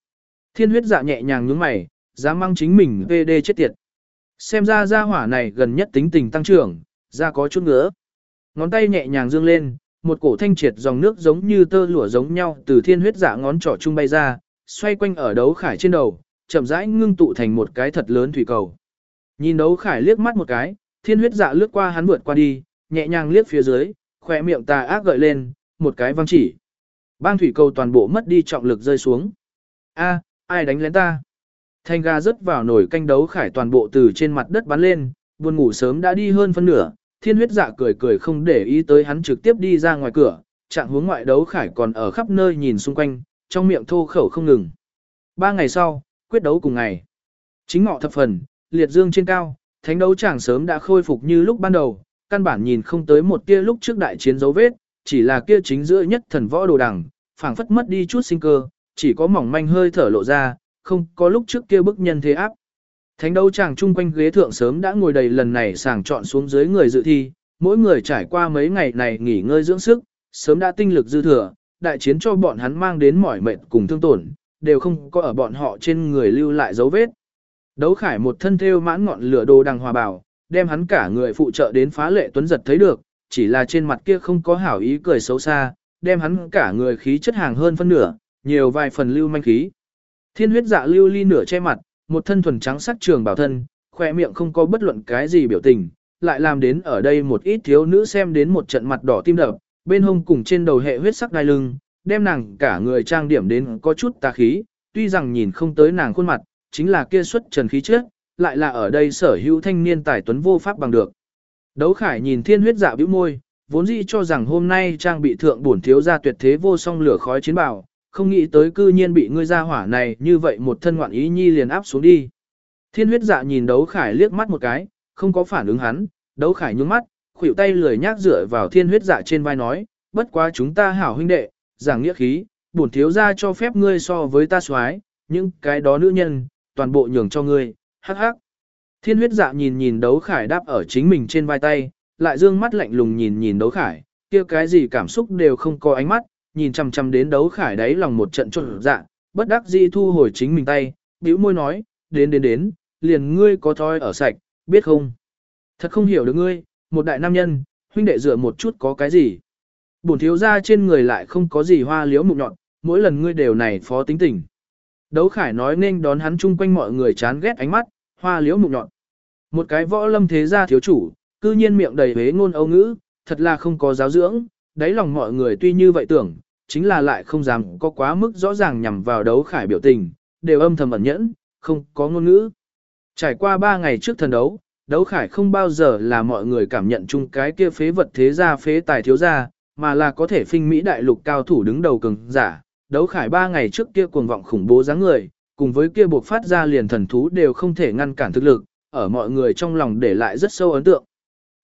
Thiên huyết dạ nhẹ nhàng nhướng mày, dám mang chính mình PD chết tiệt. Xem ra gia hỏa này gần nhất tính tình tăng trưởng, da có chút ngứa. Ngón tay nhẹ nhàng dương lên, một cổ thanh triệt dòng nước giống như tơ lụa giống nhau từ thiên huyết dạ ngón trỏ trung bay ra, xoay quanh ở đấu khải trên đầu, chậm rãi ngưng tụ thành một cái thật lớn thủy cầu. Nhìn đấu khải liếc mắt một cái, thiên huyết dạ lướt qua hắn vượt qua đi, nhẹ nhàng liếc phía dưới, khỏe miệng tà ác gợi lên, một cái văng chỉ. Bang thủy cầu toàn bộ mất đi trọng lực rơi xuống. A, ai đánh lén ta? Thanh ga rớt vào nồi canh đấu khải toàn bộ từ trên mặt đất bắn lên, buồn ngủ sớm đã đi hơn phân nửa, thiên huyết dạ cười cười không để ý tới hắn trực tiếp đi ra ngoài cửa, trạng hướng ngoại đấu khải còn ở khắp nơi nhìn xung quanh, trong miệng thô khẩu không ngừng. Ba ngày sau, quyết đấu cùng ngày. Chính ngọ thập phần, liệt dương trên cao, thánh đấu chẳng sớm đã khôi phục như lúc ban đầu, căn bản nhìn không tới một kia lúc trước đại chiến dấu vết, chỉ là kia chính giữa nhất thần võ đồ đằng, phảng phất mất đi chút sinh cơ, chỉ có mỏng manh hơi thở lộ ra, không có lúc trước kia bức nhân thế áp. Thánh đấu chàng chung quanh ghế thượng sớm đã ngồi đầy lần này sàng chọn xuống dưới người dự thi, mỗi người trải qua mấy ngày này nghỉ ngơi dưỡng sức, sớm đã tinh lực dư thừa, đại chiến cho bọn hắn mang đến mỏi mệt cùng thương tổn, đều không có ở bọn họ trên người lưu lại dấu vết. Đấu khải một thân thêu mãn ngọn lửa đồ đằng hòa bảo, đem hắn cả người phụ trợ đến phá lệ tuấn giật thấy được, chỉ là trên mặt kia không có hảo ý cười xấu xa, đem hắn cả người khí chất hàng hơn phân nửa, nhiều vài phần lưu manh khí. Thiên huyết dạ lưu ly nửa che mặt, một thân thuần trắng sắc trường bảo thân, khoe miệng không có bất luận cái gì biểu tình, lại làm đến ở đây một ít thiếu nữ xem đến một trận mặt đỏ tim đập, bên hông cùng trên đầu hệ huyết sắc đai lưng, đem nàng cả người trang điểm đến có chút tà khí, tuy rằng nhìn không tới nàng khuôn mặt, chính là kia xuất trần khí trước, lại là ở đây sở hữu thanh niên tài tuấn vô pháp bằng được. Đấu khải nhìn thiên huyết dạ bĩu môi, vốn dĩ cho rằng hôm nay trang bị thượng bổn thiếu gia tuyệt thế vô song lửa khói chiến bảo, không nghĩ tới cư nhiên bị ngươi gia hỏa này như vậy một thân ngoạn ý nhi liền áp xuống đi. Thiên huyết dạ nhìn đấu khải liếc mắt một cái, không có phản ứng hắn, đấu khải nhướng mắt, khuỷu tay lười nhác dựa vào thiên huyết dạ trên vai nói, bất quá chúng ta hảo huynh đệ, giảng nghĩa khí, bổn thiếu gia cho phép ngươi so với ta soái những cái đó nữ nhân, toàn bộ nhường cho ngươi, hắc hắc. Thiên huyết dạ nhìn nhìn đấu khải đáp ở chính mình trên vai tay, lại dương mắt lạnh lùng nhìn nhìn đấu khải, kia cái gì cảm xúc đều không có ánh mắt, nhìn chằm chằm đến đấu khải đáy lòng một trận trộn dạ, bất đắc dĩ thu hồi chính mình tay, bĩu môi nói, đến đến đến, liền ngươi có thói ở sạch, biết không? Thật không hiểu được ngươi, một đại nam nhân, huynh đệ dựa một chút có cái gì? Bổn thiếu ra trên người lại không có gì hoa liếu mục nhọn, mỗi lần ngươi đều này phó tính tình. Đấu khải nói nên đón hắn chung quanh mọi người chán ghét ánh mắt, hoa liếu mục nhọn. Một cái võ lâm thế gia thiếu chủ, cư nhiên miệng đầy hế ngôn âu ngữ, thật là không có giáo dưỡng, đáy lòng mọi người tuy như vậy tưởng, chính là lại không dám có quá mức rõ ràng nhằm vào đấu khải biểu tình, đều âm thầm ẩn nhẫn, không có ngôn ngữ. Trải qua 3 ngày trước thần đấu, đấu khải không bao giờ là mọi người cảm nhận chung cái kia phế vật thế gia phế tài thiếu gia, mà là có thể phinh Mỹ đại lục cao thủ đứng đầu cường giả. Đấu khải 3 ngày trước kia cuồng vọng khủng bố dáng người, cùng với kia buộc phát ra liền thần thú đều không thể ngăn cản thực lực, ở mọi người trong lòng để lại rất sâu ấn tượng.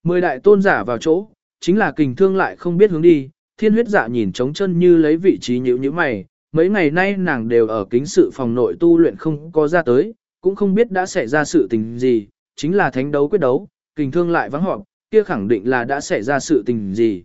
Mười đại tôn giả vào chỗ, chính là kình thương lại không biết hướng đi, thiên huyết dạ nhìn trống chân như lấy vị trí nhữ như mày, mấy ngày nay nàng đều ở kính sự phòng nội tu luyện không có ra tới, cũng không biết đã xảy ra sự tình gì, chính là thánh đấu quyết đấu, kình thương lại vắng họp, kia khẳng định là đã xảy ra sự tình gì.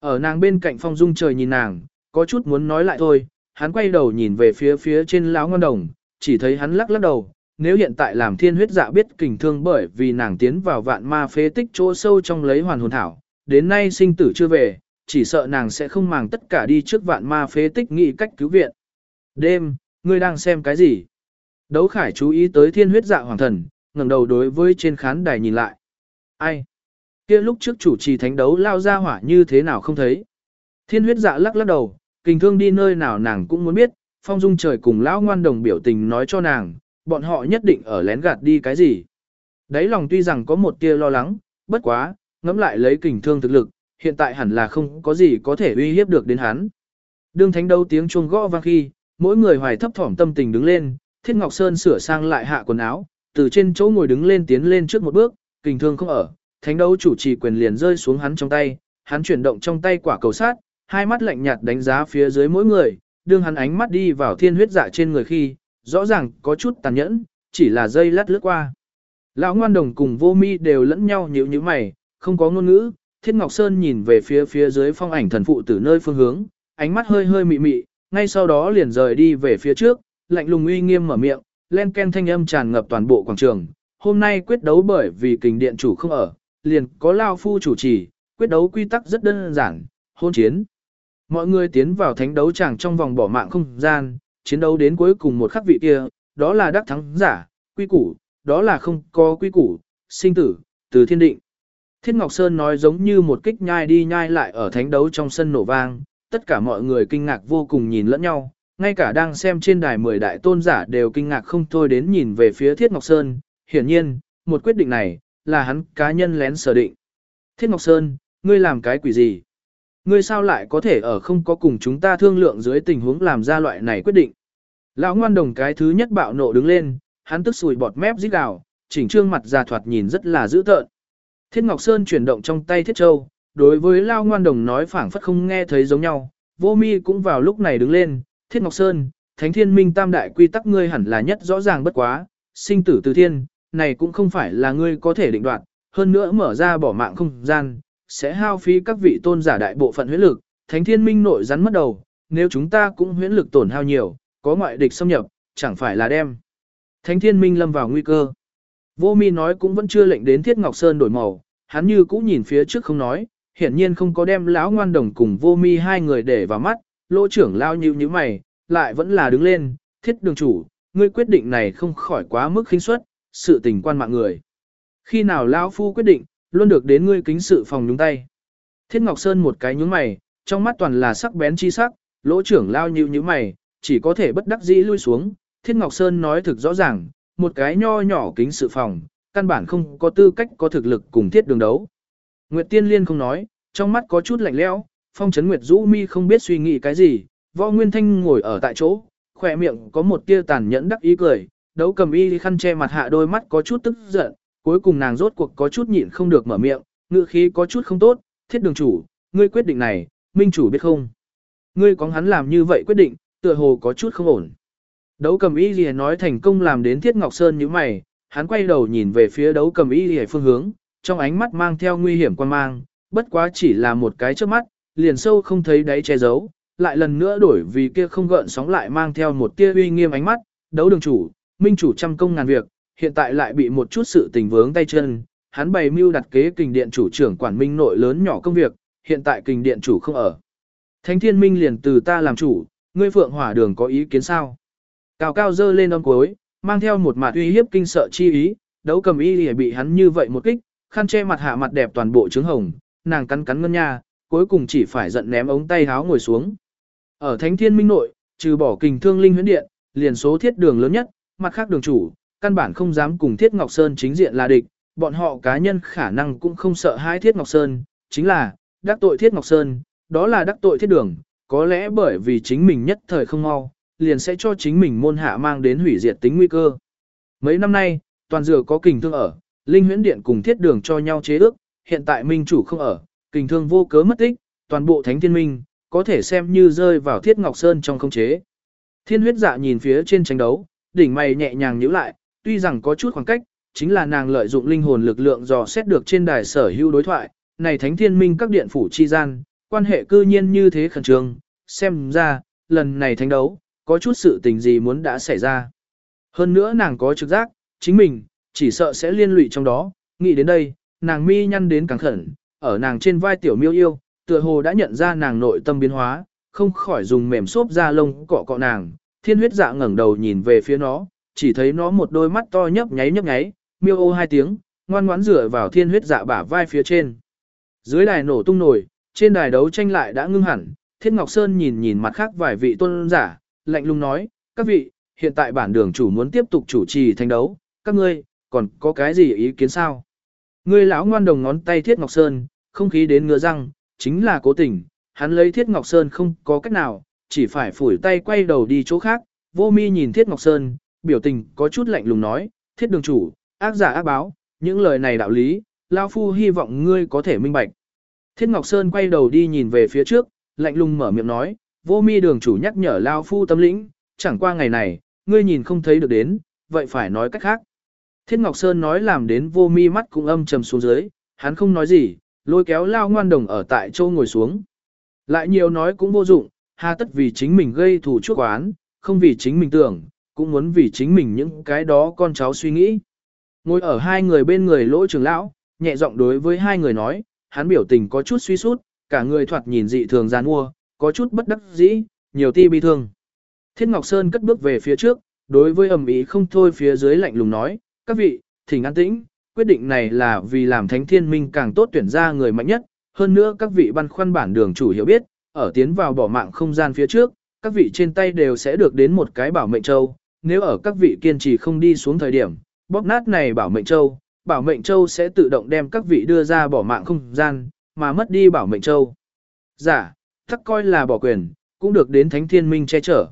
Ở nàng bên cạnh phong dung trời nhìn nàng, có chút muốn nói lại thôi, hắn quay đầu nhìn về phía phía trên lão ngon đồng, chỉ thấy hắn lắc lắc đầu, nếu hiện tại làm thiên huyết dạ biết kình thương bởi vì nàng tiến vào vạn ma phế tích chỗ sâu trong lấy hoàn hồn thảo, đến nay sinh tử chưa về, chỉ sợ nàng sẽ không màng tất cả đi trước vạn ma phế tích nghĩ cách cứu viện. Đêm, ngươi đang xem cái gì? Đấu khải chú ý tới thiên huyết dạ hoàng thần, ngẩng đầu đối với trên khán đài nhìn lại. Ai? kia lúc trước chủ trì thánh đấu lao ra hỏa như thế nào không thấy? Thiên huyết dạ lắc lắc đầu, kình thương đi nơi nào nàng cũng muốn biết, phong dung trời cùng lão ngoan đồng biểu tình nói cho nàng, bọn họ nhất định ở lén gạt đi cái gì. Đấy lòng tuy rằng có một tia lo lắng, bất quá, ngẫm lại lấy kình thương thực lực, hiện tại hẳn là không có gì có thể uy hiếp được đến hắn. Đương thánh đấu tiếng chuông gõ vang khi, mỗi người hoài thấp thỏm tâm tình đứng lên, Thiết Ngọc Sơn sửa sang lại hạ quần áo, từ trên chỗ ngồi đứng lên tiến lên trước một bước, kình thương không ở, thánh đấu chủ trì quyền liền rơi xuống hắn trong tay, hắn chuyển động trong tay quả cầu sát, hai mắt lạnh nhạt đánh giá phía dưới mỗi người, đương hắn ánh mắt đi vào thiên huyết dạ trên người khi, rõ ràng có chút tàn nhẫn, chỉ là dây lát lướt qua. Lão ngoan đồng cùng vô mi đều lẫn nhau nhíu nhíu mày, không có ngôn ngữ, Thiết Ngọc Sơn nhìn về phía phía dưới phong ảnh thần phụ từ nơi phương hướng, ánh mắt hơi hơi mị mị, ngay sau đó liền rời đi về phía trước, lạnh lùng uy nghiêm mở miệng, len ken thanh âm tràn ngập toàn bộ quảng trường. Hôm nay quyết đấu bởi vì kình điện chủ không ở, liền có Lao Phu chủ trì, quyết đấu quy tắc rất đơn giản, hôn chiến. Mọi người tiến vào thánh đấu chẳng trong vòng bỏ mạng không gian, chiến đấu đến cuối cùng một khắc vị kia, đó là đắc thắng giả, quy củ, đó là không có quy củ, sinh tử, từ thiên định. Thiết Ngọc Sơn nói giống như một kích nhai đi nhai lại ở thánh đấu trong sân nổ vang, tất cả mọi người kinh ngạc vô cùng nhìn lẫn nhau, ngay cả đang xem trên đài 10 đại tôn giả đều kinh ngạc không thôi đến nhìn về phía Thiết Ngọc Sơn, hiển nhiên, một quyết định này, là hắn cá nhân lén sở định. Thiết Ngọc Sơn, ngươi làm cái quỷ gì? Ngươi sao lại có thể ở không có cùng chúng ta thương lượng dưới tình huống làm ra loại này quyết định? Lão ngoan đồng cái thứ nhất bạo nộ đứng lên, hắn tức sùi bọt mép rít gào, chỉnh trương mặt già thoạt nhìn rất là dữ tợn. Thiết Ngọc Sơn chuyển động trong tay Thiết Châu, đối với Lao ngoan đồng nói phảng phất không nghe thấy giống nhau, vô mi cũng vào lúc này đứng lên, Thiết Ngọc Sơn, Thánh Thiên Minh tam đại quy tắc ngươi hẳn là nhất rõ ràng bất quá, sinh tử từ thiên, này cũng không phải là ngươi có thể định đoạt, hơn nữa mở ra bỏ mạng không gian, sẽ hao phí các vị tôn giả đại bộ phận huyễn lực, Thánh Thiên Minh nội rắn mất đầu, nếu chúng ta cũng huyễn lực tổn hao nhiều, có ngoại địch xâm nhập, chẳng phải là đem. Thánh Thiên Minh lâm vào nguy cơ. Vô Mi nói cũng vẫn chưa lệnh đến Thiết Ngọc Sơn đổi màu, hắn như cũ nhìn phía trước không nói, hiển nhiên không có đem lão ngoan đồng cùng Vô Mi hai người để vào mắt, lỗ trưởng lao như như mày, lại vẫn là đứng lên, thiết đường chủ, ngươi quyết định này không khỏi quá mức khinh suất, sự tình quan mạng người. Khi nào lão phu quyết định, luôn được đến ngươi kính sự phòng nhúng tay. Thiết Ngọc Sơn một cái nhúng mày, trong mắt toàn là sắc bén chi sắc, lỗ trưởng lao như như mày, chỉ có thể bất đắc dĩ lui xuống. Thiết Ngọc Sơn nói thực rõ ràng, một cái nho nhỏ kính sự phòng, căn bản không có tư cách có thực lực cùng thiết đường đấu. Nguyệt Tiên Liên không nói, trong mắt có chút lạnh lẽo, phong Trấn Nguyệt Dũ Mi không biết suy nghĩ cái gì, võ Nguyên Thanh ngồi ở tại chỗ, khỏe miệng có một tia tàn nhẫn đắc ý cười, đấu cầm y khăn che mặt hạ đôi mắt có chút tức giận, cuối cùng nàng rốt cuộc có chút nhịn không được mở miệng, ngữ khí có chút không tốt, thiết đường chủ, ngươi quyết định này, minh chủ biết không? Ngươi có hắn làm như vậy quyết định, tựa hồ có chút không ổn. Đấu cầm y gì nói thành công làm đến thiết ngọc sơn như mày, hắn quay đầu nhìn về phía đấu cầm y gì phương hướng, trong ánh mắt mang theo nguy hiểm quan mang, bất quá chỉ là một cái trước mắt, liền sâu không thấy đáy che giấu, lại lần nữa đổi vì kia không gợn sóng lại mang theo một tia uy nghiêm ánh mắt, đấu đường chủ, minh chủ trăm công ngàn việc, hiện tại lại bị một chút sự tình vướng tay chân, hắn bày mưu đặt kế kình điện chủ trưởng quản minh nội lớn nhỏ công việc, hiện tại kình điện chủ không ở. Thánh thiên minh liền từ ta làm chủ, ngươi phượng hỏa đường có ý kiến sao? Cao cao dơ lên âm cuối, mang theo một mặt uy hiếp kinh sợ chi ý, đấu cầm y lìa bị hắn như vậy một kích, khăn che mặt hạ mặt đẹp toàn bộ trứng hồng, nàng cắn cắn ngân nha, cuối cùng chỉ phải giận ném ống tay háo ngồi xuống. Ở Thánh Thiên Minh nội, trừ bỏ kình thương linh huyễn điện, liền số thiết đường lớn nhất, mặt khác đường chủ, căn bản không dám cùng Thiết Ngọc Sơn chính diện là địch, bọn họ cá nhân khả năng cũng không sợ hai Thiết Ngọc Sơn, chính là, đắc tội Thiết Ngọc Sơn, đó là đắc tội thiết đường, có lẽ bởi vì chính mình nhất thời không mau, liền sẽ cho chính mình môn hạ mang đến hủy diệt tính nguy cơ. Mấy năm nay, toàn dừa có kình thương ở, linh huyễn điện cùng thiết đường cho nhau chế ước, hiện tại minh chủ không ở, kình thương vô cớ mất tích, toàn bộ thánh thiên minh, có thể xem như rơi vào thiết ngọc sơn trong không chế. Thiên huyết dạ nhìn phía trên tranh đấu, đỉnh mày nhẹ nhàng nhíu lại, tuy rằng có chút khoảng cách, chính là nàng lợi dụng linh hồn lực lượng dò xét được trên đài sở hữu đối thoại, này thánh thiên minh các điện phủ chi gian, quan hệ cư nhiên như thế khẩn trương, xem ra, lần này thánh đấu, có chút sự tình gì muốn đã xảy ra. Hơn nữa nàng có trực giác, chính mình, chỉ sợ sẽ liên lụy trong đó, nghĩ đến đây, nàng mi nhăn đến càng khẩn, ở nàng trên vai tiểu miêu yêu, tựa hồ đã nhận ra nàng nội tâm biến hóa, không khỏi dùng mềm xốp da lông cọ cọ nàng, thiên huyết dạ ngẩng đầu nhìn về phía nó, chỉ thấy nó một đôi mắt to nhấp nháy nhấp nháy, miêu ô hai tiếng, ngoan ngoãn rửa vào thiên huyết dạ bả vai phía trên. Dưới đài nổ tung nổi, trên đài đấu tranh lại đã ngưng hẳn, Thiết Ngọc Sơn nhìn nhìn mặt khác vài vị tôn giả, lạnh lùng nói, các vị, hiện tại bản đường chủ muốn tiếp tục chủ trì thanh đấu, các ngươi, còn có cái gì ý kiến sao? Ngươi lão ngoan đồng ngón tay Thiết Ngọc Sơn, không khí đến ngựa răng, chính là cố tình, hắn lấy Thiết Ngọc Sơn không có cách nào, chỉ phải phủi tay quay đầu đi chỗ khác, vô mi nhìn Thiết Ngọc Sơn, biểu tình có chút lạnh lùng nói, Thiết đường chủ, ác giả ác báo, những lời này đạo lý, Lao Phu hy vọng ngươi có thể minh bạch. Thiết Ngọc Sơn quay đầu đi nhìn về phía trước, lạnh lùng mở miệng nói, vô mi đường chủ nhắc nhở Lao Phu tâm lĩnh, chẳng qua ngày này, ngươi nhìn không thấy được đến, vậy phải nói cách khác. Thiết Ngọc Sơn nói làm đến vô mi mắt cũng âm trầm xuống dưới, hắn không nói gì, lôi kéo Lao ngoan đồng ở tại châu ngồi xuống. Lại nhiều nói cũng vô dụng, hà tất vì chính mình gây thù chuốc oán, không vì chính mình tưởng, cũng muốn vì chính mình những cái đó con cháu suy nghĩ. Ngồi ở hai người bên người lỗ trưởng lão, nhẹ giọng đối với hai người nói, hắn biểu tình có chút suy sút, cả người thoạt nhìn dị thường gian mua, có chút bất đắc dĩ, nhiều ti bi thương. Thiết Ngọc Sơn cất bước về phía trước, đối với ầm ý không thôi phía dưới lạnh lùng nói, các vị, thỉnh an tĩnh, quyết định này là vì làm thánh thiên minh càng tốt tuyển ra người mạnh nhất, hơn nữa các vị băn khoăn bản đường chủ hiểu biết, ở tiến vào bỏ mạng không gian phía trước, các vị trên tay đều sẽ được đến một cái bảo mệnh châu, nếu ở các vị kiên trì không đi xuống thời điểm, bóp nát này bảo mệnh châu, bảo mệnh châu sẽ tự động đem các vị đưa ra bỏ mạng không gian, mà mất đi bảo mệnh châu. Giả, dạ, thắc coi là bỏ quyền, cũng được đến thánh thiên minh che chở.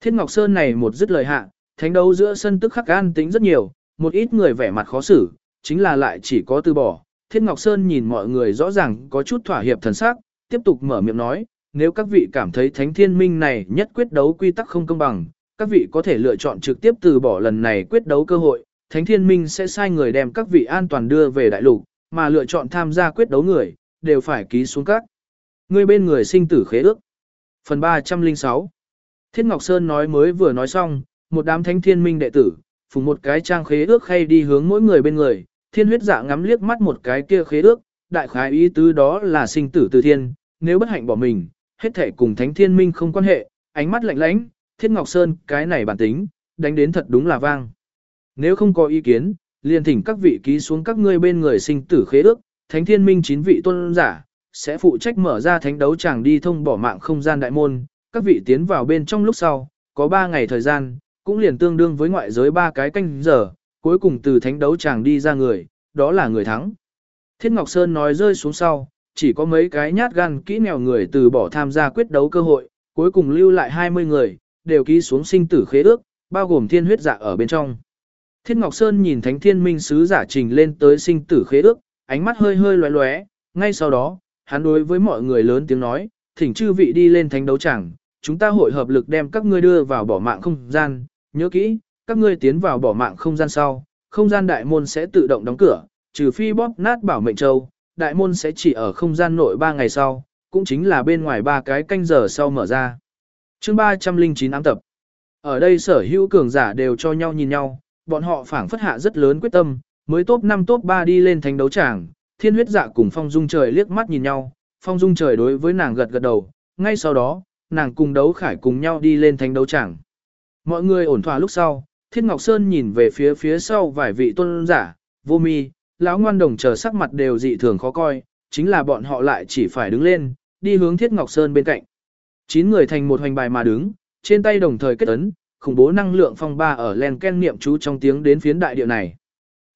Thiết Ngọc Sơn này một dứt lời hạ, thánh đấu giữa sân tức khắc an tính rất nhiều, một ít người vẻ mặt khó xử, chính là lại chỉ có từ bỏ. Thiết Ngọc Sơn nhìn mọi người rõ ràng có chút thỏa hiệp thần sắc, tiếp tục mở miệng nói, nếu các vị cảm thấy thánh thiên minh này nhất quyết đấu quy tắc không công bằng, các vị có thể lựa chọn trực tiếp từ bỏ lần này quyết đấu cơ hội, thánh thiên minh sẽ sai người đem các vị an toàn đưa về đại lục, mà lựa chọn tham gia quyết đấu người, đều phải ký xuống các. Người bên người sinh tử khế ước. Phần 306 Thiết Ngọc Sơn nói mới vừa nói xong, một đám thánh thiên minh đệ tử, phùng một cái trang khế ước khay đi hướng mỗi người bên người, thiên huyết dạ ngắm liếc mắt một cái kia khế ước, đại khái ý tứ đó là sinh tử từ thiên, nếu bất hạnh bỏ mình, hết thể cùng thánh thiên minh không quan hệ, ánh mắt lạnh lãnh, thiết ngọc sơn cái này bản tính, đánh đến thật đúng là vang. Nếu không có ý kiến, liền thỉnh các vị ký xuống các ngươi bên người sinh tử khế ước, thánh thiên minh chín vị tôn giả, sẽ phụ trách mở ra thánh đấu tràng đi thông bỏ mạng không gian đại môn, các vị tiến vào bên trong lúc sau, có 3 ngày thời gian, cũng liền tương đương với ngoại giới ba cái canh giờ, cuối cùng từ thánh đấu chàng đi ra người, đó là người thắng. Thiết Ngọc Sơn nói rơi xuống sau, chỉ có mấy cái nhát gan kỹ nghèo người từ bỏ tham gia quyết đấu cơ hội, cuối cùng lưu lại 20 người, đều ký xuống sinh tử khế ước, bao gồm thiên huyết dạ ở bên trong. Thiết Ngọc Sơn nhìn Thánh Thiên Minh sứ giả trình lên tới sinh tử khế ước, ánh mắt hơi hơi lóe lóe, ngay sau đó, hắn đối với mọi người lớn tiếng nói, thỉnh chư vị đi lên thánh đấu tràng, chúng ta hội hợp lực đem các ngươi đưa vào bỏ mạng không gian, nhớ kỹ, các ngươi tiến vào bỏ mạng không gian sau, không gian đại môn sẽ tự động đóng cửa, trừ phi bóp nát bảo mệnh châu, đại môn sẽ chỉ ở không gian nội 3 ngày sau, cũng chính là bên ngoài ba cái canh giờ sau mở ra. Chương 309 ám tập. Ở đây sở hữu cường giả đều cho nhau nhìn nhau, bọn họ phảng phất hạ rất lớn quyết tâm, mới top 5 top 3 đi lên thành đấu tràng, thiên huyết dạ cùng phong dung trời liếc mắt nhìn nhau, phong dung trời đối với nàng gật gật đầu, ngay sau đó, nàng cùng đấu khải cùng nhau đi lên thành đấu tràng. Mọi người ổn thỏa lúc sau, Thiết Ngọc Sơn nhìn về phía phía sau vài vị tôn giả, vô mi, lão ngoan đồng chờ sắc mặt đều dị thường khó coi, chính là bọn họ lại chỉ phải đứng lên, đi hướng Thiết Ngọc Sơn bên cạnh. Chín người thành một hoành bài mà đứng, trên tay đồng thời kết ấn, khủng bố năng lượng phong ba ở len ken niệm chú trong tiếng đến phiến đại địa này.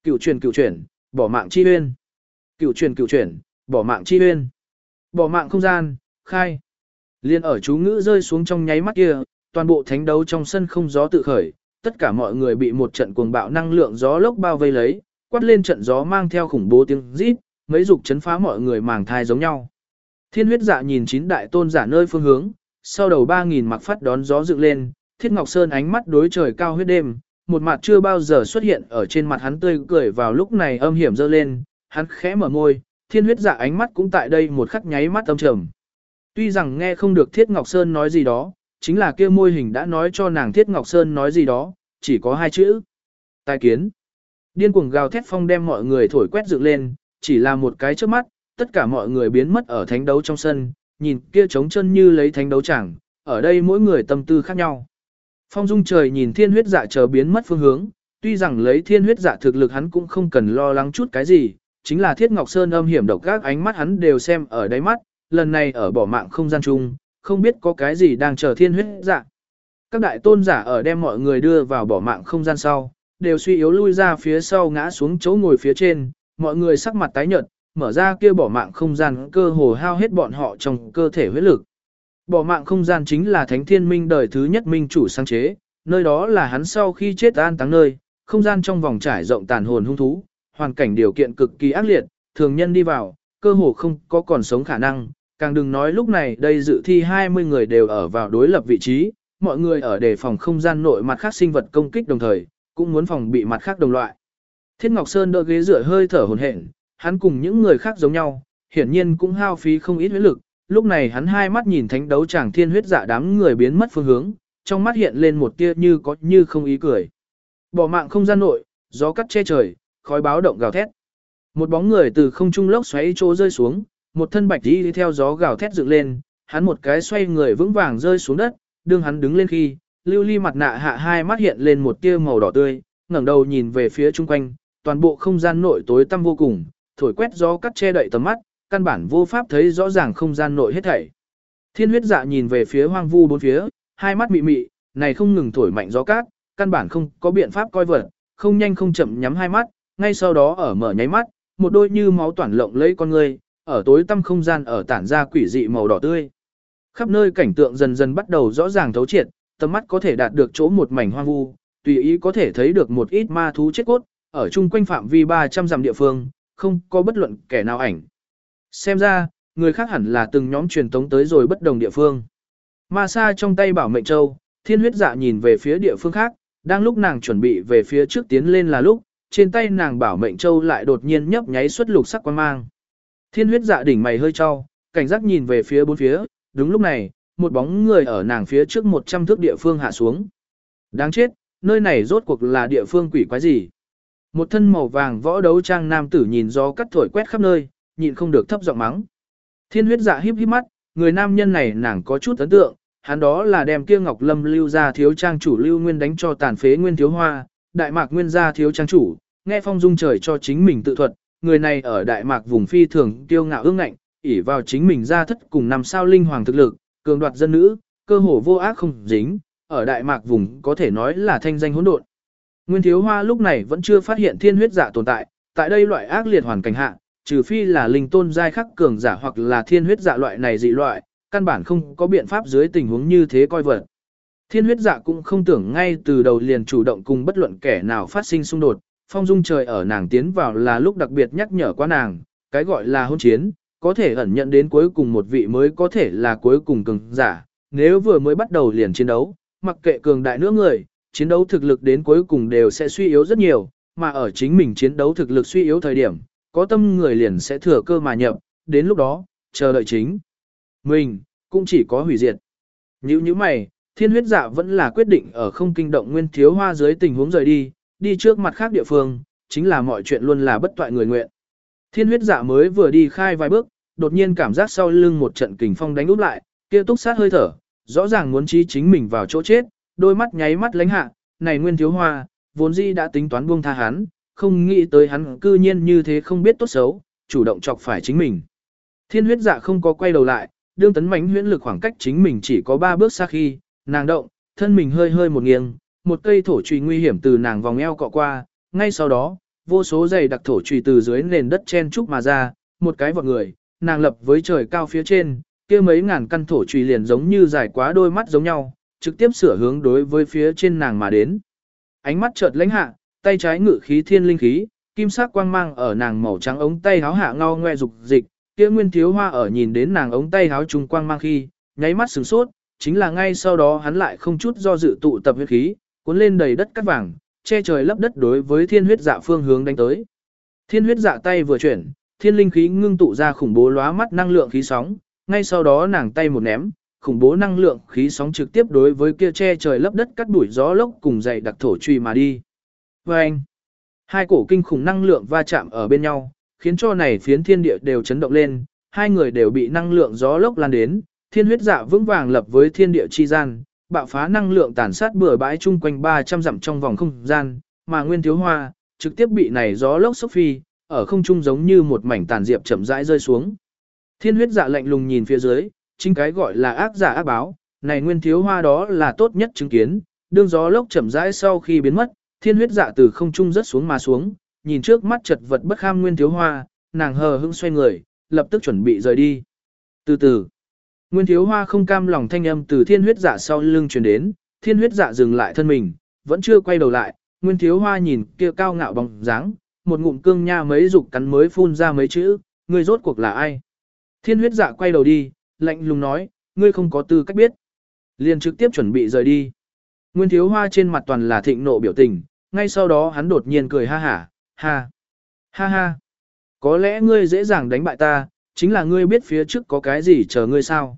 Cựu truyền cựu truyền, bỏ mạng chi uyên. Cựu truyền cựu truyền, bỏ mạng chi uyên. Bỏ mạng không gian, khai. Liên ở chú ngữ rơi xuống trong nháy mắt kia, toàn bộ thánh đấu trong sân không gió tự khởi, tất cả mọi người bị một trận cuồng bạo năng lượng gió lốc bao vây lấy, quát lên trận gió mang theo khủng bố tiếng rít, mấy dục chấn phá mọi người màng thai giống nhau. Thiên huyết dạ nhìn chín đại tôn giả nơi phương hướng, sau đầu 3.000 mặc phát đón gió dựng lên, thiết ngọc sơn ánh mắt đối trời cao huyết đêm, một mặt chưa bao giờ xuất hiện ở trên mặt hắn tươi cười vào lúc này âm hiểm dơ lên, hắn khẽ mở môi, thiên huyết dạ ánh mắt cũng tại đây một khắc nháy mắt âm trầm. Tuy rằng nghe không được thiết ngọc sơn nói gì đó, chính là kia môi hình đã nói cho nàng thiết ngọc sơn nói gì đó, chỉ có hai chữ. Tài kiến. Điên cuồng gào thét phong đem mọi người thổi quét dựng lên, chỉ là một cái trước mắt, tất cả mọi người biến mất ở thánh đấu trong sân, nhìn kia trống chân như lấy thánh đấu chẳng, ở đây mỗi người tâm tư khác nhau. Phong dung trời nhìn thiên huyết dạ chờ biến mất phương hướng, tuy rằng lấy thiên huyết dạ thực lực hắn cũng không cần lo lắng chút cái gì, chính là thiết ngọc sơn âm hiểm độc các ánh mắt hắn đều xem ở đáy mắt, lần này ở bỏ mạng không gian chung, không biết có cái gì đang chờ thiên huyết dạ. Các đại tôn giả ở đem mọi người đưa vào bỏ mạng không gian sau, đều suy yếu lui ra phía sau ngã xuống chỗ ngồi phía trên, mọi người sắc mặt tái nhợt, mở ra kia bỏ mạng không gian cơ hồ hao hết bọn họ trong cơ thể huyết lực. Bỏ mạng không gian chính là thánh thiên minh đời thứ nhất minh chủ sáng chế, nơi đó là hắn sau khi chết an táng nơi, không gian trong vòng trải rộng tàn hồn hung thú, hoàn cảnh điều kiện cực kỳ ác liệt, thường nhân đi vào, cơ hồ không có còn sống khả năng, càng đừng nói lúc này đây dự thi 20 người đều ở vào đối lập vị trí, mọi người ở đề phòng không gian nội mặt khác sinh vật công kích đồng thời, cũng muốn phòng bị mặt khác đồng loại. Thiết Ngọc Sơn đỡ ghế rửa hơi thở hồn hển, hắn cùng những người khác giống nhau, hiển nhiên cũng hao phí không ít huyết lực, lúc này hắn hai mắt nhìn thánh đấu chàng thiên huyết dạ đám người biến mất phương hướng, trong mắt hiện lên một tia như có như không ý cười. Bỏ mạng không gian nội, gió cắt che trời, khói báo động gào thét. Một bóng người từ không trung lốc xoáy chỗ rơi xuống, một thân bạch đi theo gió gào thét dựng lên, hắn một cái xoay người vững vàng rơi xuống đất, đương hắn đứng lên khi, lưu ly mặt nạ hạ hai mắt hiện lên một tia màu đỏ tươi, ngẩng đầu nhìn về phía chung quanh, toàn bộ không gian nội tối tăm vô cùng, thổi quét gió cắt che đậy tầm mắt, căn bản vô pháp thấy rõ ràng không gian nội hết thảy. Thiên huyết dạ nhìn về phía hoang vu bốn phía, hai mắt mị mị, này không ngừng thổi mạnh gió cát, căn bản không có biện pháp coi vật, không nhanh không chậm nhắm hai mắt, ngay sau đó ở mở nháy mắt, một đôi như máu toàn lộng lấy con người, ở tối tăm không gian ở tản ra quỷ dị màu đỏ tươi. Khắp nơi cảnh tượng dần dần bắt đầu rõ ràng thấu triệt, tầm mắt có thể đạt được chỗ một mảnh hoang vu, tùy ý có thể thấy được một ít ma thú chết cốt, ở chung quanh phạm vi 300 dặm địa phương, không có bất luận kẻ nào ảnh. Xem ra, người khác hẳn là từng nhóm truyền tống tới rồi bất đồng địa phương. Ma sa trong tay bảo mệnh châu, thiên huyết dạ nhìn về phía địa phương khác, đang lúc nàng chuẩn bị về phía trước tiến lên là lúc, trên tay nàng bảo mệnh châu lại đột nhiên nhấp nháy xuất lục sắc quan mang. Thiên huyết dạ đỉnh mày hơi trao, cảnh giác nhìn về phía bốn phía, đúng lúc này, một bóng người ở nàng phía trước 100 thước địa phương hạ xuống. Đáng chết, nơi này rốt cuộc là địa phương quỷ quái gì? Một thân màu vàng võ đấu trang nam tử nhìn gió cắt thổi quét khắp nơi, nhịn không được thấp giọng mắng. Thiên huyết dạ híp híp mắt, người nam nhân này nàng có chút ấn tượng, hắn đó là đem kia Ngọc Lâm lưu ra thiếu trang chủ lưu nguyên đánh cho tàn phế nguyên thiếu hoa, đại mạc nguyên gia thiếu trang chủ, nghe phong dung trời cho chính mình tự thuật, người này ở đại mạc vùng phi thường kiêu ngạo ương ngạnh, ỷ vào chính mình ra thất cùng năm sao linh hoàng thực lực, cường đoạt dân nữ, cơ hồ vô ác không dính, ở đại mạc vùng có thể nói là thanh danh hỗn độn. Nguyên thiếu hoa lúc này vẫn chưa phát hiện thiên huyết dạ tồn tại, tại đây loại ác liệt hoàn cảnh hạ, trừ phi là linh tôn giai khắc cường giả hoặc là thiên huyết dạ loại này dị loại, căn bản không có biện pháp dưới tình huống như thế coi vật. Thiên huyết dạ cũng không tưởng ngay từ đầu liền chủ động cùng bất luận kẻ nào phát sinh xung đột, phong dung trời ở nàng tiến vào là lúc đặc biệt nhắc nhở qua nàng, cái gọi là hôn chiến, có thể ẩn nhận đến cuối cùng một vị mới có thể là cuối cùng cường giả, nếu vừa mới bắt đầu liền chiến đấu, mặc kệ cường đại nữa người, chiến đấu thực lực đến cuối cùng đều sẽ suy yếu rất nhiều, mà ở chính mình chiến đấu thực lực suy yếu thời điểm, có tâm người liền sẽ thừa cơ mà nhập, đến lúc đó, chờ đợi chính. Mình, cũng chỉ có hủy diệt. Như như mày, thiên huyết dạ vẫn là quyết định ở không kinh động nguyên thiếu hoa dưới tình huống rời đi, đi trước mặt khác địa phương, chính là mọi chuyện luôn là bất toại người nguyện. Thiên huyết dạ mới vừa đi khai vài bước, đột nhiên cảm giác sau lưng một trận kình phong đánh úp lại, kia túc sát hơi thở, rõ ràng muốn trí chính mình vào chỗ chết, đôi mắt nháy mắt lánh hạ, này nguyên thiếu hoa, vốn dĩ đã tính toán buông tha hắn, không nghĩ tới hắn cư nhiên như thế không biết tốt xấu, chủ động chọc phải chính mình. Thiên huyết dạ không có quay đầu lại, đương tấn mãnh huyễn lực khoảng cách chính mình chỉ có 3 bước xa khi, nàng động, thân mình hơi hơi một nghiêng, một cây thổ trùy nguy hiểm từ nàng vòng eo cọ qua, ngay sau đó, vô số giày đặc thổ trùy từ dưới nền đất chen trúc mà ra, một cái vọt người, nàng lập với trời cao phía trên, kia mấy ngàn căn thổ trùy liền giống như dài quá đôi mắt giống nhau, trực tiếp sửa hướng đối với phía trên nàng mà đến. Ánh mắt chợt lãnh hạ, tay trái ngự khí thiên linh khí, kim sắc quang mang ở nàng màu trắng ống tay háo hạ ngao ngoe dục dịch, kia nguyên thiếu hoa ở nhìn đến nàng ống tay háo trùng quang mang khi, nháy mắt sửng sốt, chính là ngay sau đó hắn lại không chút do dự tụ tập huyết khí, cuốn lên đầy đất cát vàng, che trời lấp đất đối với thiên huyết dạ phương hướng đánh tới. Thiên huyết dạ tay vừa chuyển, thiên linh khí ngưng tụ ra khủng bố lóa mắt năng lượng khí sóng, ngay sau đó nàng tay một ném, khủng bố năng lượng khí sóng trực tiếp đối với kia che trời lấp đất cắt đuổi gió lốc cùng dày đặc thổ truy mà đi. Và anh, hai cổ kinh khủng năng lượng va chạm ở bên nhau, khiến cho này phiến thiên địa đều chấn động lên, hai người đều bị năng lượng gió lốc lan đến, thiên huyết dạ vững vàng lập với thiên địa chi gian, bạo phá năng lượng tàn sát bừa bãi chung quanh 300 dặm trong vòng không gian, mà nguyên thiếu hoa, trực tiếp bị này gió lốc sốc phi, ở không trung giống như một mảnh tàn diệp chậm rãi rơi xuống. Thiên huyết dạ lạnh lùng nhìn phía dưới, chính cái gọi là ác giả ác báo, này nguyên thiếu hoa đó là tốt nhất chứng kiến, đương gió lốc chậm rãi sau khi biến mất, thiên huyết dạ từ không trung rất xuống mà xuống, nhìn trước mắt chật vật bất kham nguyên thiếu hoa, nàng hờ hững xoay người, lập tức chuẩn bị rời đi. Từ từ, nguyên thiếu hoa không cam lòng thanh âm từ thiên huyết dạ sau lưng truyền đến, thiên huyết dạ dừng lại thân mình, vẫn chưa quay đầu lại, nguyên thiếu hoa nhìn kia cao ngạo bóng dáng, một ngụm cương nha mấy dục cắn mới phun ra mấy chữ, người rốt cuộc là ai? Thiên huyết dạ quay đầu đi, lạnh lùng nói, ngươi không có tư cách biết. Liền trực tiếp chuẩn bị rời đi. Nguyên thiếu hoa trên mặt toàn là thịnh nộ biểu tình, ngay sau đó hắn đột nhiên cười ha hả, ha, ha ha. Có lẽ ngươi dễ dàng đánh bại ta, chính là ngươi biết phía trước có cái gì chờ ngươi sao.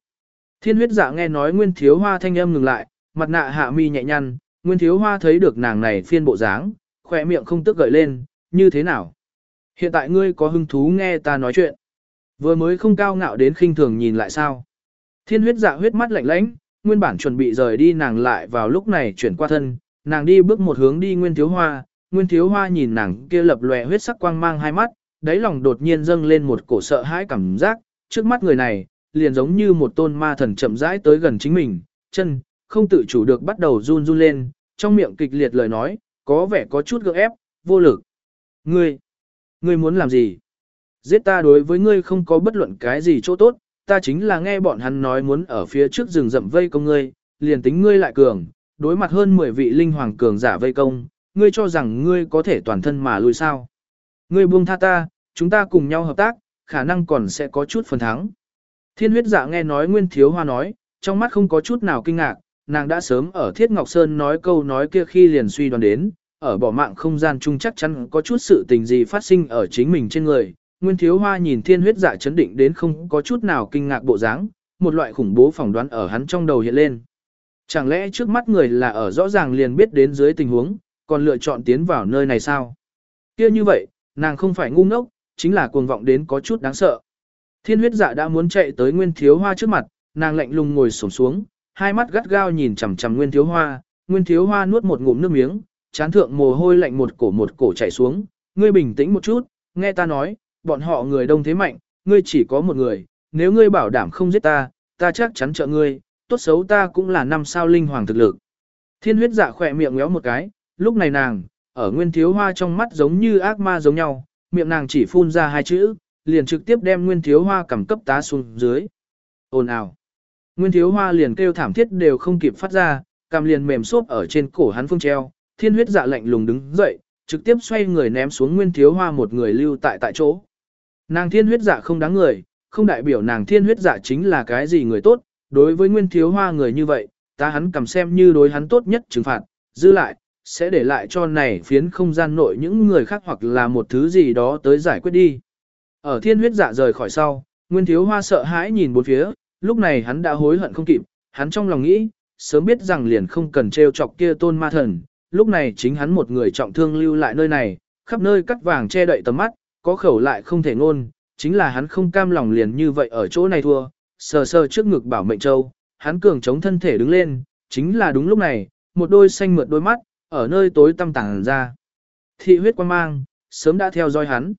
Thiên huyết dạ nghe nói nguyên thiếu hoa thanh âm ngừng lại, mặt nạ hạ mi nhẹ nhăn, nguyên thiếu hoa thấy được nàng này phiên bộ dáng, khỏe miệng không tức gợi lên, như thế nào? Hiện tại ngươi có hứng thú nghe ta nói chuyện. Vừa mới không cao ngạo đến khinh thường nhìn lại sao. Thiên huyết dạ huyết mắt lạnh lãnh, nguyên bản chuẩn bị rời đi nàng lại vào lúc này chuyển qua thân, nàng đi bước một hướng đi nguyên thiếu hoa, nguyên thiếu hoa nhìn nàng kia lập lòe huyết sắc quang mang hai mắt, đáy lòng đột nhiên dâng lên một cổ sợ hãi cảm giác, trước mắt người này, liền giống như một tôn ma thần chậm rãi tới gần chính mình, chân, không tự chủ được bắt đầu run run lên, trong miệng kịch liệt lời nói, có vẻ có chút gượng ép, vô lực. Ngươi, ngươi muốn làm gì? Giết ta đối với ngươi không có bất luận cái gì chỗ tốt, ta chính là nghe bọn hắn nói muốn ở phía trước rừng rậm vây công ngươi, liền tính ngươi lại cường, đối mặt hơn 10 vị linh hoàng cường giả vây công, ngươi cho rằng ngươi có thể toàn thân mà lùi sao. Ngươi buông tha ta, chúng ta cùng nhau hợp tác, khả năng còn sẽ có chút phần thắng. Thiên huyết giả nghe nói Nguyên Thiếu Hoa nói, trong mắt không có chút nào kinh ngạc, nàng đã sớm ở Thiết Ngọc Sơn nói câu nói kia khi liền suy đoán đến, ở bỏ mạng không gian chung chắc chắn có chút sự tình gì phát sinh ở chính mình trên người. Nguyên Thiếu Hoa nhìn thiên huyết dạ chấn định đến không có chút nào kinh ngạc bộ dáng, một loại khủng bố phỏng đoán ở hắn trong đầu hiện lên. Chẳng lẽ trước mắt người là ở rõ ràng liền biết đến dưới tình huống, còn lựa chọn tiến vào nơi này sao? kia như vậy, nàng không phải ngu ngốc, chính là cuồng vọng đến có chút đáng sợ. Thiên huyết dạ đã muốn chạy tới Nguyên Thiếu Hoa trước mặt, nàng lạnh lùng ngồi xổm xuống, hai mắt gắt gao nhìn chằm chằm Nguyên Thiếu Hoa, Nguyên Thiếu Hoa nuốt một ngụm nước miếng, chán thượng mồ hôi lạnh một cổ một cổ chảy xuống, ngươi bình tĩnh một chút, nghe ta nói, bọn họ người đông thế mạnh, ngươi chỉ có một người, nếu ngươi bảo đảm không giết ta, ta chắc chắn trợ ngươi, tốt xấu ta cũng là năm sao linh hoàng thực lực. Thiên huyết dạ khỏe miệng ngéo một cái, lúc này nàng, ở Nguyên Thiếu Hoa trong mắt giống như ác ma giống nhau, miệng nàng chỉ phun ra hai chữ, liền trực tiếp đem Nguyên Thiếu Hoa cầm cấp tá xuống dưới. Ồn ào. Nguyên Thiếu Hoa liền kêu thảm thiết đều không kịp phát ra, cầm liền mềm xốp ở trên cổ hắn phương treo, thiên huyết dạ lạnh lùng đứng dậy, trực tiếp xoay người ném xuống Nguyên Thiếu Hoa một người lưu tại tại chỗ. Nàng thiên huyết dạ không đáng người, không đại biểu nàng thiên huyết dạ chính là cái gì người tốt, đối với Nguyên Thiếu Hoa người như vậy, ta hắn cầm xem như đối hắn tốt nhất trừng phạt, giữ lại, sẽ để lại cho này phiến không gian nội những người khác hoặc là một thứ gì đó tới giải quyết đi. Ở thiên huyết dạ rời khỏi sau, Nguyên Thiếu Hoa sợ hãi nhìn bốn phía, lúc này hắn đã hối hận không kịp, hắn trong lòng nghĩ, sớm biết rằng liền không cần treo chọc kia tôn ma thần, lúc này chính hắn một người trọng thương lưu lại nơi này, khắp nơi cắt vàng che đậy tầm mắt, có khẩu lại không thể ngôn, chính là hắn không cam lòng liền như vậy ở chỗ này thua, sờ sờ trước ngực bảo mệnh châu, hắn cường chống thân thể đứng lên, chính là đúng lúc này, một đôi xanh mượt đôi mắt, ở nơi tối tăm tàng ra. Thị huyết quan mang, sớm đã theo dõi hắn.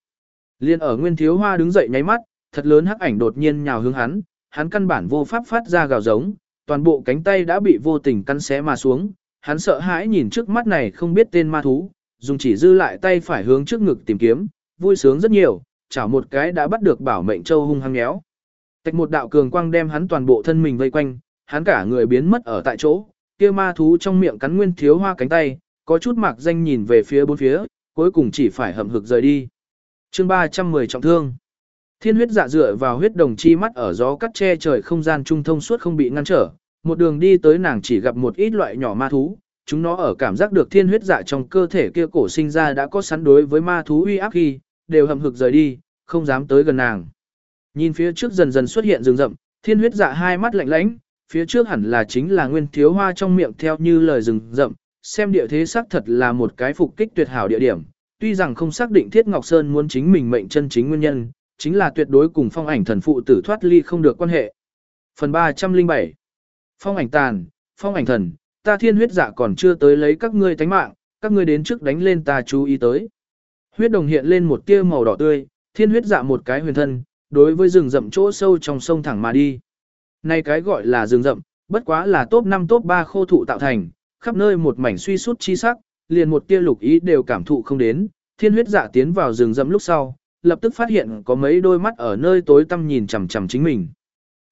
Liên ở Nguyên Thiếu Hoa đứng dậy nháy mắt, thật lớn hắc ảnh đột nhiên nhào hướng hắn, hắn căn bản vô pháp phát ra gào giống, toàn bộ cánh tay đã bị vô tình căn xé mà xuống, hắn sợ hãi nhìn trước mắt này không biết tên ma thú, dùng chỉ dư lại tay phải hướng trước ngực tìm kiếm, vui sướng rất nhiều, chảo một cái đã bắt được bảo mệnh châu hung hăng nhéo. Tạch một đạo cường quang đem hắn toàn bộ thân mình vây quanh, hắn cả người biến mất ở tại chỗ, kia ma thú trong miệng cắn nguyên thiếu hoa cánh tay, có chút mạc danh nhìn về phía bốn phía, cuối cùng chỉ phải hậm hực rời đi. chương 310 trọng thương. Thiên huyết dạ dựa vào huyết đồng chi mắt ở gió cắt che trời không gian trung thông suốt không bị ngăn trở, một đường đi tới nàng chỉ gặp một ít loại nhỏ ma thú, chúng nó ở cảm giác được thiên huyết dạ trong cơ thể kia cổ sinh ra đã có sẵn đối với ma thú uy áp khi, đều hậm hực rời đi, không dám tới gần nàng. Nhìn phía trước dần dần xuất hiện rừng rậm, thiên huyết dạ hai mắt lạnh lãnh, phía trước hẳn là chính là nguyên thiếu hoa trong miệng theo như lời rừng rậm, xem địa thế xác thật là một cái phục kích tuyệt hảo địa điểm, tuy rằng không xác định Thiết Ngọc Sơn muốn chính mình mệnh chân chính nguyên nhân, chính là tuyệt đối cùng phong ảnh thần phụ tử thoát ly không được quan hệ. Phần 307 Phong ảnh tàn, phong ảnh thần, ta thiên huyết dạ còn chưa tới lấy các ngươi tánh mạng, các ngươi đến trước đánh lên ta chú ý tới. Huyết đồng hiện lên một tia màu đỏ tươi, thiên huyết dạ một cái huyền thân, đối với rừng rậm chỗ sâu trong sông thẳng mà đi. Nay cái gọi là rừng rậm, bất quá là top 5 top 3 khô thụ tạo thành, khắp nơi một mảnh suy sút chi sắc, liền một tia lục ý đều cảm thụ không đến, thiên huyết dạ tiến vào rừng rậm lúc sau, lập tức phát hiện có mấy đôi mắt ở nơi tối tăm nhìn chằm chằm chính mình.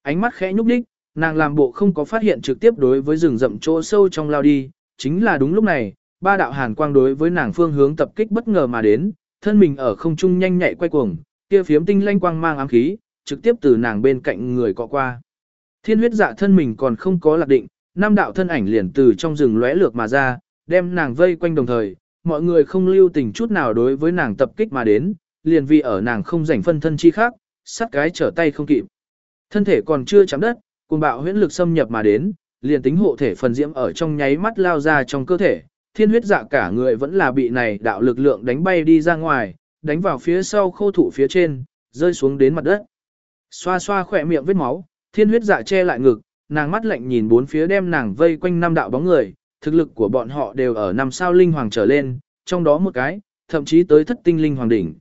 Ánh mắt khẽ nhúc nhích, nàng làm bộ không có phát hiện trực tiếp đối với rừng rậm chỗ sâu trong lao đi, chính là đúng lúc này, ba đạo hàn quang đối với nàng phương hướng tập kích bất ngờ mà đến, thân mình ở không trung nhanh nhạy quay cuồng, kia phiếm tinh lanh quang mang ám khí, trực tiếp từ nàng bên cạnh người cọ qua. Thiên huyết dạ thân mình còn không có lạc định, năm đạo thân ảnh liền từ trong rừng lóe lược mà ra, đem nàng vây quanh đồng thời, mọi người không lưu tình chút nào đối với nàng tập kích mà đến, liền vì ở nàng không rảnh phân thân chi khác, sắt cái trở tay không kịp. Thân thể còn chưa chạm đất, cùng bạo huyễn lực xâm nhập mà đến, liền tính hộ thể phần diễm ở trong nháy mắt lao ra trong cơ thể, thiên huyết dạ cả người vẫn là bị này đạo lực lượng đánh bay đi ra ngoài, đánh vào phía sau khô thủ phía trên, rơi xuống đến mặt đất. Xoa xoa khỏe miệng vết máu, thiên huyết dạ che lại ngực, nàng mắt lạnh nhìn bốn phía đem nàng vây quanh năm đạo bóng người, thực lực của bọn họ đều ở năm sao linh hoàng trở lên, trong đó một cái, thậm chí tới thất tinh linh hoàng đỉnh.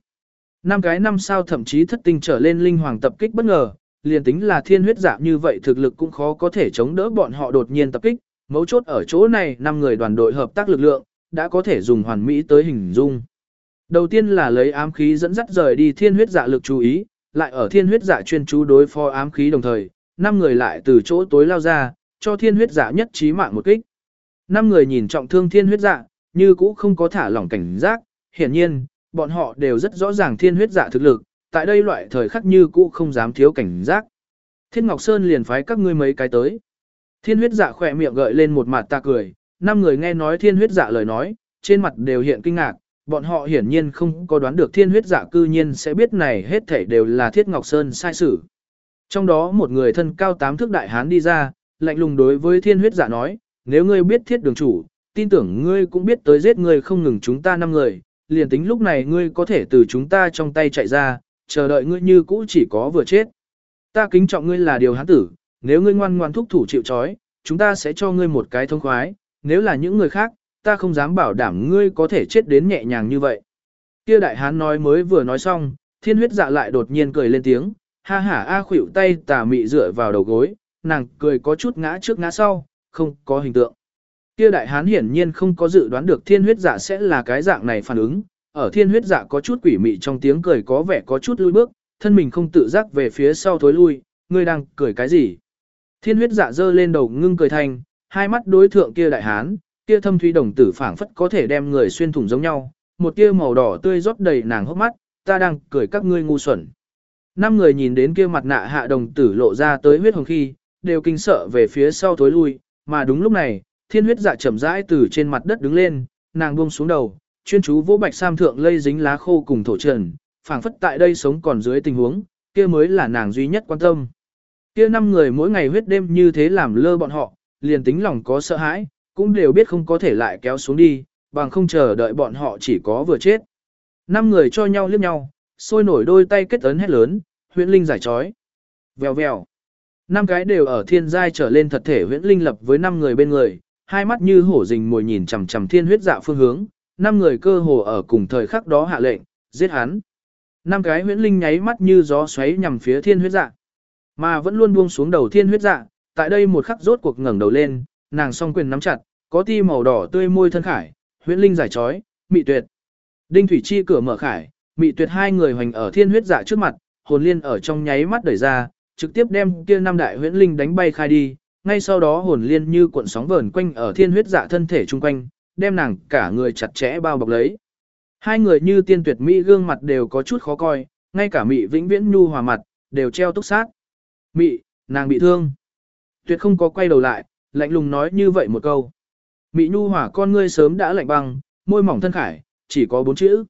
Năm cái năm sao thậm chí thất tinh trở lên linh hoàng tập kích bất ngờ, liền tính là thiên huyết dạ như vậy thực lực cũng khó có thể chống đỡ bọn họ đột nhiên tập kích, mấu chốt ở chỗ này năm người đoàn đội hợp tác lực lượng, đã có thể dùng hoàn mỹ tới hình dung. Đầu tiên là lấy ám khí dẫn dắt rời đi thiên huyết dạ lực chú ý, lại ở thiên huyết dạ chuyên chú đối phó ám khí đồng thời, năm người lại từ chỗ tối lao ra, cho thiên huyết dạ nhất trí mạng một kích. Năm người nhìn trọng thương thiên huyết dạ, như cũ không có thả lỏng cảnh giác, hiển nhiên, bọn họ đều rất rõ ràng thiên huyết dạ thực lực, tại đây loại thời khắc như cũ không dám thiếu cảnh giác. Thiên Ngọc Sơn liền phái các ngươi mấy cái tới. Thiên huyết dạ khỏe miệng gợi lên một mặt ta cười, năm người nghe nói thiên huyết dạ lời nói, trên mặt đều hiện kinh ngạc, bọn họ hiển nhiên không có đoán được thiên huyết dạ cư nhiên sẽ biết này hết thảy đều là Thiết Ngọc Sơn sai sử. Trong đó một người thân cao tám thước đại hán đi ra, lạnh lùng đối với thiên huyết dạ nói, nếu ngươi biết thiết đường chủ, tin tưởng ngươi cũng biết tới giết ngươi không ngừng chúng ta năm người, liền tính lúc này ngươi có thể từ chúng ta trong tay chạy ra, chờ đợi ngươi như cũ chỉ có vừa chết. Ta kính trọng ngươi là điều hán tử, nếu ngươi ngoan ngoan thúc thủ chịu trói, chúng ta sẽ cho ngươi một cái thông khoái, nếu là những người khác, ta không dám bảo đảm ngươi có thể chết đến nhẹ nhàng như vậy. Kia đại hán nói mới vừa nói xong, thiên huyết dạ lại đột nhiên cười lên tiếng, ha ha a khuỷu tay tà mị dựa vào đầu gối, nàng cười có chút ngã trước ngã sau, không có hình tượng. Kia đại hán hiển nhiên không có dự đoán được thiên huyết dạ sẽ là cái dạng này phản ứng, ở thiên huyết dạ có chút quỷ mị trong tiếng cười có vẻ có chút lui bước, thân mình không tự giác về phía sau thối lui, ngươi đang cười cái gì? Thiên huyết dạ dơ lên đầu ngưng cười thành, hai mắt đối thượng kia đại hán, kia thâm thủy đồng tử phảng phất có thể đem người xuyên thủng giống nhau, một tia màu đỏ tươi rót đầy nàng hốc mắt, ta đang cười các ngươi ngu xuẩn. Năm người nhìn đến kia mặt nạ hạ đồng tử lộ ra tới huyết hồng khi, đều kinh sợ về phía sau thối lui, mà đúng lúc này, thiên huyết dạ chậm rãi từ trên mặt đất đứng lên, nàng buông xuống đầu, chuyên chú vỗ bạch sam thượng lây dính lá khô cùng thổ trần, phảng phất tại đây sống còn dưới tình huống, kia mới là nàng duy nhất quan tâm. Kia năm người mỗi ngày huyết đêm như thế làm lơ bọn họ, liền tính lòng có sợ hãi, cũng đều biết không có thể lại kéo xuống đi, bằng không chờ đợi bọn họ chỉ có vừa chết. Năm người cho nhau liếc nhau, sôi nổi đôi tay kết ấn hét lớn, huyễn linh giải trói. Vèo vèo. Năm cái đều ở thiên giai trở lên thật thể huyễn linh lập với năm người bên người, hai mắt như hổ rình mồi nhìn chằm chằm thiên huyết dạ phương hướng, năm người cơ hồ ở cùng thời khắc đó hạ lệnh, giết hắn. Năm cái huyễn linh nháy mắt như gió xoáy nhằm phía thiên huyết dạ, mà vẫn luôn buông xuống đầu thiên huyết dạ, tại đây một khắc rốt cuộc ngẩng đầu lên, nàng song quyền nắm chặt, có ti màu đỏ tươi môi thân khải, huyễn linh giải trói, mị tuyệt. Đinh thủy chi cửa mở khải, mị tuyệt hai người hoành ở thiên huyết dạ trước mặt, hồn liên ở trong nháy mắt đẩy ra, trực tiếp đem kia năm đại huyễn linh đánh bay khai đi, ngay sau đó hồn liên như cuộn sóng vờn quanh ở thiên huyết dạ thân thể chung quanh, đem nàng cả người chặt chẽ bao bọc lấy. Hai người như tiên tuyệt mỹ gương mặt đều có chút khó coi, ngay cả mị vĩnh viễn nhu hòa mặt, đều treo túc sát. Mị, nàng bị thương. Tuyệt không có quay đầu lại, lạnh lùng nói như vậy một câu. Mị nhu hỏa con ngươi sớm đã lạnh băng, môi mỏng thân khải, chỉ có bốn chữ.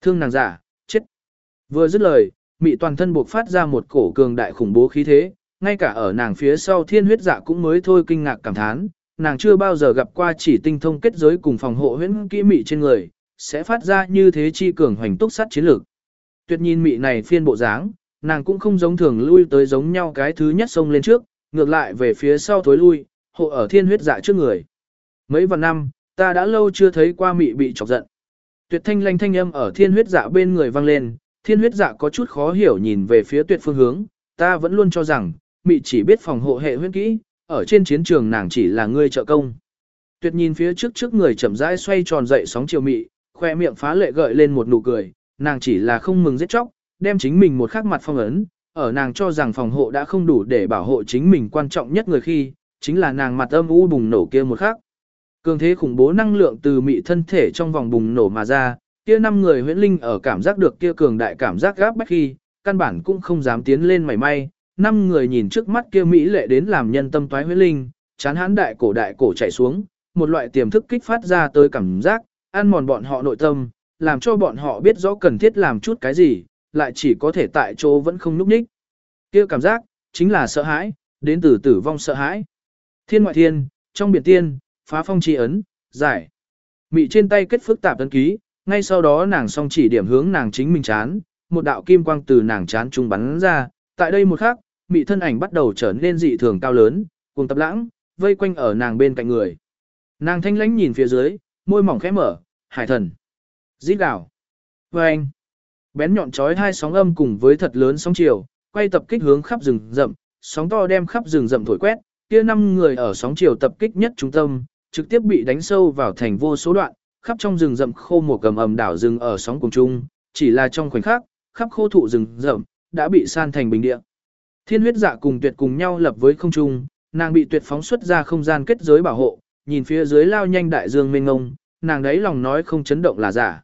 Thương nàng giả, chết. Vừa dứt lời, mị toàn thân buộc phát ra một cổ cường đại khủng bố khí thế, ngay cả ở nàng phía sau thiên huyết dạ cũng mới thôi kinh ngạc cảm thán, nàng chưa bao giờ gặp qua chỉ tinh thông kết giới cùng phòng hộ huyễn kỹ mị trên người, sẽ phát ra như thế chi cường hoành túc sát chiến lược. Tuyệt nhìn mị này phiên bộ dáng, nàng cũng không giống thường lui tới giống nhau cái thứ nhất xông lên trước, ngược lại về phía sau thối lui, hộ ở thiên huyết dạ trước người. Mấy vạn năm, ta đã lâu chưa thấy qua mị bị chọc giận. Tuyệt thanh lanh thanh âm ở thiên huyết dạ bên người vang lên, thiên huyết dạ có chút khó hiểu nhìn về phía tuyệt phương hướng, ta vẫn luôn cho rằng, mị chỉ biết phòng hộ hệ huyết kỹ, ở trên chiến trường nàng chỉ là người trợ công. Tuyệt nhìn phía trước trước người chậm rãi xoay tròn dậy sóng chiều mị, khoe miệng phá lệ gợi lên một nụ cười, nàng chỉ là không mừng giết chóc, đem chính mình một khắc mặt phong ấn, ở nàng cho rằng phòng hộ đã không đủ để bảo hộ chính mình quan trọng nhất người khi, chính là nàng mặt âm u bùng nổ kia một khắc. Cường thế khủng bố năng lượng từ mị thân thể trong vòng bùng nổ mà ra, Kia năm người huyễn linh ở cảm giác được kia cường đại cảm giác gáp bách khi, căn bản cũng không dám tiến lên mảy may, năm người nhìn trước mắt kia mỹ lệ đến làm nhân tâm toái huyễn linh, chán hãn đại cổ đại cổ chạy xuống, một loại tiềm thức kích phát ra tới cảm giác, ăn mòn bọn họ nội tâm, làm cho bọn họ biết rõ cần thiết làm chút cái gì, lại chỉ có thể tại chỗ vẫn không núp ních. Kia cảm giác, chính là sợ hãi, đến từ tử vong sợ hãi. Thiên ngoại thiên, trong biển tiên, phá phong chi ấn, giải. Mị trên tay kết phức tạp ấn ký, ngay sau đó nàng song chỉ điểm hướng nàng chính mình chán, một đạo kim quang từ nàng chán trung bắn ra, tại đây một khắc, mị thân ảnh bắt đầu trở nên dị thường cao lớn, cùng tập lãng, vây quanh ở nàng bên cạnh người. Nàng thanh lãnh nhìn phía dưới, môi mỏng khẽ mở, hải thần. Dít đảo. Và anh. Bén nhọn chói hai sóng âm cùng với thật lớn sóng chiều, quay tập kích hướng khắp rừng rậm, sóng to đem khắp rừng rậm thổi quét, kia năm người ở sóng chiều tập kích nhất trung tâm, trực tiếp bị đánh sâu vào thành vô số đoạn, khắp trong rừng rậm khô một cầm ầm đảo rừng ở sóng cùng chung, chỉ là trong khoảnh khắc, khắp khô thụ rừng rậm đã bị san thành bình địa. Thiên huyết dạ cùng tuyệt cùng nhau lập với không trung, nàng bị tuyệt phóng xuất ra không gian kết giới bảo hộ, nhìn phía dưới lao nhanh đại dương mênh ngông, nàng đấy lòng nói không chấn động là giả.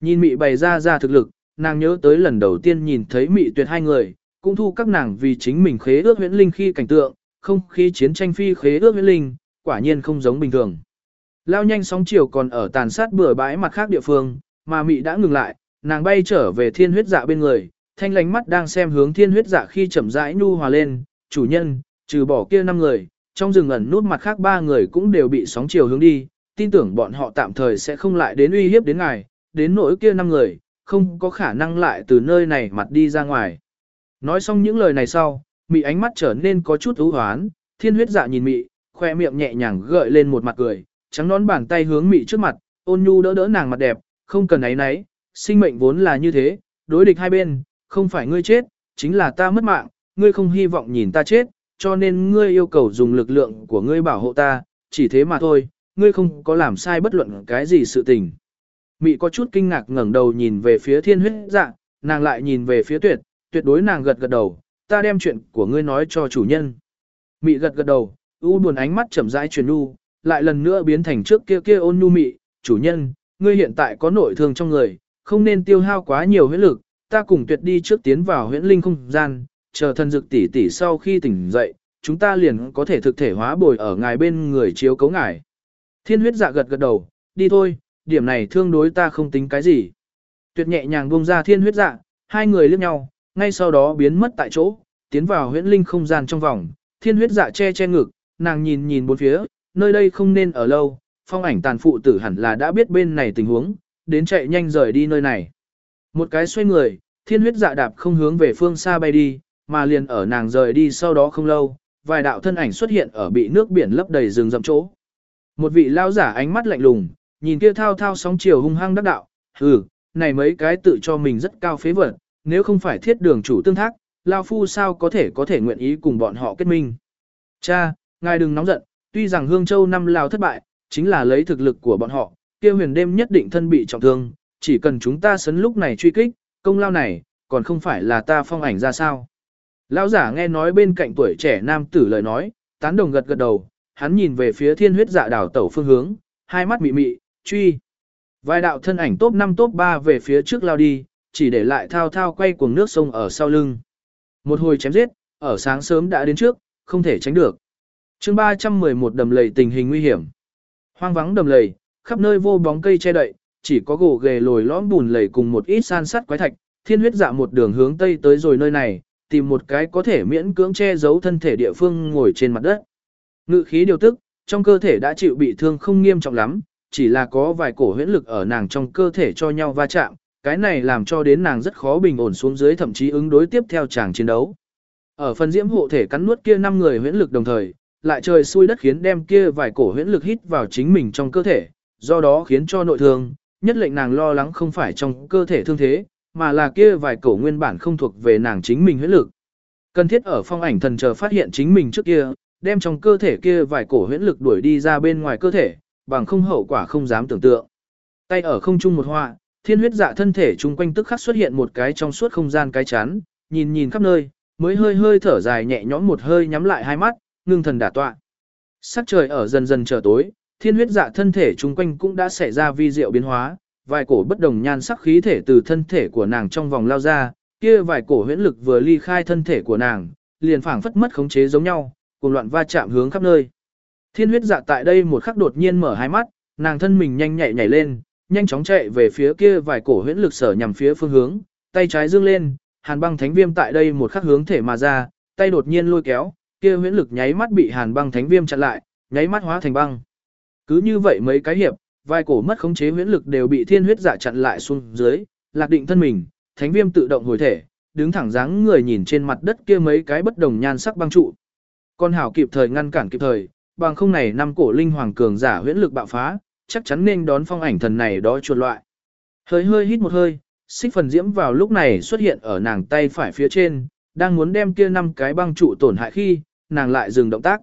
Nhìn mị bày ra ra thực lực, nàng nhớ tới lần đầu tiên nhìn thấy mị tuyệt hai người, cũng thu các nàng vì chính mình khế ước huyễn linh khi cảnh tượng, không khi chiến tranh phi khế ước huyễn linh, quả nhiên không giống bình thường. Lao nhanh sóng chiều còn ở tàn sát bừa bãi mặt khác địa phương, mà mị đã ngừng lại, nàng bay trở về thiên huyết dạ bên người, thanh lánh mắt đang xem hướng thiên huyết dạ khi chậm rãi nu hòa lên, chủ nhân, trừ bỏ kia năm người, trong rừng ẩn nút mặt khác ba người cũng đều bị sóng chiều hướng đi, tin tưởng bọn họ tạm thời sẽ không lại đến uy hiếp đến ngài, đến nỗi kia năm người, không có khả năng lại từ nơi này mặt đi ra ngoài. Nói xong những lời này sau, mị ánh mắt trở nên có chút ưu hoán, thiên huyết dạ nhìn mị, khoe miệng nhẹ nhàng gợi lên một mặt cười, trắng nón bàn tay hướng mị trước mặt, ôn nhu đỡ đỡ nàng mặt đẹp, không cần ấy nấy, sinh mệnh vốn là như thế, đối địch hai bên, không phải ngươi chết, chính là ta mất mạng, ngươi không hy vọng nhìn ta chết, cho nên ngươi yêu cầu dùng lực lượng của ngươi bảo hộ ta, chỉ thế mà thôi, ngươi không có làm sai bất luận cái gì sự tình. Mị có chút kinh ngạc ngẩng đầu nhìn về phía thiên huyết dạ, nàng lại nhìn về phía tuyệt, tuyệt đối nàng gật gật đầu, ta đem chuyện của ngươi nói cho chủ nhân. Mị gật gật đầu, u buồn ánh mắt chậm rãi truyền nu, lại lần nữa biến thành trước kia kia ôn nhu mị, chủ nhân, ngươi hiện tại có nội thương trong người, không nên tiêu hao quá nhiều huyết lực, ta cùng tuyệt đi trước tiến vào huyễn linh không gian, chờ thân dực tỷ tỷ sau khi tỉnh dậy, chúng ta liền có thể thực thể hóa bồi ở ngài bên người chiếu cấu ngài. Thiên huyết dạ gật gật đầu, đi thôi, điểm này thương đối ta không tính cái gì. Tuyệt nhẹ nhàng buông ra thiên huyết dạ, hai người liếc nhau, ngay sau đó biến mất tại chỗ, tiến vào huyễn linh không gian trong vòng, thiên huyết dạ che che ngực, nàng nhìn nhìn bốn phía, nơi đây không nên ở lâu, phong ảnh tàn phụ tử hẳn là đã biết bên này tình huống, đến chạy nhanh rời đi nơi này. Một cái xoay người, thiên huyết dạ đạp không hướng về phương xa bay đi, mà liền ở nàng rời đi sau đó không lâu, vài đạo thân ảnh xuất hiện ở bị nước biển lấp đầy rừng rậm chỗ. Một vị lao giả ánh mắt lạnh lùng, nhìn kia thao thao sóng chiều hung hăng đắc đạo, hừ, này mấy cái tự cho mình rất cao phế vật, nếu không phải thiết đường chủ tương thác, lao phu sao có thể có thể nguyện ý cùng bọn họ kết minh. Cha, ngài đừng nóng giận, tuy rằng Hương Châu năm lao thất bại, chính là lấy thực lực của bọn họ, kia huyền đêm nhất định thân bị trọng thương, chỉ cần chúng ta sấn lúc này truy kích, công lao này, còn không phải là ta phong ảnh ra sao. Lão giả nghe nói bên cạnh tuổi trẻ nam tử lời nói, tán đồng gật gật đầu, hắn nhìn về phía thiên huyết dạ đảo tẩu phương hướng, hai mắt mị mị, truy. Vài đạo thân ảnh top 5 top 3 về phía trước lao đi, chỉ để lại thao thao quay cuồng nước sông ở sau lưng. Một hồi chém giết, ở sáng sớm đã đến trước, không thể tránh được. chương 311 đầm lầy tình hình nguy hiểm. Hoang vắng đầm lầy, khắp nơi vô bóng cây che đậy, chỉ có gỗ ghề lồi lõm bùn lầy cùng một ít san sắt quái thạch, thiên huyết dạ một đường hướng tây tới rồi nơi này, tìm một cái có thể miễn cưỡng che giấu thân thể địa phương ngồi trên mặt đất. Ngự khí điều tức, trong cơ thể đã chịu bị thương không nghiêm trọng lắm, chỉ là có vài cổ huyễn lực ở nàng trong cơ thể cho nhau va chạm, cái này làm cho đến nàng rất khó bình ổn xuống dưới thậm chí ứng đối tiếp theo chàng chiến đấu. Ở phần diễm hộ thể cắn nuốt kia năm người huyễn lực đồng thời, lại trời xui đất khiến đem kia vài cổ huyễn lực hít vào chính mình trong cơ thể, do đó khiến cho nội thương, nhất lệnh nàng lo lắng không phải trong cơ thể thương thế, mà là kia vài cổ nguyên bản không thuộc về nàng chính mình huyễn lực. Cần thiết ở phong ảnh thần chờ phát hiện chính mình trước kia, đem trong cơ thể kia vài cổ huyễn lực đuổi đi ra bên ngoài cơ thể, bằng không hậu quả không dám tưởng tượng. Tay ở không trung một họa, thiên huyết dạ thân thể chung quanh tức khắc xuất hiện một cái trong suốt không gian cái chắn, nhìn nhìn khắp nơi, mới hơi hơi thở dài nhẹ nhõm một hơi nhắm lại hai mắt, ngưng thần đả tọa. Sắc trời ở dần dần trở tối, thiên huyết dạ thân thể chung quanh cũng đã xảy ra vi diệu biến hóa, vài cổ bất đồng nhan sắc khí thể từ thân thể của nàng trong vòng lao ra, kia vài cổ huyễn lực vừa ly khai thân thể của nàng, liền phảng phất mất khống chế giống nhau, cùng loạn va chạm hướng khắp nơi. Thiên huyết dạ tại đây một khắc đột nhiên mở hai mắt, nàng thân mình nhanh nhạy nhảy lên, nhanh chóng chạy về phía kia vài cổ huyễn lực sở nhằm phía phương hướng, tay trái dương lên, hàn băng thánh viêm tại đây một khắc hướng thể mà ra, tay đột nhiên lôi kéo, kia huyễn lực nháy mắt bị hàn băng thánh viêm chặn lại, nháy mắt hóa thành băng. Cứ như vậy mấy cái hiệp, vài cổ mất khống chế huyễn lực đều bị thiên huyết dạ chặn lại xuống dưới, lạc định thân mình, thánh viêm tự động hồi thể, đứng thẳng dáng người nhìn trên mặt đất kia mấy cái bất đồng nhan sắc băng trụ. Con hảo kịp thời ngăn cản kịp thời, bằng không này năm cổ linh hoàng cường giả huyễn lực bạo phá, chắc chắn nên đón phong ảnh thần này đó chuột loại. Hơi hơi hít một hơi, xích phần diễm vào lúc này xuất hiện ở nàng tay phải phía trên, đang muốn đem kia năm cái băng trụ tổn hại khi, nàng lại dừng động tác.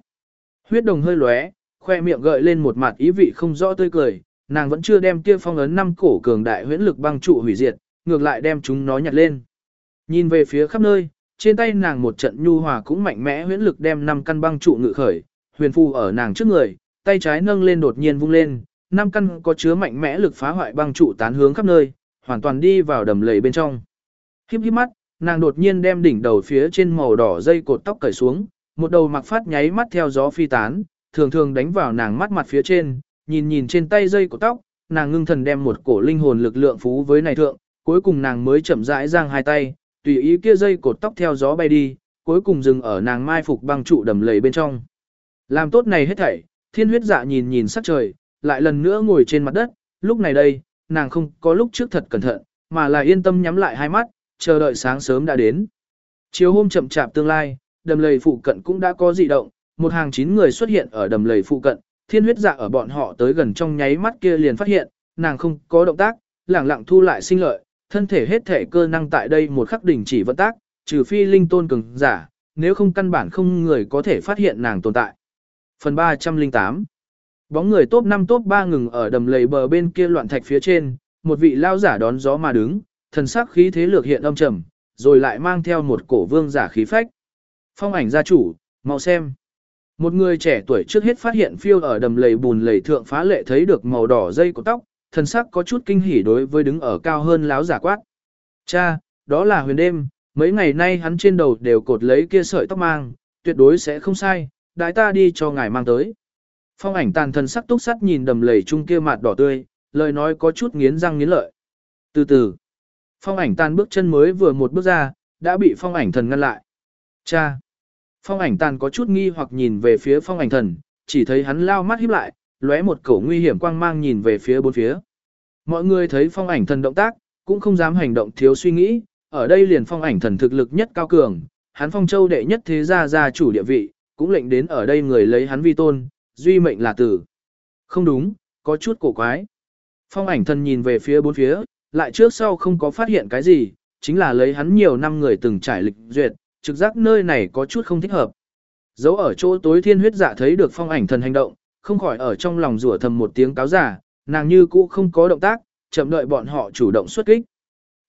Huyết đồng hơi lóe, khoe miệng gợi lên một mặt ý vị không rõ tươi cười, nàng vẫn chưa đem kia phong ấn năm cổ cường đại huyễn lực băng trụ hủy diệt, ngược lại đem chúng nó nhặt lên. Nhìn về phía khắp nơi, trên tay nàng một trận nhu hòa cũng mạnh mẽ huyễn lực đem năm căn băng trụ ngự khởi, huyền phù ở nàng trước người, tay trái nâng lên đột nhiên vung lên, năm căn có chứa mạnh mẽ lực phá hoại băng trụ tán hướng khắp nơi, hoàn toàn đi vào đầm lầy bên trong. Khiếp khiếp mắt, nàng đột nhiên đem đỉnh đầu phía trên màu đỏ dây cột tóc cởi xuống, một đầu mặc phát nháy mắt theo gió phi tán, thường thường đánh vào nàng mắt mặt phía trên, nhìn nhìn trên tay dây cột tóc, nàng ngưng thần đem một cổ linh hồn lực lượng phú với này thượng, cuối cùng nàng mới chậm rãi giang hai tay, tùy ý kia dây cột tóc theo gió bay đi, cuối cùng dừng ở nàng mai phục băng trụ đầm lầy bên trong. Làm tốt này hết thảy, thiên huyết dạ nhìn nhìn sắc trời, lại lần nữa ngồi trên mặt đất, lúc này đây, nàng không có lúc trước thật cẩn thận, mà là yên tâm nhắm lại hai mắt, chờ đợi sáng sớm đã đến. Chiều hôm chậm chạp tương lai, đầm lầy phụ cận cũng đã có dị động, một hàng chín người xuất hiện ở đầm lầy phụ cận, thiên huyết dạ ở bọn họ tới gần trong nháy mắt kia liền phát hiện, nàng không có động tác, lẳng lặng thu lại sinh lợi, thân thể hết thể cơ năng tại đây một khắc đỉnh chỉ vận tác, trừ phi linh tôn cường giả, nếu không căn bản không người có thể phát hiện nàng tồn tại. Phần 308 Bóng người top 5 top 3 ngừng ở đầm lầy bờ bên kia loạn thạch phía trên, một vị lao giả đón gió mà đứng, thần sắc khí thế lược hiện âm trầm, rồi lại mang theo một cổ vương giả khí phách. Phong ảnh gia chủ, mau xem. Một người trẻ tuổi trước hết phát hiện phiêu ở đầm lầy bùn lầy thượng phá lệ thấy được màu đỏ dây của tóc, thần sắc có chút kinh hỉ đối với đứng ở cao hơn láo giả quát. Cha, đó là huyền đêm, mấy ngày nay hắn trên đầu đều cột lấy kia sợi tóc mang, tuyệt đối sẽ không sai, đại ta đi cho ngài mang tới. Phong ảnh tàn thần sắc túc sắt nhìn đầm lầy chung kia mặt đỏ tươi, lời nói có chút nghiến răng nghiến lợi. Từ từ, phong ảnh tàn bước chân mới vừa một bước ra, đã bị phong ảnh thần ngăn lại. Cha! Phong ảnh tàn có chút nghi hoặc nhìn về phía phong ảnh thần, chỉ thấy hắn lao mắt híp lại, lóe một cổ nguy hiểm quang mang nhìn về phía bốn phía. Mọi người thấy phong ảnh thần động tác, cũng không dám hành động thiếu suy nghĩ, ở đây liền phong ảnh thần thực lực nhất cao cường, hắn phong châu đệ nhất thế gia gia chủ địa vị, cũng lệnh đến ở đây người lấy hắn vi tôn, duy mệnh là tử. Không đúng, có chút cổ quái. Phong ảnh thần nhìn về phía bốn phía, lại trước sau không có phát hiện cái gì, chính là lấy hắn nhiều năm người từng trải lịch duyệt, trực giác nơi này có chút không thích hợp. Dấu ở chỗ tối thiên huyết dạ thấy được phong ảnh thần hành động, không khỏi ở trong lòng rủa thầm một tiếng cáo giả, nàng như cũ không có động tác, chậm đợi bọn họ chủ động xuất kích.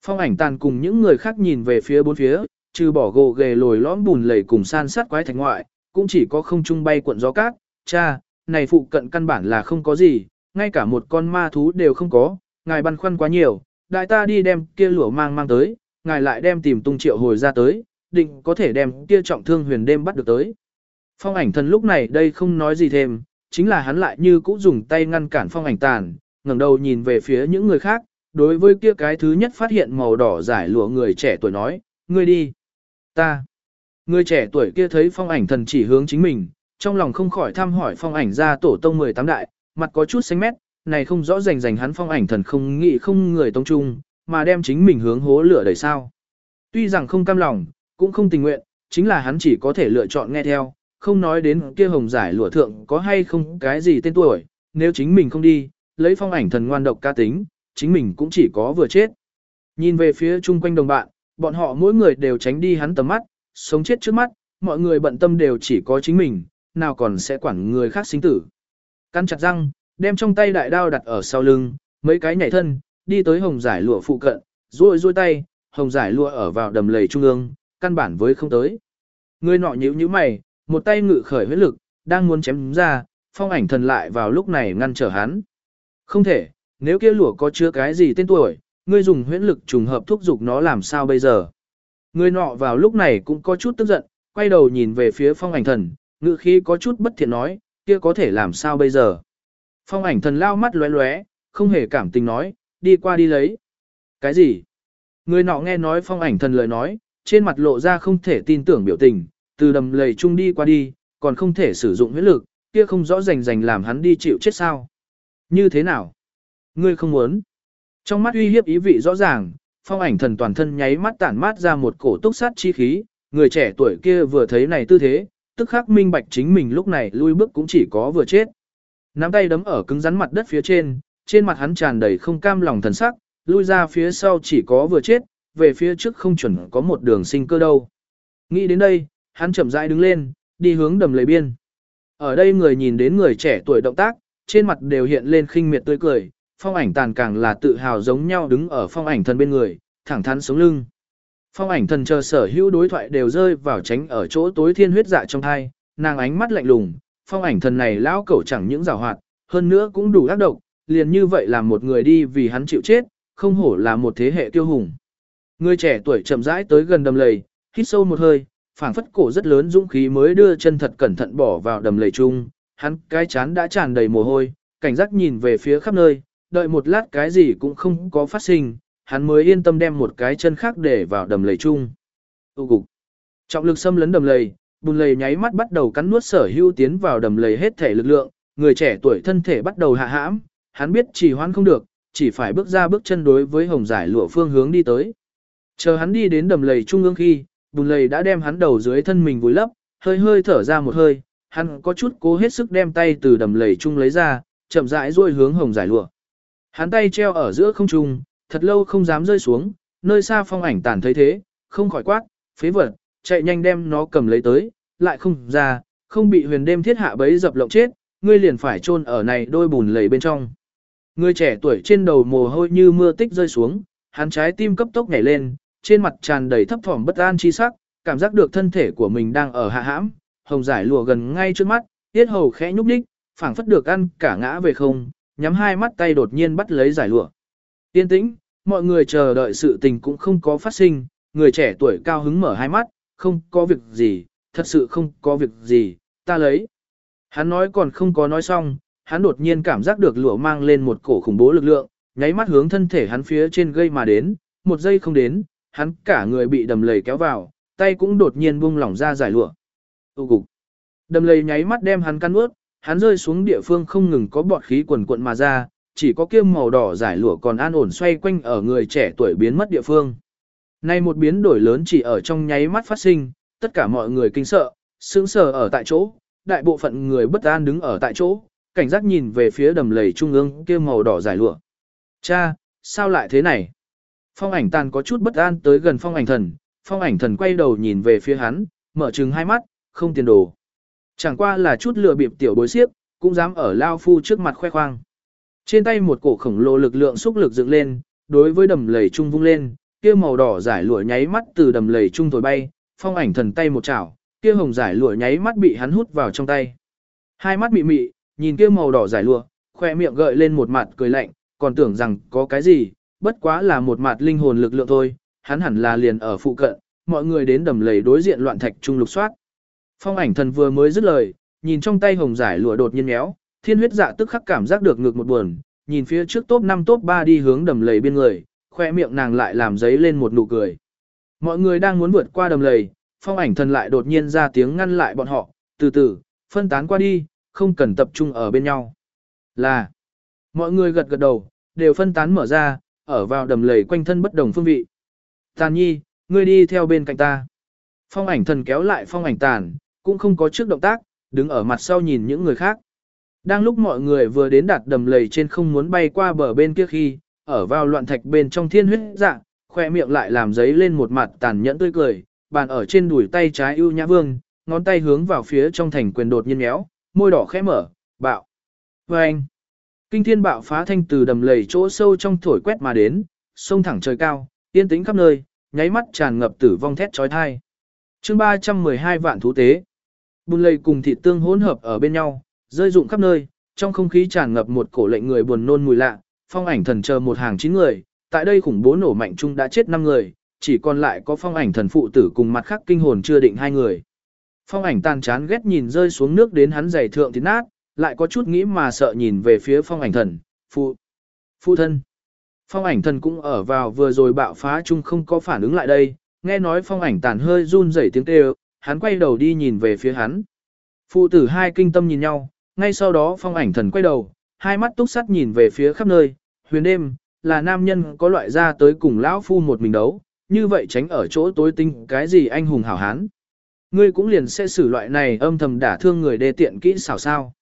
Phong ảnh tàn cùng những người khác nhìn về phía bốn phía, trừ bỏ gồ ghề lồi lõm bùn lầy cùng san sát quái thành ngoại, cũng chỉ có không trung bay cuộn gió cát, cha, này phụ cận căn bản là không có gì, ngay cả một con ma thú đều không có, ngài băn khoăn quá nhiều, đại ta đi đem kia lửa mang mang tới, ngài lại đem tìm tung triệu hồi ra tới, định có thể đem kia trọng thương huyền đêm bắt được tới. Phong ảnh thần lúc này đây không nói gì thêm, chính là hắn lại như cũ dùng tay ngăn cản phong ảnh tàn, ngẩng đầu nhìn về phía những người khác, đối với kia cái thứ nhất phát hiện màu đỏ giải lụa người trẻ tuổi nói, ngươi đi. Ta. Người trẻ tuổi kia thấy phong ảnh thần chỉ hướng chính mình, trong lòng không khỏi thăm hỏi phong ảnh ra tổ tông 18 đại, mặt có chút xanh mét, này không rõ rành rành hắn phong ảnh thần không nghĩ không người tông trung, mà đem chính mình hướng hố lửa đẩy sao. Tuy rằng không cam lòng, cũng không tình nguyện, chính là hắn chỉ có thể lựa chọn nghe theo, không nói đến kia hồng giải lụa thượng có hay không cái gì tên tuổi, nếu chính mình không đi, lấy phong ảnh thần ngoan độc ca tính, chính mình cũng chỉ có vừa chết. Nhìn về phía chung quanh đồng bạn, bọn họ mỗi người đều tránh đi hắn tầm mắt, sống chết trước mắt, mọi người bận tâm đều chỉ có chính mình, nào còn sẽ quản người khác sinh tử. Căn chặt răng, đem trong tay đại đao đặt ở sau lưng, mấy cái nhảy thân, đi tới hồng giải lụa phụ cận, ruôi ruôi tay, hồng giải lụa ở vào đầm lầy trung ương, căn bản với không tới. Người nọ nhíu nhíu mày, một tay ngự khởi huyết lực, đang muốn chém ra, phong ảnh thần lại vào lúc này ngăn trở hắn. Không thể, nếu kia lụa có chứa cái gì tên tuổi, ngươi dùng huyễn lực trùng hợp thúc giục nó làm sao bây giờ. Người nọ vào lúc này cũng có chút tức giận, quay đầu nhìn về phía phong ảnh thần, ngữ khí có chút bất thiện nói, kia có thể làm sao bây giờ. Phong ảnh thần lao mắt lóe lóe, không hề cảm tình nói, đi qua đi lấy. Cái gì? Người nọ nghe nói phong ảnh thần lời nói, trên mặt lộ ra không thể tin tưởng biểu tình, từ đầm lầy chung đi qua đi, còn không thể sử dụng huyết lực, kia không rõ rành rành làm hắn đi chịu chết sao. Như thế nào? Ngươi không muốn. Trong mắt uy hiếp ý vị rõ ràng, phong ảnh thần toàn thân nháy mắt tản mát ra một cổ túc sát chi khí, người trẻ tuổi kia vừa thấy này tư thế, tức khắc minh bạch chính mình lúc này lui bước cũng chỉ có vừa chết. Nắm tay đấm ở cứng rắn mặt đất phía trên, trên mặt hắn tràn đầy không cam lòng thần sắc, lui ra phía sau chỉ có vừa chết, về phía trước không chuẩn có một đường sinh cơ đâu. Nghĩ đến đây, hắn chậm rãi đứng lên, đi hướng đầm lầy biên. Ở đây người nhìn đến người trẻ tuổi động tác, trên mặt đều hiện lên khinh miệt tươi cười, phong ảnh tàn càng là tự hào giống nhau đứng ở phong ảnh thần bên người, thẳng thắn sống lưng. Phong ảnh thần chờ sở hữu đối thoại đều rơi vào tránh ở chỗ tối thiên huyết dạ trong thai, nàng ánh mắt lạnh lùng, phong ảnh thần này lão cẩu chẳng những rào hoạt, hơn nữa cũng đủ ác độc, liền như vậy làm một người đi vì hắn chịu chết, không hổ là một thế hệ tiêu hùng. Người trẻ tuổi chậm rãi tới gần đầm lầy, hít sâu một hơi, phảng phất cổ rất lớn dũng khí mới đưa chân thật cẩn thận bỏ vào đầm lầy chung, hắn cái chán đã tràn đầy mồ hôi, cảnh giác nhìn về phía khắp nơi, đợi một lát cái gì cũng không có phát sinh, hắn mới yên tâm đem một cái chân khác để vào đầm lầy chung. Tu cục. Trọng lực xâm lấn đầm lầy, bùn lầy nháy mắt bắt đầu cắn nuốt sở hưu tiến vào đầm lầy hết thể lực lượng, người trẻ tuổi thân thể bắt đầu hạ hãm, hắn biết chỉ hoan không được, chỉ phải bước ra bước chân đối với hồng giải lụa phương hướng đi tới. Chờ hắn đi đến đầm lầy trung ương khi, bùn lầy đã đem hắn đầu dưới thân mình vùi lấp, hơi hơi thở ra một hơi, hắn có chút cố hết sức đem tay từ đầm lầy trung lấy ra, chậm rãi duỗi hướng hồng giải lụa. Hắn tay treo ở giữa không trung, thật lâu không dám rơi xuống, nơi xa phong ảnh tàn thấy thế, không khỏi quát, phế vật, chạy nhanh đem nó cầm lấy tới, lại không ra, không bị huyền đêm thiết hạ bấy dập lộng chết, ngươi liền phải chôn ở này đôi bùn lầy bên trong. Người trẻ tuổi trên đầu mồ hôi như mưa tích rơi xuống, hắn trái tim cấp tốc nhảy lên, trên mặt tràn đầy thấp thỏm bất an chi sắc, cảm giác được thân thể của mình đang ở hạ hãm, hồng giải lùa gần ngay trước mắt, tiết hầu khẽ nhúc đích, phảng phất được ăn cả ngã về không, nhắm hai mắt tay đột nhiên bắt lấy giải lụa. Yên tĩnh, mọi người chờ đợi sự tình cũng không có phát sinh, người trẻ tuổi cao hứng mở hai mắt, không có việc gì, thật sự không có việc gì, ta lấy. Hắn nói còn không có nói xong, hắn đột nhiên cảm giác được lụa mang lên một cổ khủng bố lực lượng, nháy mắt hướng thân thể hắn phía trên gây mà đến, một giây không đến, hắn cả người bị đầm lầy kéo vào, tay cũng đột nhiên buông lỏng ra giải lụa. Tu cục. Đầm lầy nháy mắt đem hắn căn ướt, hắn rơi xuống địa phương không ngừng có bọt khí quần cuộn mà ra, chỉ có kia màu đỏ giải lụa còn an ổn xoay quanh ở người trẻ tuổi biến mất địa phương. Nay một biến đổi lớn chỉ ở trong nháy mắt phát sinh, tất cả mọi người kinh sợ, sững sờ ở tại chỗ, đại bộ phận người bất an đứng ở tại chỗ, cảnh giác nhìn về phía đầm lầy trung ương kia màu đỏ giải lụa. Cha, sao lại thế này? Phong ảnh tàn có chút bất an tới gần phong ảnh thần, phong ảnh thần quay đầu nhìn về phía hắn, mở trừng hai mắt, không tiền đồ. Chẳng qua là chút lừa bịp tiểu bối xiếc, cũng dám ở Lao Phu trước mặt khoe khoang. Trên tay một cổ khổng lồ lực lượng xúc lực dựng lên, đối với đầm lầy trung vung lên, kia màu đỏ giải lụa nháy mắt từ đầm lầy trung thổi bay, phong ảnh thần tay một chảo, kia hồng giải lụa nháy mắt bị hắn hút vào trong tay. Hai mắt mị mị, nhìn kia màu đỏ giải lụa, khoe miệng gợi lên một mặt cười lạnh, còn tưởng rằng có cái gì, bất quá là một mặt linh hồn lực lượng thôi, hắn hẳn là liền ở phụ cận, mọi người đến đầm lầy đối diện loạn thạch trung lục soát. Phong ảnh thần vừa mới dứt lời, nhìn trong tay hồng giải lụa đột nhiên méo, thiên huyết dạ tức khắc cảm giác được ngược một buồn, nhìn phía trước top 5 top 3 đi hướng đầm lầy bên người, khoe miệng nàng lại làm giấy lên một nụ cười. Mọi người đang muốn vượt qua đầm lầy, phong ảnh thần lại đột nhiên ra tiếng ngăn lại bọn họ, từ từ, phân tán qua đi, không cần tập trung ở bên nhau. Là, mọi người gật gật đầu, đều phân tán mở ra, ở vào đầm lầy quanh thân bất đồng phương vị. Tàn nhi, ngươi đi theo bên cạnh ta. Phong ảnh thần kéo lại phong ảnh tàn, cũng không có trước động tác, đứng ở mặt sau nhìn những người khác. Đang lúc mọi người vừa đến đạt đầm lầy trên không muốn bay qua bờ bên kia khi, ở vào loạn thạch bên trong thiên huyết dạ, khoe miệng lại làm giấy lên một mặt tàn nhẫn tươi cười, bàn ở trên đùi tay trái ưu nhã vương, ngón tay hướng vào phía trong thành quyền đột nhiên méo, môi đỏ khẽ mở, bạo. Và anh, kinh thiên bạo phá thanh từ đầm lầy chỗ sâu trong thổi quét mà đến, sông thẳng trời cao, yên tĩnh khắp nơi, nháy mắt tràn ngập tử vong thét trói thai. chương 312 vạn thú tế. Bùn lầy cùng thịt tương hỗn hợp ở bên nhau, rơi rụng khắp nơi, trong không khí tràn ngập một cổ lệnh người buồn nôn mùi lạ, phong ảnh thần chờ một hàng chín người, tại đây khủng bố nổ mạnh chung đã chết 5 người, chỉ còn lại có phong ảnh thần phụ tử cùng mặt khác kinh hồn chưa định hai người. Phong ảnh tàn chán ghét nhìn rơi xuống nước đến hắn giày thượng thì nát, lại có chút nghĩ mà sợ nhìn về phía phong ảnh thần, phụ, phụ thân. Phong ảnh thần cũng ở vào vừa rồi bạo phá chung không có phản ứng lại đây, nghe nói phong ảnh tàn hơi run rẩy tiếng kêu, hắn quay đầu đi nhìn về phía hắn. Phụ tử hai kinh tâm nhìn nhau, ngay sau đó phong ảnh thần quay đầu, hai mắt túc sắt nhìn về phía khắp nơi, huyền đêm, là nam nhân có loại ra tới cùng lão phu một mình đấu, như vậy tránh ở chỗ tối tinh cái gì anh hùng hảo hán. Ngươi cũng liền sẽ xử loại này âm thầm đả thương người đê tiện kỹ xảo sao.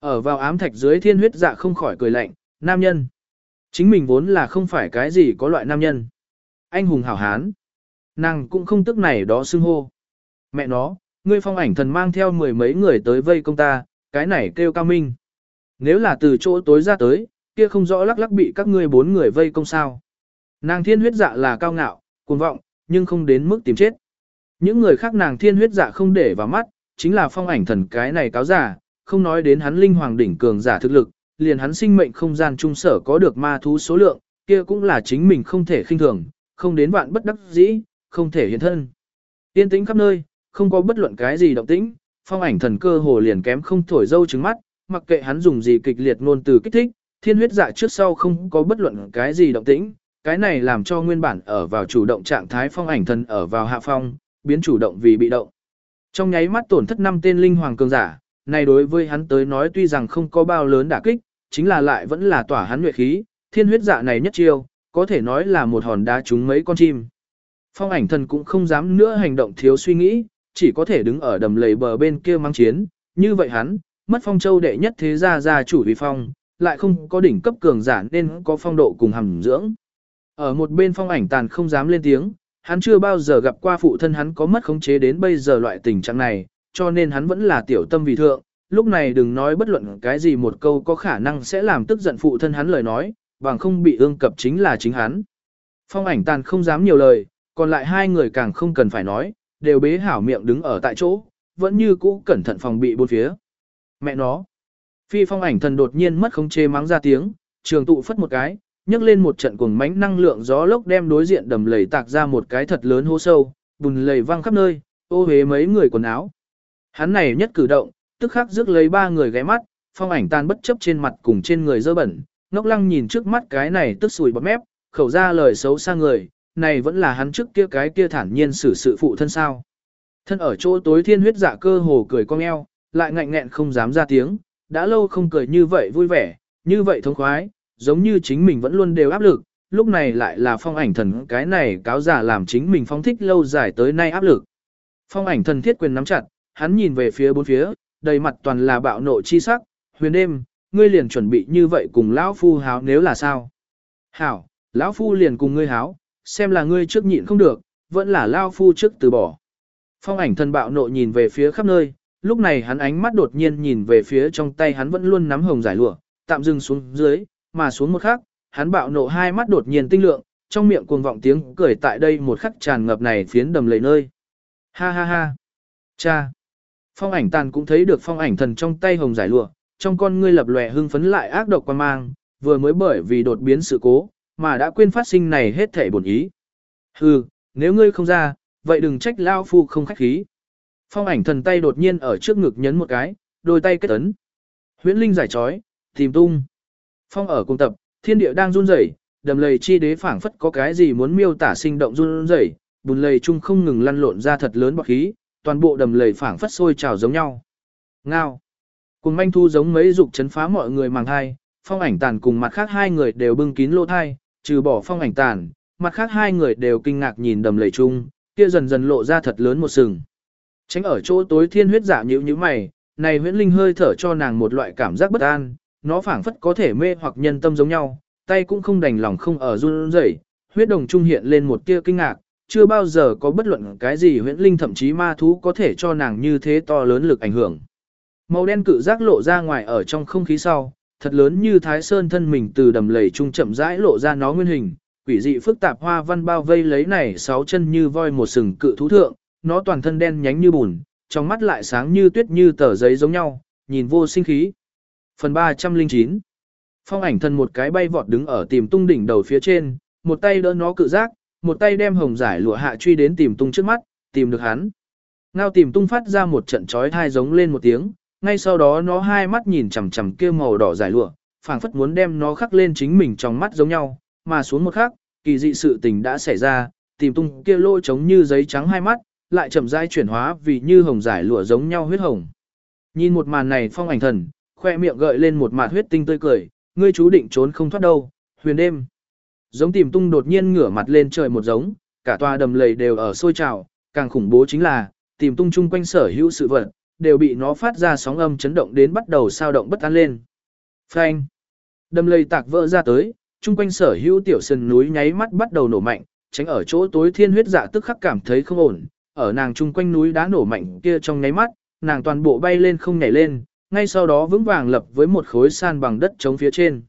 Ở vào ám thạch dưới thiên huyết dạ không khỏi cười lạnh, nam nhân. Chính mình vốn là không phải cái gì có loại nam nhân. Anh hùng hảo hán. Nàng cũng không tức này đó xưng hô. Mẹ nó, ngươi phong ảnh thần mang theo mười mấy người tới vây công ta, cái này kêu cao minh. Nếu là từ chỗ tối ra tới, kia không rõ lắc lắc bị các ngươi bốn người vây công sao. Nàng thiên huyết dạ là cao ngạo, cuồng vọng, nhưng không đến mức tìm chết. Những người khác nàng thiên huyết dạ không để vào mắt, chính là phong ảnh thần cái này cáo giả, không nói đến hắn linh hoàng đỉnh cường giả thực lực, liền hắn sinh mệnh không gian trung sở có được ma thú số lượng, kia cũng là chính mình không thể khinh thường, không đến vạn bất đắc dĩ, không thể hiện thân. Tiên tĩnh khắp nơi, không có bất luận cái gì động tĩnh, phong ảnh thần cơ hồ liền kém không thổi dâu trứng mắt, mặc kệ hắn dùng gì kịch liệt ngôn từ kích thích, thiên huyết dạ trước sau không có bất luận cái gì động tĩnh, cái này làm cho nguyên bản ở vào chủ động trạng thái phong ảnh thần ở vào hạ phong, biến chủ động vì bị động. Trong nháy mắt tổn thất năm tên linh hoàng cường giả, này đối với hắn tới nói tuy rằng không có bao lớn đả kích, chính là lại vẫn là tỏa hắn nhuệ khí, thiên huyết dạ này nhất chiêu, có thể nói là một hòn đá trúng mấy con chim. Phong ảnh thần cũng không dám nữa hành động thiếu suy nghĩ, chỉ có thể đứng ở đầm lầy bờ bên kia mang chiến, như vậy hắn, mất phong châu đệ nhất thế gia gia chủ vì phong, lại không có đỉnh cấp cường giả nên có phong độ cùng hầm dưỡng. Ở một bên phong ảnh tàn không dám lên tiếng, hắn chưa bao giờ gặp qua phụ thân hắn có mất khống chế đến bây giờ loại tình trạng này, cho nên hắn vẫn là tiểu tâm vì thượng, lúc này đừng nói bất luận cái gì một câu có khả năng sẽ làm tức giận phụ thân hắn lời nói, bằng không bị ương cập chính là chính hắn. Phong ảnh tàn không dám nhiều lời, còn lại hai người càng không cần phải nói, đều bế hảo miệng đứng ở tại chỗ, vẫn như cũ cẩn thận phòng bị bốn phía. Mẹ nó. Phi phong ảnh thần đột nhiên mất khống chế mắng ra tiếng, trường tụ phất một cái, nhấc lên một trận cuồng mánh năng lượng gió lốc đem đối diện đầm lầy tạc ra một cái thật lớn hố sâu, bùn lầy văng khắp nơi, ô hế mấy người quần áo. Hắn này nhất cử động, tức khắc rước lấy ba người ghé mắt, phong ảnh tan bất chấp trên mặt cùng trên người dơ bẩn, ngốc lăng nhìn trước mắt cái này tức sùi bọt mép, khẩu ra lời xấu xa người, này vẫn là hắn trước kia cái kia thản nhiên xử sự phụ thân sao. Thân ở chỗ tối thiên huyết dạ cơ hồ cười cong eo, lại ngạnh nghẹn không dám ra tiếng, đã lâu không cười như vậy vui vẻ, như vậy thông khoái, giống như chính mình vẫn luôn đều áp lực, lúc này lại là phong ảnh thần cái này cáo giả làm chính mình phong thích lâu dài tới nay áp lực. Phong ảnh thần thiết quyền nắm chặt, hắn nhìn về phía bốn phía, đầy mặt toàn là bạo nộ chi sắc, huyền đêm, ngươi liền chuẩn bị như vậy cùng lão phu háo nếu là sao. Hảo, lão phu liền cùng ngươi háo, xem là ngươi trước nhịn không được, vẫn là lao phu trước từ bỏ. Phong ảnh thần bạo nộ nhìn về phía khắp nơi, lúc này hắn ánh mắt đột nhiên nhìn về phía trong tay hắn vẫn luôn nắm hồng giải lụa, tạm dừng xuống dưới, mà xuống một khắc, hắn bạo nộ hai mắt đột nhiên tinh lượng, trong miệng cuồng vọng tiếng cười tại đây một khắc tràn ngập này phiến đầm lầy nơi. Ha ha ha. Cha. Phong ảnh tàn cũng thấy được phong ảnh thần trong tay hồng giải lụa, trong con ngươi lập lòe hưng phấn lại ác độc quan mang, vừa mới bởi vì đột biến sự cố, mà đã quên phát sinh này hết thể bổn ý. Hừ, nếu ngươi không ra, vậy đừng trách lao phu không khách khí. Phong ảnh thần tay đột nhiên ở trước ngực nhấn một cái, đôi tay kết ấn. Huyễn linh giải trói, tìm tung. Phong ở cùng tập, thiên địa đang run rẩy, đầm lầy chi đế phảng phất có cái gì muốn miêu tả sinh động run rẩy, bùn lầy chung không ngừng lăn lộn ra thật lớn bọt khí, toàn bộ đầm lầy phảng phất sôi trào giống nhau. Ngao. Cùng manh thu giống mấy dục chấn phá mọi người màng hai, phong ảnh tàn cùng mặt khác hai người đều bưng kín lỗ thai, trừ bỏ phong ảnh tàn, mặt khác hai người đều kinh ngạc nhìn đầm lầy chung, kia dần dần lộ ra thật lớn một sừng. Tránh ở chỗ tối thiên huyết giả nhíu như mày, này huyễn linh hơi thở cho nàng một loại cảm giác bất an, nó phảng phất có thể mê hoặc nhân tâm giống nhau, tay cũng không đành lòng không ở run rẩy, huyết đồng trung hiện lên một tia kinh ngạc, chưa bao giờ có bất luận cái gì huyễn linh thậm chí ma thú có thể cho nàng như thế to lớn lực ảnh hưởng. Màu đen cự giác lộ ra ngoài ở trong không khí sau, thật lớn như thái sơn thân mình từ đầm lầy trung chậm rãi lộ ra nó nguyên hình, quỷ dị phức tạp hoa văn bao vây lấy này sáu chân như voi một sừng cự thú thượng, nó toàn thân đen nhánh như bùn, trong mắt lại sáng như tuyết như tờ giấy giống nhau, nhìn vô sinh khí. Phần 309 Phong ảnh thân một cái bay vọt đứng ở tìm tung đỉnh đầu phía trên, một tay đỡ nó cự giác, một tay đem hồng giải lụa hạ truy đến tìm tung trước mắt, tìm được hắn. Ngao tìm tung phát ra một trận chói thai giống lên một tiếng, ngay sau đó nó hai mắt nhìn chằm chằm kia màu đỏ giải lụa, phảng phất muốn đem nó khắc lên chính mình trong mắt giống nhau, mà xuống một khắc, kỳ dị sự tình đã xảy ra, tìm tung kia lỗ trống như giấy trắng hai mắt, lại chậm rãi chuyển hóa vì như hồng giải lụa giống nhau huyết hồng. Nhìn một màn này phong ảnh thần, khoe miệng gợi lên một mạt huyết tinh tươi cười, ngươi chú định trốn không thoát đâu, huyền đêm. Giống tìm tung đột nhiên ngửa mặt lên trời một giống, cả tòa đầm lầy đều ở sôi trào, càng khủng bố chính là, tìm tung chung quanh sở hữu sự vật, đều bị nó phát ra sóng âm chấn động đến bắt đầu sao động bất an lên. Phanh! đâm lây tạc vỡ ra tới, chung quanh sở hữu tiểu sân núi nháy mắt bắt đầu nổ mạnh, tránh ở chỗ tối thiên huyết dạ tức khắc cảm thấy không ổn, ở nàng chung quanh núi đá nổ mạnh kia trong nháy mắt, nàng toàn bộ bay lên không nhảy lên, ngay sau đó vững vàng lập với một khối san bằng đất chống phía trên.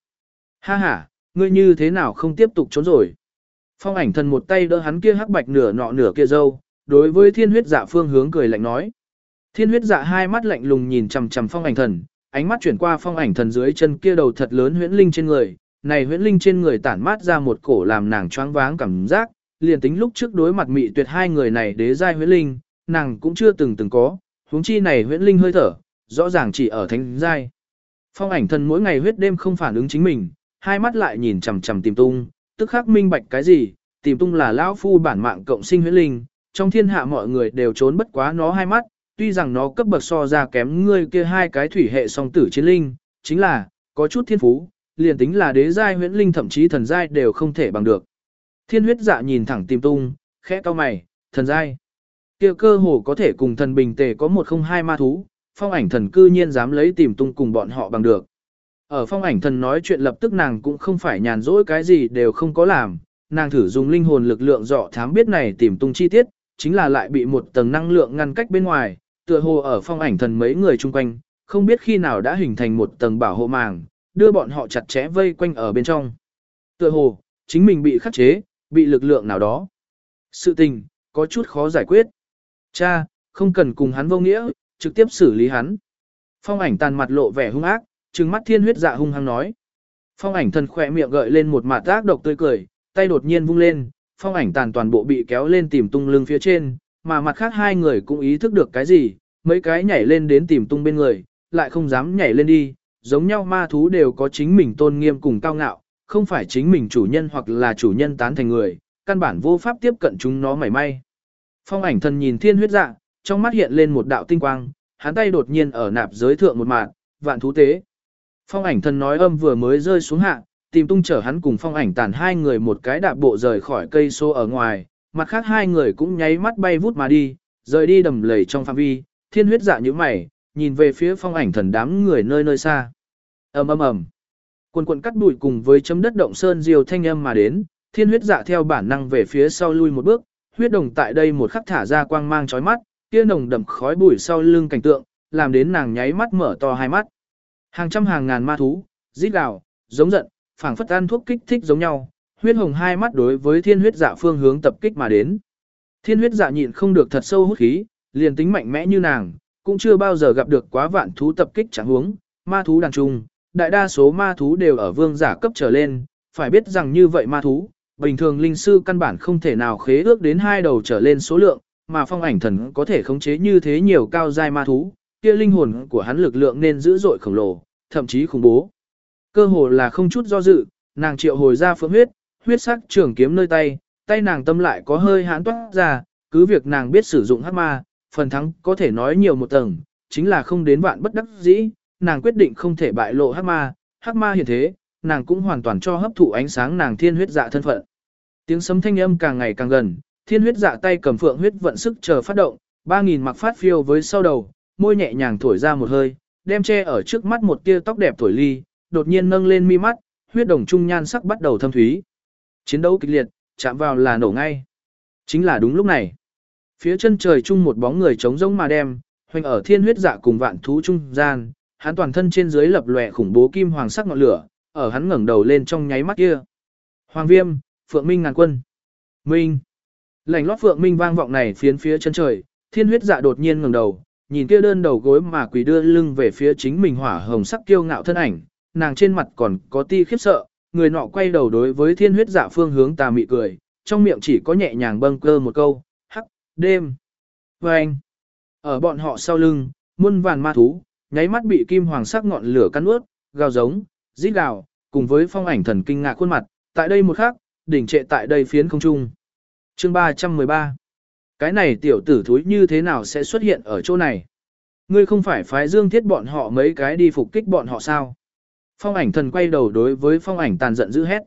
Ha ha, ngươi như thế nào không tiếp tục trốn rồi. Phong ảnh thần một tay đỡ hắn kia hắc bạch nửa nọ nửa kia dâu, đối với thiên huyết dạ phương hướng cười lạnh nói. Thiên huyết dạ hai mắt lạnh lùng nhìn chằm chằm phong ảnh thần, ánh mắt chuyển qua phong ảnh thần dưới chân kia đầu thật lớn huyễn linh trên người, này huyễn linh trên người tản mát ra một cổ làm nàng choáng váng cảm giác, liền tính lúc trước đối mặt mị tuyệt hai người này đế giai huyễn linh, nàng cũng chưa từng từng có, huống chi này huyễn linh hơi thở, rõ ràng chỉ ở thánh giai. Phong ảnh thần mỗi ngày huyết đêm không phản ứng chính mình, hai mắt lại nhìn chằm chằm tìm tung, tức khắc minh bạch cái gì, tìm tung là lão phu bản mạng cộng sinh huyễn linh, trong thiên hạ mọi người đều trốn bất quá nó hai mắt, tuy rằng nó cấp bậc so ra kém ngươi kia hai cái thủy hệ song tử chiến linh, chính là, có chút thiên phú, liền tính là đế giai huyễn linh thậm chí thần giai đều không thể bằng được. Thiên huyết dạ nhìn thẳng tìm tung, khẽ cau mày, thần giai. kia cơ hồ có thể cùng thần bình tề có một không hai ma thú, phong ảnh thần cư nhiên dám lấy tìm tung cùng bọn họ bằng được. Ở phong ảnh thần nói chuyện lập tức nàng cũng không phải nhàn rỗi cái gì đều không có làm, nàng thử dùng linh hồn lực lượng dọ thám biết này tìm tung chi tiết, chính là lại bị một tầng năng lượng ngăn cách bên ngoài, tựa hồ ở phong ảnh thần mấy người chung quanh, không biết khi nào đã hình thành một tầng bảo hộ màng, đưa bọn họ chặt chẽ vây quanh ở bên trong. Tựa hồ, chính mình bị khắc chế, bị lực lượng nào đó. Sự tình, có chút khó giải quyết. Cha, không cần cùng hắn vô nghĩa, trực tiếp xử lý hắn. Phong ảnh tàn mặt lộ vẻ hung ác, trừng mắt thiên huyết dạ hung hăng nói. Phong ảnh thần khỏe miệng gợi lên một mặt ác độc tươi cười, tay đột nhiên vung lên, phong ảnh tàn toàn bộ bị kéo lên tìm tung lưng phía trên, mà mặt khác hai người cũng ý thức được cái gì, mấy cái nhảy lên đến tìm tung bên người, lại không dám nhảy lên đi, giống nhau ma thú đều có chính mình tôn nghiêm cùng cao ngạo, không phải chính mình chủ nhân hoặc là chủ nhân tán thành người, căn bản vô pháp tiếp cận chúng nó mảy may. Phong ảnh thần nhìn thiên huyết dạ, trong mắt hiện lên một đạo tinh quang, hắn tay đột nhiên ở nạp giới thượng một mạng, vạn thú tế. Phong ảnh thần nói âm vừa mới rơi xuống hạ, tìm tung chở hắn cùng phong ảnh tàn hai người một cái đạp bộ rời khỏi cây xô ở ngoài, mặt khác hai người cũng nháy mắt bay vút mà đi, rời đi đầm lầy trong phạm vi, thiên huyết dạ như mày, nhìn về phía phong ảnh thần đám người nơi nơi xa. ầm ầm ầm, quần quần cắt bụi cùng với chấm đất động sơn diều thanh âm mà đến, thiên huyết dạ theo bản năng về phía sau lui một bước, huyết đồng tại đây một khắc thả ra quang mang chói mắt, kia nồng đậm khói bụi sau lưng cảnh tượng, làm đến nàng nháy mắt mở to hai mắt. Hàng trăm hàng ngàn ma thú, rít gào, giống giận, phảng phất ăn thuốc kích thích giống nhau, huyết hồng hai mắt đối với thiên huyết dạ phương hướng tập kích mà đến. Thiên huyết dạ nhịn không được thật sâu hút khí, liền tính mạnh mẽ như nàng, cũng chưa bao giờ gặp được quá vạn thú tập kích chẳng huống, ma thú đàn trung, đại đa số ma thú đều ở vương giả cấp trở lên, phải biết rằng như vậy ma thú, bình thường linh sư căn bản không thể nào khế ước đến hai đầu trở lên số lượng, mà phong ảnh thần có thể khống chế như thế nhiều cao giai ma thú, kia linh hồn của hắn lực lượng nên dữ dội khổng lồ, thậm chí khủng bố. Cơ hồ là không chút do dự, nàng triệu hồi ra phượng huyết, huyết sắc trường kiếm nơi tay, tay nàng tâm lại có hơi hãn toát ra, cứ việc nàng biết sử dụng hắc ma, phần thắng có thể nói nhiều một tầng, chính là không đến vạn bất đắc dĩ, nàng quyết định không thể bại lộ hắc ma, hắc ma hiện thế, nàng cũng hoàn toàn cho hấp thụ ánh sáng nàng thiên huyết dạ thân phận. Tiếng sấm thanh âm càng ngày càng gần, thiên huyết dạ tay cầm phượng huyết vận sức chờ phát động, ba nghìn mặc phát phiêu với sau đầu, môi nhẹ nhàng thổi ra một hơi, đem che ở trước mắt một tia tóc đẹp thổi ly, đột nhiên nâng lên mi mắt, huyết đồng trung nhan sắc bắt đầu thâm thúy. Chiến đấu kịch liệt, chạm vào là nổ ngay. Chính là đúng lúc này. Phía chân trời chung một bóng người trống rỗng mà đem, hoành ở thiên huyết dạ cùng vạn thú trung gian, hắn toàn thân trên dưới lập lòe khủng bố kim hoàng sắc ngọn lửa, ở hắn ngẩng đầu lên trong nháy mắt kia. Hoàng Viêm, Phượng Minh ngàn quân. Minh. Lành lót Phượng Minh vang vọng này phiến phía chân trời, thiên huyết dạ đột nhiên ngẩng đầu, nhìn kia đơn đầu gối mà quỳ đưa lưng về phía chính mình hỏa hồng sắc kiêu ngạo thân ảnh, nàng trên mặt còn có ti khiếp sợ, người nọ quay đầu đối với thiên huyết dạ phương hướng tà mị cười, trong miệng chỉ có nhẹ nhàng bâng cơ một câu, hắc, đêm. Và anh, ở bọn họ sau lưng, muôn vàn ma thú, nháy mắt bị kim hoàng sắc ngọn lửa cắn ướt, gào giống, rít gào, cùng với phong ảnh thần kinh ngạc khuôn mặt, tại đây một khắc, đỉnh trệ tại đây phiến không trung. Chương 313 Cái này tiểu tử thúi như thế nào sẽ xuất hiện ở chỗ này? Ngươi không phải phái dương thiết bọn họ mấy cái đi phục kích bọn họ sao? Phong ảnh thần quay đầu đối với phong ảnh tàn giận dữ hét.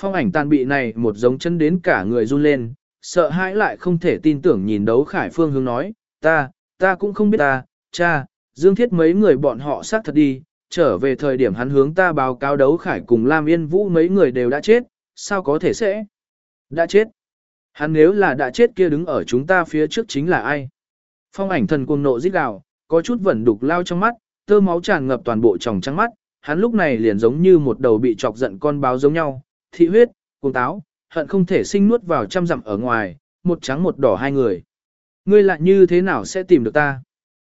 Phong ảnh tàn bị này một giống chân đến cả người run lên, sợ hãi lại không thể tin tưởng nhìn đấu khải phương hướng nói, ta, ta cũng không biết ta, cha, dương thiết mấy người bọn họ sát thật đi, trở về thời điểm hắn hướng ta báo cáo đấu khải cùng Lam Yên Vũ mấy người đều đã chết, sao có thể sẽ? Đã chết. Hắn nếu là đã chết kia đứng ở chúng ta phía trước chính là ai? Phong ảnh thần cuồng nộ rít gào, có chút vẩn đục lao trong mắt, tơ máu tràn ngập toàn bộ tròng trắng mắt, hắn lúc này liền giống như một đầu bị chọc giận con báo giống nhau, thị huyết, cuồng táo, hận không thể sinh nuốt vào trăm dặm ở ngoài, một trắng một đỏ hai người. Ngươi lại như thế nào sẽ tìm được ta?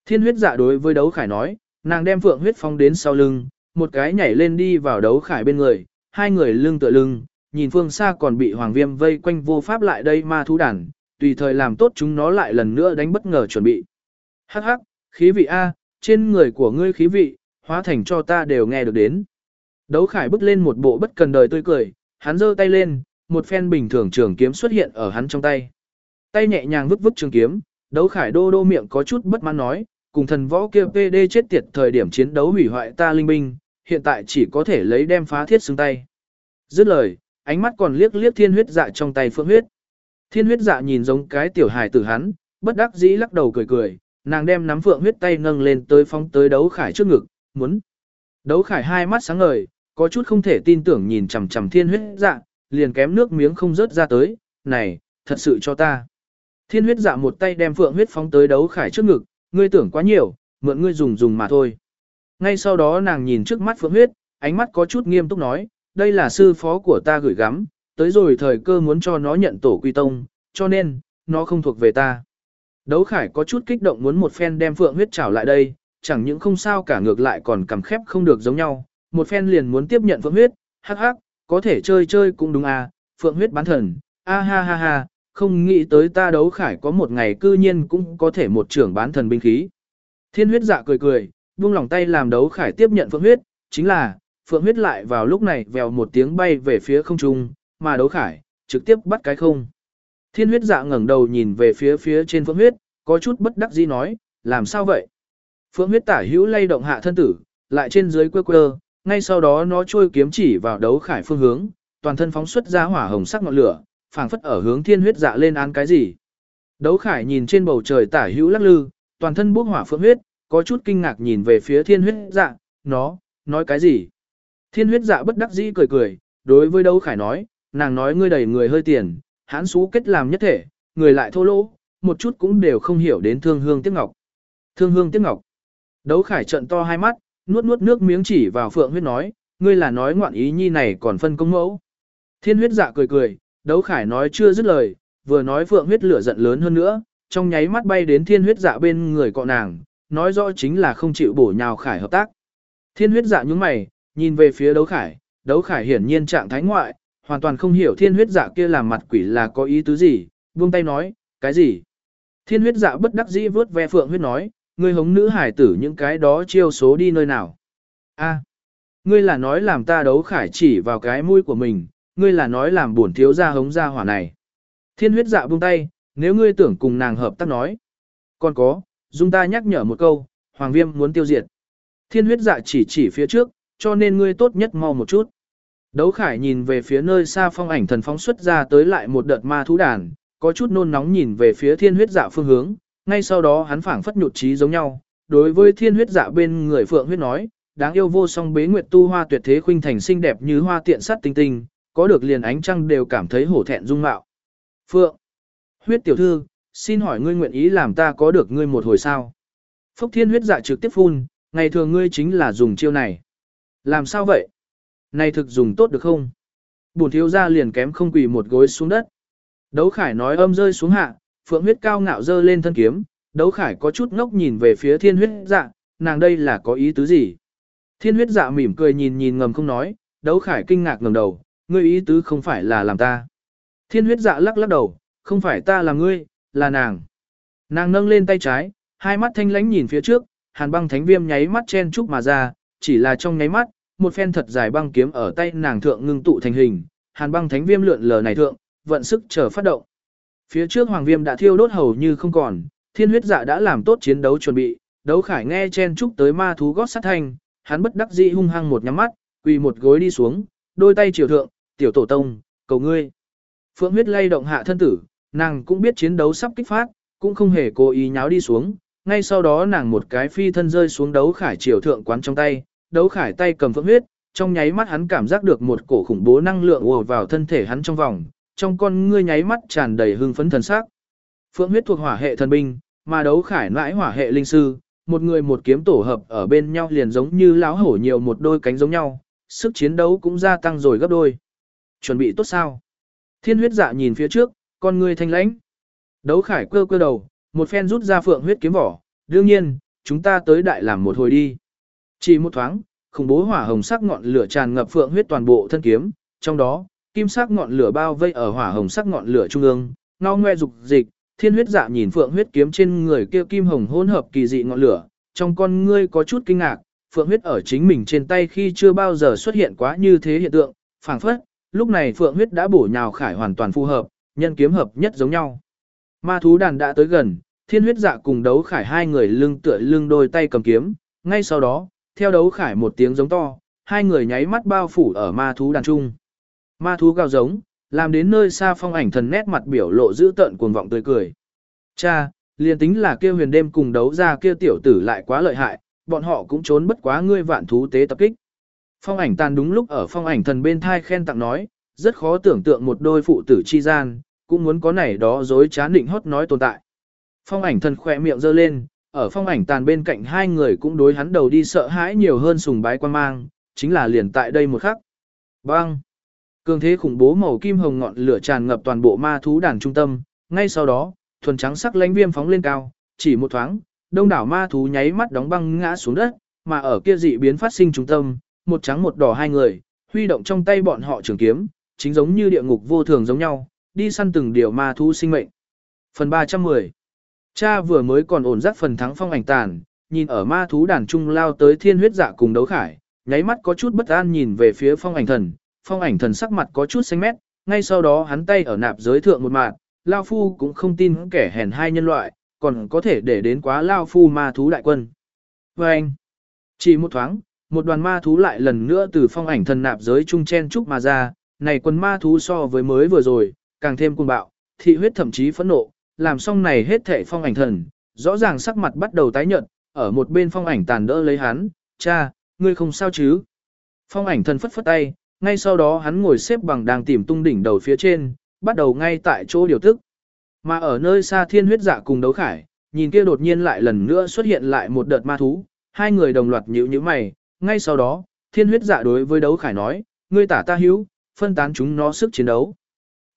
Thiên huyết dạ đối với đấu khải nói, nàng đem phượng huyết phong đến sau lưng, một cái nhảy lên đi vào đấu khải bên người, hai người lưng tựa lưng, nhìn phương xa còn bị hoàng viêm vây quanh vô pháp lại đây ma thú đàn, tùy thời làm tốt chúng nó lại lần nữa đánh bất ngờ chuẩn bị. Hắc hắc, khí vị A, trên người của ngươi khí vị, hóa thành cho ta đều nghe được đến. Đấu khải bước lên một bộ bất cần đời tươi cười, hắn giơ tay lên, một phen bình thường trường kiếm xuất hiện ở hắn trong tay. Tay nhẹ nhàng vứt vứt trường kiếm, đấu khải đô đô miệng có chút bất mãn nói, cùng thần võ kia PD chết tiệt thời điểm chiến đấu hủy hoại ta linh binh, hiện tại chỉ có thể lấy đem phá thiết xứng tay. Dứt lời, ánh mắt còn liếc liếc thiên huyết dạ trong tay phượng huyết. Thiên huyết dạ nhìn giống cái tiểu hài tử hắn, bất đắc dĩ lắc đầu cười cười, nàng đem nắm phượng huyết tay nâng lên tới phóng tới đấu khải trước ngực, muốn. Đấu khải hai mắt sáng ngời, có chút không thể tin tưởng nhìn chằm chằm thiên huyết dạ, liền kém nước miếng không rớt ra tới, này, thật sự cho ta. Thiên huyết dạ một tay đem phượng huyết phóng tới đấu khải trước ngực, ngươi tưởng quá nhiều, mượn ngươi dùng dùng mà thôi. Ngay sau đó nàng nhìn trước mắt phượng huyết, ánh mắt có chút nghiêm túc nói, đây là sư phó của ta gửi gắm, tới rồi thời cơ muốn cho nó nhận tổ quy tông, cho nên, nó không thuộc về ta. Đấu khải có chút kích động muốn một phen đem phượng huyết trảo lại đây, chẳng những không sao cả ngược lại còn cầm khép không được giống nhau, một phen liền muốn tiếp nhận phượng huyết, hắc hắc, có thể chơi chơi cũng đúng à, phượng huyết bán thần, a ha ha ha, không nghĩ tới ta đấu khải có một ngày cư nhiên cũng có thể một trưởng bán thần binh khí. Thiên huyết dạ cười cười, buông lòng tay làm đấu khải tiếp nhận phượng huyết, chính là, phượng huyết lại vào lúc này vèo một tiếng bay về phía không trung, mà đấu khải, trực tiếp bắt cái không. Thiên huyết dạ ngẩng đầu nhìn về phía phía trên phượng huyết, có chút bất đắc dĩ nói, làm sao vậy? Phượng huyết tả hữu lay động hạ thân tử, lại trên dưới quơ quơ, ngay sau đó nó trôi kiếm chỉ vào đấu khải phương hướng, toàn thân phóng xuất ra hỏa hồng sắc ngọn lửa, phảng phất ở hướng thiên huyết dạ lên án cái gì. Đấu khải nhìn trên bầu trời tả hữu lắc lư, toàn thân bốc hỏa phượng huyết, có chút kinh ngạc nhìn về phía thiên huyết dạ, nó, nói cái gì? Thiên huyết dạ bất đắc dĩ cười cười, đối với đấu khải nói, nàng nói ngươi đầy người hơi tiền, hãn xú kết làm nhất thể, người lại thô lỗ, một chút cũng đều không hiểu đến thương hương tiếc ngọc. Thương hương tiếc ngọc. Đấu khải trận to hai mắt, nuốt nuốt nước miếng chỉ vào phượng huyết nói, ngươi là nói ngoạn ý nhi này còn phân công mẫu. Thiên huyết dạ cười cười, đấu khải nói chưa dứt lời, vừa nói phượng huyết lửa giận lớn hơn nữa, trong nháy mắt bay đến thiên huyết dạ bên người cọ nàng, nói rõ chính là không chịu bổ nhào khải hợp tác. Thiên huyết dạ nhúng mày, nhìn về phía đấu khải, đấu khải hiển nhiên trạng thái ngoại, hoàn toàn không hiểu thiên huyết dạ kia làm mặt quỷ là có ý tứ gì, buông tay nói, cái gì? Thiên huyết dạ bất đắc dĩ vớt ve phượng huyết nói, ngươi hống nữ hải tử những cái đó chiêu số đi nơi nào? A, ngươi là nói làm ta đấu khải chỉ vào cái mũi của mình, ngươi là nói làm buồn thiếu gia hống gia hỏa này. Thiên huyết dạ buông tay, nếu ngươi tưởng cùng nàng hợp tác nói. Còn có, dung ta nhắc nhở một câu, hoàng viêm muốn tiêu diệt. Thiên huyết dạ chỉ chỉ phía trước, cho nên ngươi tốt nhất mau một chút. Đấu khải nhìn về phía nơi xa phong ảnh thần phóng xuất ra tới lại một đợt ma thú đàn, có chút nôn nóng nhìn về phía thiên huyết dạ phương hướng, ngay sau đó hắn phảng phất nhụt trí giống nhau, đối với thiên huyết dạ bên người phượng huyết nói, đáng yêu vô song bế nguyệt tu hoa tuyệt thế khuynh thành xinh đẹp như hoa tiện sắt tinh tinh, có được liền ánh trăng đều cảm thấy hổ thẹn dung mạo. Phượng, huyết tiểu thư, xin hỏi ngươi nguyện ý làm ta có được ngươi một hồi sao? Phúc thiên huyết dạ trực tiếp phun, ngày thường ngươi chính là dùng chiêu này. Làm sao vậy? Này thực dùng tốt được không? Bổn thiếu gia liền kém không quỳ một gối xuống đất. Đấu khải nói âm rơi xuống hạ, phượng huyết cao ngạo dơ lên thân kiếm, đấu khải có chút ngốc nhìn về phía thiên huyết dạ, nàng đây là có ý tứ gì? Thiên huyết dạ mỉm cười nhìn nhìn ngầm không nói, đấu khải kinh ngạc ngầm đầu, ngươi ý tứ không phải là làm ta. Thiên huyết dạ lắc lắc đầu, không phải ta là ngươi, là nàng. Nàng nâng lên tay trái, hai mắt thanh lánh nhìn phía trước, hàn băng thánh viêm nháy mắt chen chúc mà ra, chỉ là trong nháy mắt, một phen thật dài băng kiếm ở tay nàng thượng ngưng tụ thành hình, hàn băng thánh viêm lượn lờ này thượng, vận sức chờ phát động. Phía trước hoàng viêm đã thiêu đốt hầu như không còn, thiên huyết dạ đã làm tốt chiến đấu chuẩn bị, đấu khải nghe chen chúc tới ma thú gót sát thanh, hắn bất đắc dĩ hung hăng một nhắm mắt, quỳ một gối đi xuống, đôi tay triều thượng, tiểu tổ tông, cầu ngươi. Phượng huyết lay động hạ thân tử, nàng cũng biết chiến đấu sắp kích phát, cũng không hề cố ý nháo đi xuống, ngay sau đó nàng một cái phi thân rơi xuống đấu khải triều thượng quán trong tay, đấu khải tay cầm phượng huyết, trong nháy mắt hắn cảm giác được một cổ khủng bố năng lượng ùa vào thân thể hắn trong vòng, trong con ngươi nháy mắt tràn đầy hưng phấn thần sắc. Phượng huyết thuộc hỏa hệ thần binh, mà đấu khải nãi hỏa hệ linh sư, một người một kiếm tổ hợp ở bên nhau liền giống như láo hổ nhiều một đôi cánh giống nhau, sức chiến đấu cũng gia tăng rồi gấp đôi. Chuẩn bị tốt sao? Thiên huyết dạ nhìn phía trước, con ngươi thanh lãnh. Đấu khải cơ cơ đầu, một phen rút ra phượng huyết kiếm vỏ, đương nhiên, chúng ta tới đại làm một hồi đi. Chỉ một thoáng, khủng bố hỏa hồng sắc ngọn lửa tràn ngập phượng huyết toàn bộ thân kiếm, trong đó, kim sắc ngọn lửa bao vây ở hỏa hồng sắc ngọn lửa trung ương, ngao ngoe dục dịch, thiên huyết dạ nhìn phượng huyết kiếm trên người kia kim hồng hỗn hợp kỳ dị ngọn lửa, trong con ngươi có chút kinh ngạc, phượng huyết ở chính mình trên tay khi chưa bao giờ xuất hiện quá như thế hiện tượng, phảng phất, lúc này phượng huyết đã bổ nhào khải hoàn toàn phù hợp, nhân kiếm hợp nhất giống nhau. Ma thú đàn đã tới gần, thiên huyết dạ cùng đấu khải hai người lưng tựa lưng đôi tay cầm kiếm, ngay sau đó, theo đấu khải một tiếng giống to, hai người nháy mắt bao phủ ở ma thú đàn trung. Ma thú gào giống, làm đến nơi xa phong ảnh thần nét mặt biểu lộ giữ tợn cuồng vọng tươi cười. Cha, liền tính là kia huyền đêm cùng đấu ra kia tiểu tử lại quá lợi hại, bọn họ cũng trốn bất quá ngươi vạn thú tế tập kích. Phong ảnh tàn đúng lúc ở phong ảnh thần bên thai khen tặng nói, rất khó tưởng tượng một đôi phụ tử chi gian, cũng muốn có này đó dối trá định hót nói tồn tại. Phong ảnh thần khỏe miệng giơ lên, ở phong ảnh tàn bên cạnh hai người cũng đối hắn đầu đi sợ hãi nhiều hơn sùng bái quan mang, chính là liền tại đây một khắc. Bang! Cường thế khủng bố màu kim hồng ngọn lửa tràn ngập toàn bộ ma thú đàn trung tâm, ngay sau đó, thuần trắng sắc lánh viêm phóng lên cao, chỉ một thoáng, đông đảo ma thú nháy mắt đóng băng ngã xuống đất, mà ở kia dị biến phát sinh trung tâm, một trắng một đỏ hai người, huy động trong tay bọn họ trường kiếm, chính giống như địa ngục vô thường giống nhau, đi săn từng điều ma thú sinh mệnh. Phần 310 Cha vừa mới còn ổn dắt phần thắng phong ảnh tàn, nhìn ở ma thú đàn trung lao tới thiên huyết dạ cùng đấu khải, nháy mắt có chút bất an nhìn về phía phong ảnh thần, phong ảnh thần sắc mặt có chút xanh mét, ngay sau đó hắn tay ở nạp giới thượng một mạng, Lao Phu cũng không tin kẻ hèn hai nhân loại, còn có thể để đến quá Lao Phu ma thú đại quân. Và anh, chỉ một thoáng, một đoàn ma thú lại lần nữa từ phong ảnh thần nạp giới trung chen trúc mà ra, này quân ma thú so với mới vừa rồi, càng thêm cuồng bạo, thị huyết thậm chí phẫn nộ, làm xong này hết thể phong ảnh thần, rõ ràng sắc mặt bắt đầu tái nhợt, ở một bên phong ảnh tàn đỡ lấy hắn, cha, ngươi không sao chứ. Phong ảnh thần phất phất tay, ngay sau đó hắn ngồi xếp bằng đang tìm tung đỉnh đầu phía trên, bắt đầu ngay tại chỗ điều tức. Mà ở nơi xa thiên huyết dạ cùng đấu khải, nhìn kia đột nhiên lại lần nữa xuất hiện lại một đợt ma thú, hai người đồng loạt nhíu nhíu mày, ngay sau đó, thiên huyết dạ đối với đấu khải nói, ngươi tả ta hữu, phân tán chúng nó sức chiến đấu.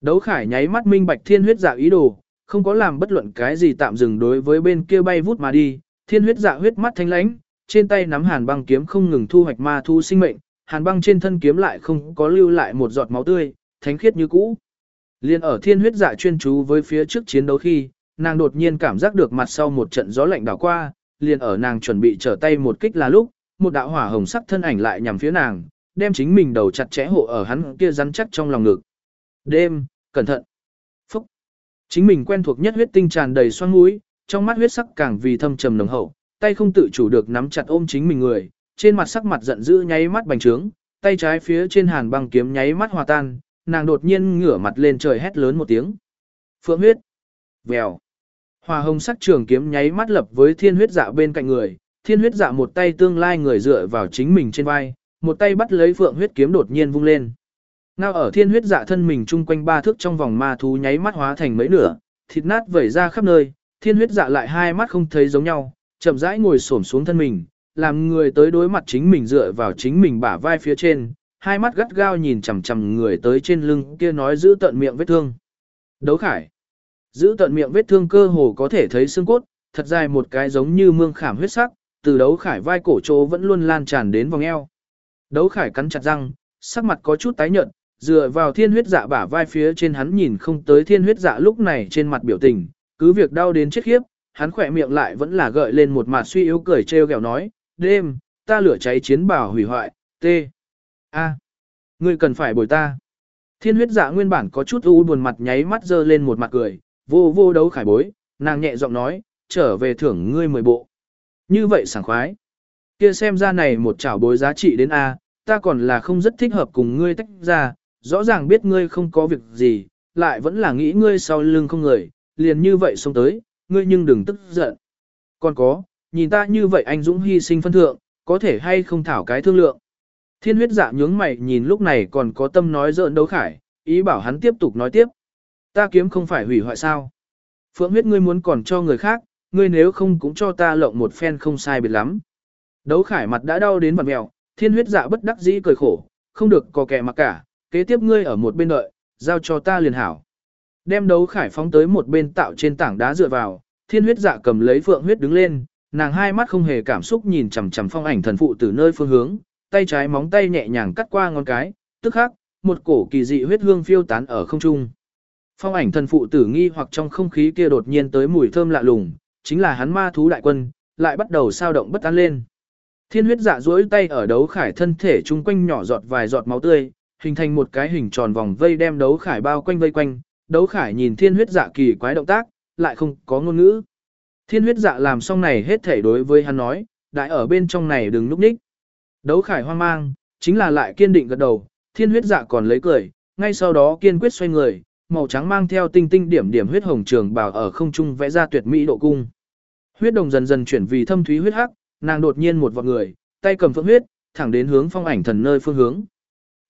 Đấu khải nháy mắt minh bạch thiên huyết dạ ý đồ, không có làm bất luận cái gì tạm dừng đối với bên kia bay vút mà đi, thiên huyết dạ huyết mắt thanh lãnh, trên tay nắm hàn băng kiếm không ngừng thu hoạch ma thú sinh mệnh, hàn băng trên thân kiếm lại không có lưu lại một giọt máu tươi, thánh khiết như cũ. Liên ở thiên huyết dạ chuyên chú với phía trước chiến đấu khi, nàng đột nhiên cảm giác được mặt sau một trận gió lạnh đảo qua, liền ở nàng chuẩn bị trở tay một kích là lúc, một đạo hỏa hồng sắc thân ảnh lại nhằm phía nàng, đem chính mình đầu chặt chẽ hộ ở hắn kia rắn chắc trong lòng ngực. Đêm, cẩn thận. Phúc. Chính mình quen thuộc nhất huyết tinh tràn đầy xoang mũi, trong mắt huyết sắc càng vì thâm trầm nồng hậu, tay không tự chủ được nắm chặt ôm chính mình người, trên mặt sắc mặt giận dữ nháy mắt bành trướng, tay trái phía trên hàn băng kiếm nháy mắt hòa tan, nàng đột nhiên ngửa mặt lên trời hét lớn một tiếng. Phượng huyết. Vèo. Hòa hồng sắc trường kiếm nháy mắt lập với thiên huyết dạ bên cạnh người, thiên huyết dạ một tay tương lai người dựa vào chính mình trên vai, một tay bắt lấy phượng huyết kiếm đột nhiên vung lên. Ngao ở thiên huyết dạ thân mình chung quanh ba thước trong vòng ma thú nháy mắt hóa thành mấy nửa, thịt nát vẩy ra khắp nơi, thiên huyết dạ lại hai mắt không thấy giống nhau, chậm rãi ngồi xổm xuống thân mình, làm người tới đối mặt chính mình dựa vào chính mình bả vai phía trên, hai mắt gắt gao nhìn chằm chằm người tới trên lưng kia nói giữ tận miệng vết thương. Đấu khải. Giữ tận miệng vết thương cơ hồ có thể thấy xương cốt, thật dài một cái giống như mương khảm huyết sắc, từ đấu khải vai cổ chỗ vẫn luôn lan tràn đến vòng eo. Đấu khải cắn chặt răng, sắc mặt có chút tái nhợt, dựa vào thiên huyết dạ bả vai phía trên hắn nhìn không tới thiên huyết dạ lúc này trên mặt biểu tình, cứ việc đau đến chết khiếp, hắn khỏe miệng lại vẫn là gợi lên một mặt suy yếu cười trêu ghẹo nói, đêm, ta lửa cháy chiến bảo hủy hoại, t. A. Ngươi cần phải bồi ta. Thiên huyết dạ nguyên bản có chút u buồn mặt nháy mắt dơ lên một mặt cười, vô vô đấu khải bối, nàng nhẹ giọng nói, trở về thưởng ngươi mười bộ. Như vậy sảng khoái. Kia xem ra này một chảo bối giá trị đến A, ta còn là không rất thích hợp cùng ngươi tách ra, rõ ràng biết ngươi không có việc gì, lại vẫn là nghĩ ngươi sau lưng không người, liền như vậy xông tới, ngươi nhưng đừng tức giận. Còn có, nhìn ta như vậy anh Dũng hy sinh phân thượng, có thể hay không thảo cái thương lượng. Thiên huyết dạ nhướng mày nhìn lúc này còn có tâm nói giỡn đấu khải, ý bảo hắn tiếp tục nói tiếp. Ta kiếm không phải hủy hoại sao. Phượng huyết ngươi muốn còn cho người khác, ngươi nếu không cũng cho ta lộng một phen không sai biệt lắm. Đấu khải mặt đã đau đến vặt mèo, thiên huyết dạ bất đắc dĩ cười khổ, không được có kẻ mặc cả, kế tiếp ngươi ở một bên đợi, giao cho ta liền hảo. Đem đấu khải phóng tới một bên tạo trên tảng đá dựa vào, thiên huyết dạ cầm lấy phượng huyết đứng lên, nàng hai mắt không hề cảm xúc nhìn chằm chằm phong ảnh thần phụ từ nơi phương hướng, tay trái móng tay nhẹ nhàng cắt qua ngón cái, tức khắc, một cổ kỳ dị huyết hương phiêu tán ở không trung. Phong ảnh thần phụ tử nghi hoặc trong không khí kia đột nhiên tới mùi thơm lạ lùng, chính là hắn ma thú đại quân, lại bắt đầu sao động bất an lên. Thiên huyết dạ duỗi tay ở đấu khải thân thể chung quanh nhỏ giọt vài giọt máu tươi, hình thành một cái hình tròn vòng vây đem đấu khải bao quanh vây quanh. Đấu khải nhìn thiên huyết dạ kỳ quái động tác, lại không có ngôn ngữ. Thiên huyết dạ làm xong này hết thể đối với hắn nói, đại ở bên trong này đừng núp ních. Đấu khải hoang mang, chính là lại kiên định gật đầu, thiên huyết dạ còn lấy cười, ngay sau đó kiên quyết xoay người, màu trắng mang theo tinh tinh điểm điểm huyết hồng trường bào ở không trung vẽ ra tuyệt mỹ độ cung. Huyết đồng dần dần chuyển vì thâm thúy huyết hắc, nàng đột nhiên một vọt người, tay cầm phượng huyết, thẳng đến hướng phong ảnh thần nơi phương hướng.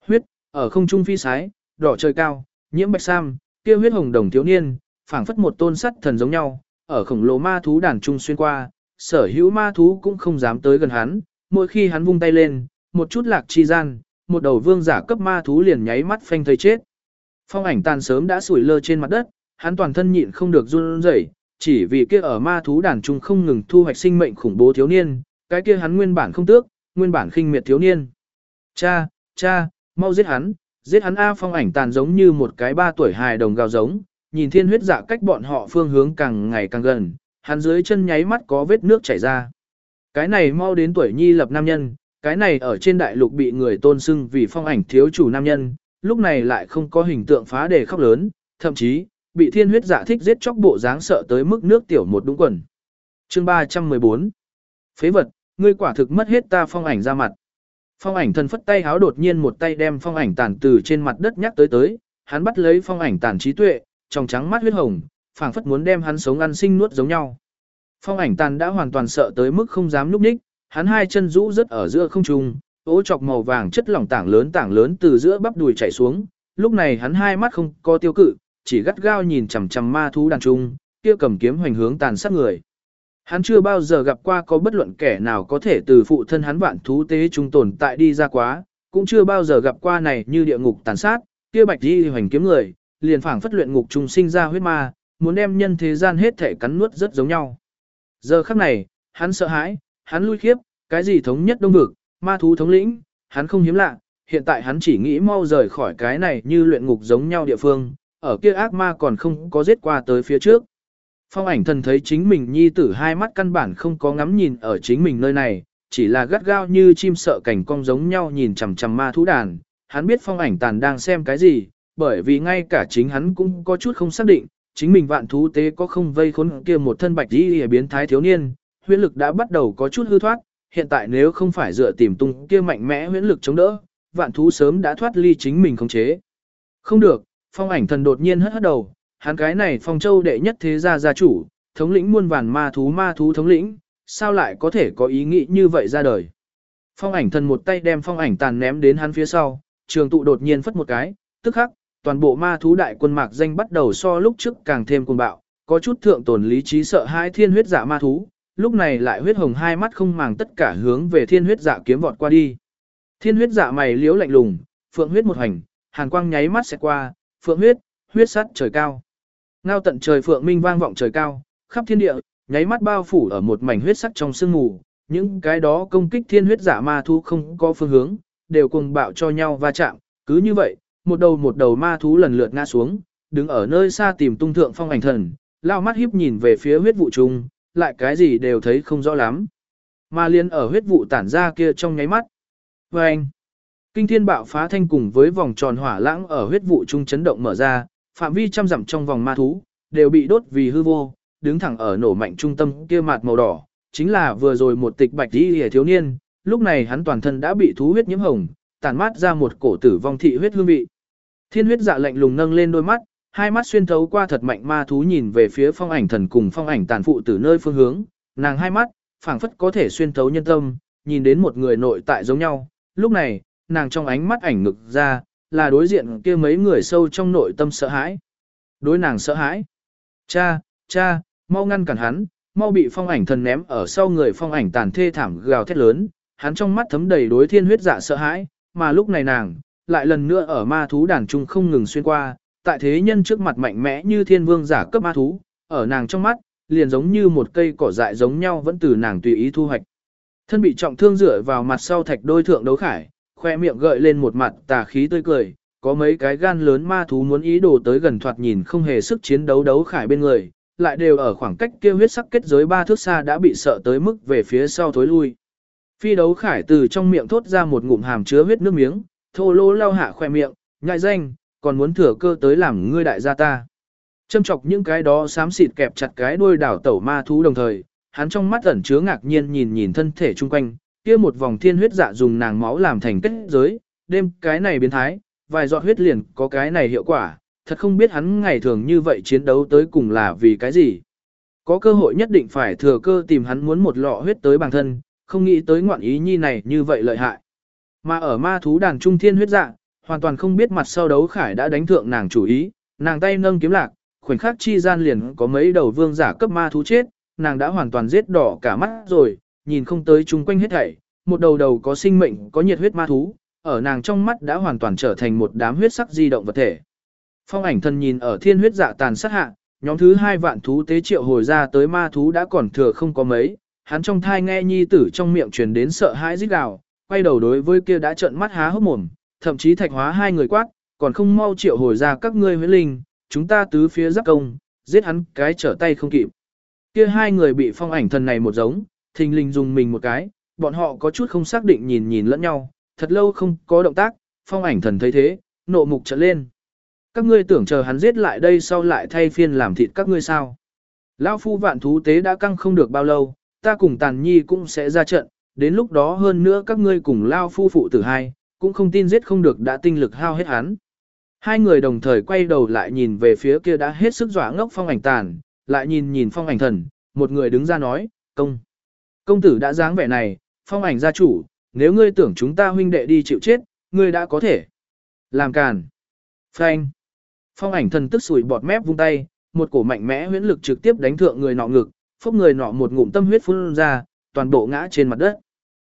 Huyết, ở không trung phi sái, đỏ trời cao, nhiễm bạch sam, kia huyết hồng đồng thiếu niên, phảng phất một tôn sắt thần giống nhau, ở khổng lồ ma thú đàn trung xuyên qua, sở hữu ma thú cũng không dám tới gần hắn, mỗi khi hắn vung tay lên, một chút lạc chi gian, một đầu vương giả cấp ma thú liền nháy mắt phanh thấy chết. Phong ảnh tàn sớm đã sủi lơ trên mặt đất, hắn toàn thân nhịn không được run rẩy, chỉ vì kia ở ma thú đàn trung không ngừng thu hoạch sinh mệnh khủng bố thiếu niên, cái kia hắn nguyên bản không tước, nguyên bản khinh miệt thiếu niên. Cha, cha, mau giết hắn, giết hắn A phong ảnh tàn giống như một cái ba tuổi hài đồng gào giống, nhìn thiên huyết dạ cách bọn họ phương hướng càng ngày càng gần, hắn dưới chân nháy mắt có vết nước chảy ra. Cái này mau đến tuổi nhi lập nam nhân, cái này ở trên đại lục bị người tôn xưng vì phong ảnh thiếu chủ nam nhân, lúc này lại không có hình tượng phá đề khóc lớn, thậm chí, bị thiên huyết dạ thích giết chóc bộ dáng sợ tới mức nước tiểu một đúng quần. Chương 314 Phế vật, ngươi quả thực mất hết ta phong ảnh ra mặt. Phong ảnh thần phất tay háo đột nhiên một tay đem phong ảnh tàn từ trên mặt đất nhắc tới tới, hắn bắt lấy phong ảnh tàn trí tuệ, trong trắng mắt huyết hồng, phảng phất muốn đem hắn sống ăn sinh nuốt giống nhau. Phong ảnh tàn đã hoàn toàn sợ tới mức không dám núp ních, hắn hai chân rũ rất ở giữa không trung, ố chọc màu vàng chất lỏng tảng lớn tảng lớn từ giữa bắp đùi chảy xuống, lúc này hắn hai mắt không có tiêu cự, chỉ gắt gao nhìn chằm chằm ma thú đàn trung, kia cầm kiếm hoành hướng tàn sát người. Hắn chưa bao giờ gặp qua có bất luận kẻ nào có thể từ phụ thân hắn vạn thú tế trung tồn tại đi ra quá, cũng chưa bao giờ gặp qua này như địa ngục tàn sát, kia bạch đi hoành kiếm người, liền phảng phất luyện ngục trùng sinh ra huyết ma, muốn đem nhân thế gian hết thể cắn nuốt rất giống nhau. Giờ khắc này, hắn sợ hãi, hắn lui khiếp, cái gì thống nhất đông vực, ma thú thống lĩnh, hắn không hiếm lạ, hiện tại hắn chỉ nghĩ mau rời khỏi cái này như luyện ngục giống nhau địa phương, ở kia ác ma còn không có giết qua tới phía trước. Phong ảnh thần thấy chính mình nhi tử hai mắt căn bản không có ngắm nhìn ở chính mình nơi này, chỉ là gắt gao như chim sợ cảnh cong giống nhau nhìn chằm chằm ma thú đàn. Hắn biết phong ảnh tàn đang xem cái gì, bởi vì ngay cả chính hắn cũng có chút không xác định, chính mình vạn thú tế có không vây khốn kia một thân bạch đi biến thái thiếu niên, huyễn lực đã bắt đầu có chút hư thoát, hiện tại nếu không phải dựa tìm tung kia mạnh mẽ huyễn lực chống đỡ, vạn thú sớm đã thoát ly chính mình khống chế. Không được, phong ảnh thần đột nhiên hất hất đầu, hắn cái này phong châu đệ nhất thế gia gia chủ, thống lĩnh muôn vàn ma thú ma thú thống lĩnh, sao lại có thể có ý nghĩ như vậy ra đời. Phong ảnh thần một tay đem phong ảnh tàn ném đến hắn phía sau, trường tụ đột nhiên phất một cái, tức khắc, toàn bộ ma thú đại quân mạc danh bắt đầu so lúc trước càng thêm cuồng bạo, có chút thượng tồn lý trí sợ hai thiên huyết dạ ma thú, lúc này lại huyết hồng hai mắt không màng tất cả hướng về thiên huyết dạ kiếm vọt qua đi. Thiên huyết dạ mày liếu lạnh lùng, phượng huyết một hành, hàn quang nháy mắt sẽ qua, phượng huyết, huyết sắt trời cao. Ngao tận trời phượng minh vang vọng trời cao, khắp thiên địa, nháy mắt bao phủ ở một mảnh huyết sắc trong sương mù, những cái đó công kích thiên huyết giả ma thú không có phương hướng, đều cùng bạo cho nhau va chạm, cứ như vậy, một đầu một đầu ma thú lần lượt ngã xuống, đứng ở nơi xa tìm tung thượng phong ảnh thần, lao mắt híp nhìn về phía huyết vụ trùng, lại cái gì đều thấy không rõ lắm. Ma liên ở huyết vụ tản ra kia trong nháy mắt. Và anh, kinh thiên bạo phá thanh cùng với vòng tròn hỏa lãng ở huyết vụ trung chấn động mở ra, phạm vi trăm dặm trong vòng ma thú, đều bị đốt vì hư vô, đứng thẳng ở nổ mạnh trung tâm kia mặt màu đỏ, chính là vừa rồi một tịch bạch đi hề thiếu niên, lúc này hắn toàn thân đã bị thú huyết nhiễm hồng, tản mát ra một cổ tử vong thị huyết hương vị. Thiên huyết dạ lạnh lùng nâng lên đôi mắt, hai mắt xuyên thấu qua thật mạnh ma thú nhìn về phía phong ảnh thần cùng phong ảnh tàn phụ từ nơi phương hướng, nàng hai mắt, phảng phất có thể xuyên thấu nhân tâm, nhìn đến một người nội tại giống nhau, lúc này, nàng trong ánh mắt ảnh ngực ra, là đối diện kia mấy người sâu trong nội tâm sợ hãi. Đối nàng sợ hãi. Cha, cha, mau ngăn cản hắn, mau bị phong ảnh thần ném ở sau người phong ảnh tàn thê thảm gào thét lớn, hắn trong mắt thấm đầy đối thiên huyết dạ sợ hãi, mà lúc này nàng, lại lần nữa ở ma thú đàn trung không ngừng xuyên qua, tại thế nhân trước mặt mạnh mẽ như thiên vương giả cấp ma thú, ở nàng trong mắt, liền giống như một cây cỏ dại giống nhau vẫn từ nàng tùy ý thu hoạch. Thân bị trọng thương dựa vào mặt sau thạch đôi thượng đấu khải, khoe miệng gợi lên một mặt tà khí tươi cười, có mấy cái gan lớn ma thú muốn ý đồ tới gần thoạt nhìn không hề sức chiến đấu đấu khải bên người, lại đều ở khoảng cách kia huyết sắc kết giới ba thước xa đã bị sợ tới mức về phía sau thối lui. Phi đấu khải từ trong miệng thốt ra một ngụm hàm chứa huyết nước miếng, thô lỗ lau hạ khoe miệng, nhại danh, còn muốn thừa cơ tới làm ngươi đại gia ta. Châm chọc những cái đó xám xịt kẹp chặt cái đuôi đảo tẩu ma thú đồng thời, hắn trong mắt ẩn chứa ngạc nhiên nhìn nhìn thân thể chung quanh, kia một vòng thiên huyết dạ dùng nàng máu làm thành kết giới, đêm cái này biến thái, vài giọt huyết liền có cái này hiệu quả, thật không biết hắn ngày thường như vậy chiến đấu tới cùng là vì cái gì. Có cơ hội nhất định phải thừa cơ tìm hắn muốn một lọ huyết tới bản thân, không nghĩ tới ngoạn ý nhi này như vậy lợi hại. Mà ở ma thú đàn trung thiên huyết dạ, hoàn toàn không biết mặt sau đấu khải đã đánh thượng nàng chủ ý, nàng tay nâng kiếm lạc, khoảnh khắc chi gian liền có mấy đầu vương giả cấp ma thú chết, nàng đã hoàn toàn giết đỏ cả mắt rồi, nhìn không tới chung quanh hết thảy, một đầu đầu có sinh mệnh, có nhiệt huyết ma thú, ở nàng trong mắt đã hoàn toàn trở thành một đám huyết sắc di động vật thể. Phong ảnh thần nhìn ở thiên huyết dạ tàn sát hạ, nhóm thứ hai vạn thú tế triệu hồi ra tới ma thú đã còn thừa không có mấy, hắn trong thai nghe nhi tử trong miệng truyền đến sợ hãi rít gào, quay đầu đối với kia đã trợn mắt há hốc mồm, thậm chí thạch hóa hai người quát, còn không mau triệu hồi ra các ngươi huyết linh, chúng ta tứ phía giáp công, giết hắn cái trở tay không kịp. Kia hai người bị phong ảnh thần này một giống, thình lình dùng mình một cái, bọn họ có chút không xác định nhìn nhìn lẫn nhau, thật lâu không có động tác, phong ảnh thần thấy thế, nộ mục trở lên. Các ngươi tưởng chờ hắn giết lại đây sau lại thay phiên làm thịt các ngươi sao. Lão phu vạn thú tế đã căng không được bao lâu, ta cùng tàn nhi cũng sẽ ra trận, đến lúc đó hơn nữa các ngươi cùng Lao phu phụ tử hai, cũng không tin giết không được đã tinh lực hao hết hắn. Hai người đồng thời quay đầu lại nhìn về phía kia đã hết sức dọa ngốc phong ảnh tàn, lại nhìn nhìn phong ảnh thần, một người đứng ra nói, công. Công tử đã dáng vẻ này, phong ảnh gia chủ, nếu ngươi tưởng chúng ta huynh đệ đi chịu chết, ngươi đã có thể. Làm càn. Phanh. Phong ảnh thần tức sủi bọt mép vung tay, một cổ mạnh mẽ huyễn lực trực tiếp đánh thượng người nọ ngực, phốc người nọ một ngụm tâm huyết phun ra, toàn bộ ngã trên mặt đất.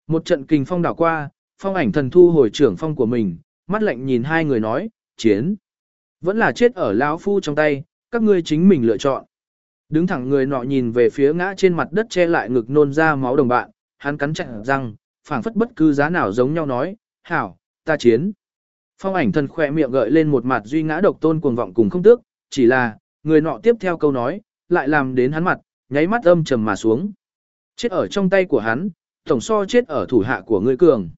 Một trận kình phong đảo qua, phong ảnh thần thu hồi trưởng phong của mình, mắt lạnh nhìn hai người nói, chiến. Vẫn là chết ở lão phu trong tay, các ngươi chính mình lựa chọn. Đứng thẳng người nọ nhìn về phía ngã trên mặt đất che lại ngực nôn ra máu đồng bạn, hắn cắn chặt răng, phảng phất bất cứ giá nào giống nhau nói, hảo, ta chiến. Phong ảnh thần khỏe miệng gợi lên một mặt duy ngã độc tôn cuồng vọng cùng không tước, chỉ là, người nọ tiếp theo câu nói, lại làm đến hắn mặt, nháy mắt âm trầm mà xuống. Chết ở trong tay của hắn, tổng so chết ở thủ hạ của ngươi cường.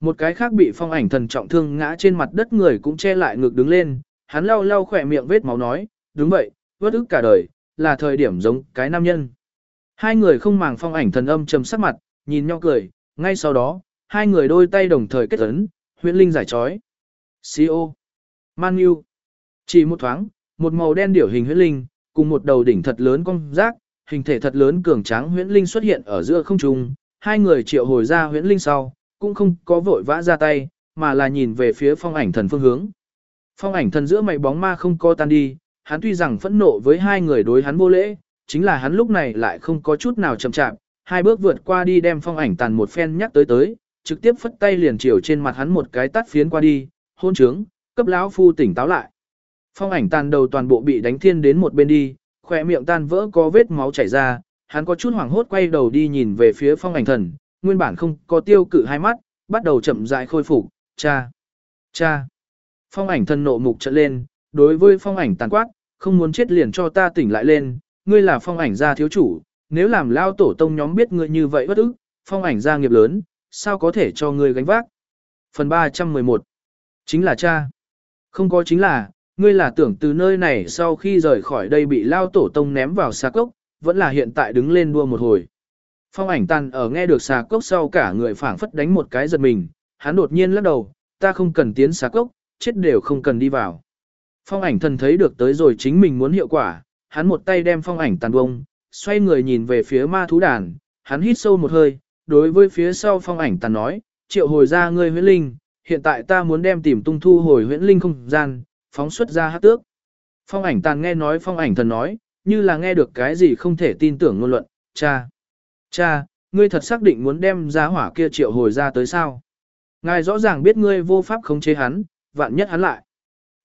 Một cái khác bị phong ảnh thần trọng thương ngã trên mặt đất người cũng che lại ngực đứng lên, hắn lau lau khỏe miệng vết máu nói, đúng vậy, vất ức cả đời, là thời điểm giống cái nam nhân. Hai người không màng phong ảnh thần âm trầm sắc mặt, nhìn nhau cười, ngay sau đó, hai người đôi tay đồng thời kết ấn, huyễn linh giải trói. C.O. Man Yêu. Chỉ một thoáng, một màu đen điểu hình huyễn linh, cùng một đầu đỉnh thật lớn con rác, hình thể thật lớn cường tráng huyễn linh xuất hiện ở giữa không trung, hai người triệu hồi ra huyễn linh sau, cũng không có vội vã ra tay, mà là nhìn về phía phong ảnh thần phương hướng. Phong ảnh thần giữa mày bóng ma không co tan đi, hắn tuy rằng phẫn nộ với hai người đối hắn vô lễ, chính là hắn lúc này lại không có chút nào chậm chạp, hai bước vượt qua đi đem phong ảnh tàn một phen nhắc tới tới, trực tiếp phất tay liền chiều trên mặt hắn một cái tát phiến qua đi, hôn trướng, cấp lão phu tỉnh táo lại. Phong ảnh tàn đầu toàn bộ bị đánh thiên đến một bên đi, khỏe miệng tan vỡ có vết máu chảy ra, hắn có chút hoảng hốt quay đầu đi nhìn về phía phong ảnh thần, nguyên bản không có tiêu cự hai mắt, bắt đầu chậm rãi khôi phục, cha, cha. Phong ảnh thần nộ mục trợn lên, đối với phong ảnh tàn quát, không muốn chết liền cho ta tỉnh lại lên, ngươi là phong ảnh gia thiếu chủ, nếu làm lao tổ tông nhóm biết ngươi như vậy bất ức, phong ảnh gia nghiệp lớn, sao có thể cho ngươi gánh vác. Phần 311 Chính là cha. Không có chính là, ngươi là tưởng từ nơi này sau khi rời khỏi đây bị lao tổ tông ném vào xa cốc, vẫn là hiện tại đứng lên đua một hồi. Phong ảnh tàn ở nghe được xà cốc sau cả người phảng phất đánh một cái giật mình, hắn đột nhiên lắc đầu, ta không cần tiến xà cốc, chết đều không cần đi vào. Phong ảnh thần thấy được tới rồi chính mình muốn hiệu quả, hắn một tay đem phong ảnh tàn bông, xoay người nhìn về phía ma thú đàn, hắn hít sâu một hơi, đối với phía sau phong ảnh tàn nói, triệu hồi ra ngươi huyễn linh, hiện tại ta muốn đem tìm tung thu hồi huyễn linh không gian, phóng xuất ra hát tước. Phong ảnh tàn nghe nói phong ảnh thần nói, như là nghe được cái gì không thể tin tưởng ngôn luận, cha, cha, ngươi thật xác định muốn đem giá hỏa kia triệu hồi ra tới sao. Ngài rõ ràng biết ngươi vô pháp khống chế hắn, vạn nhất hắn lại.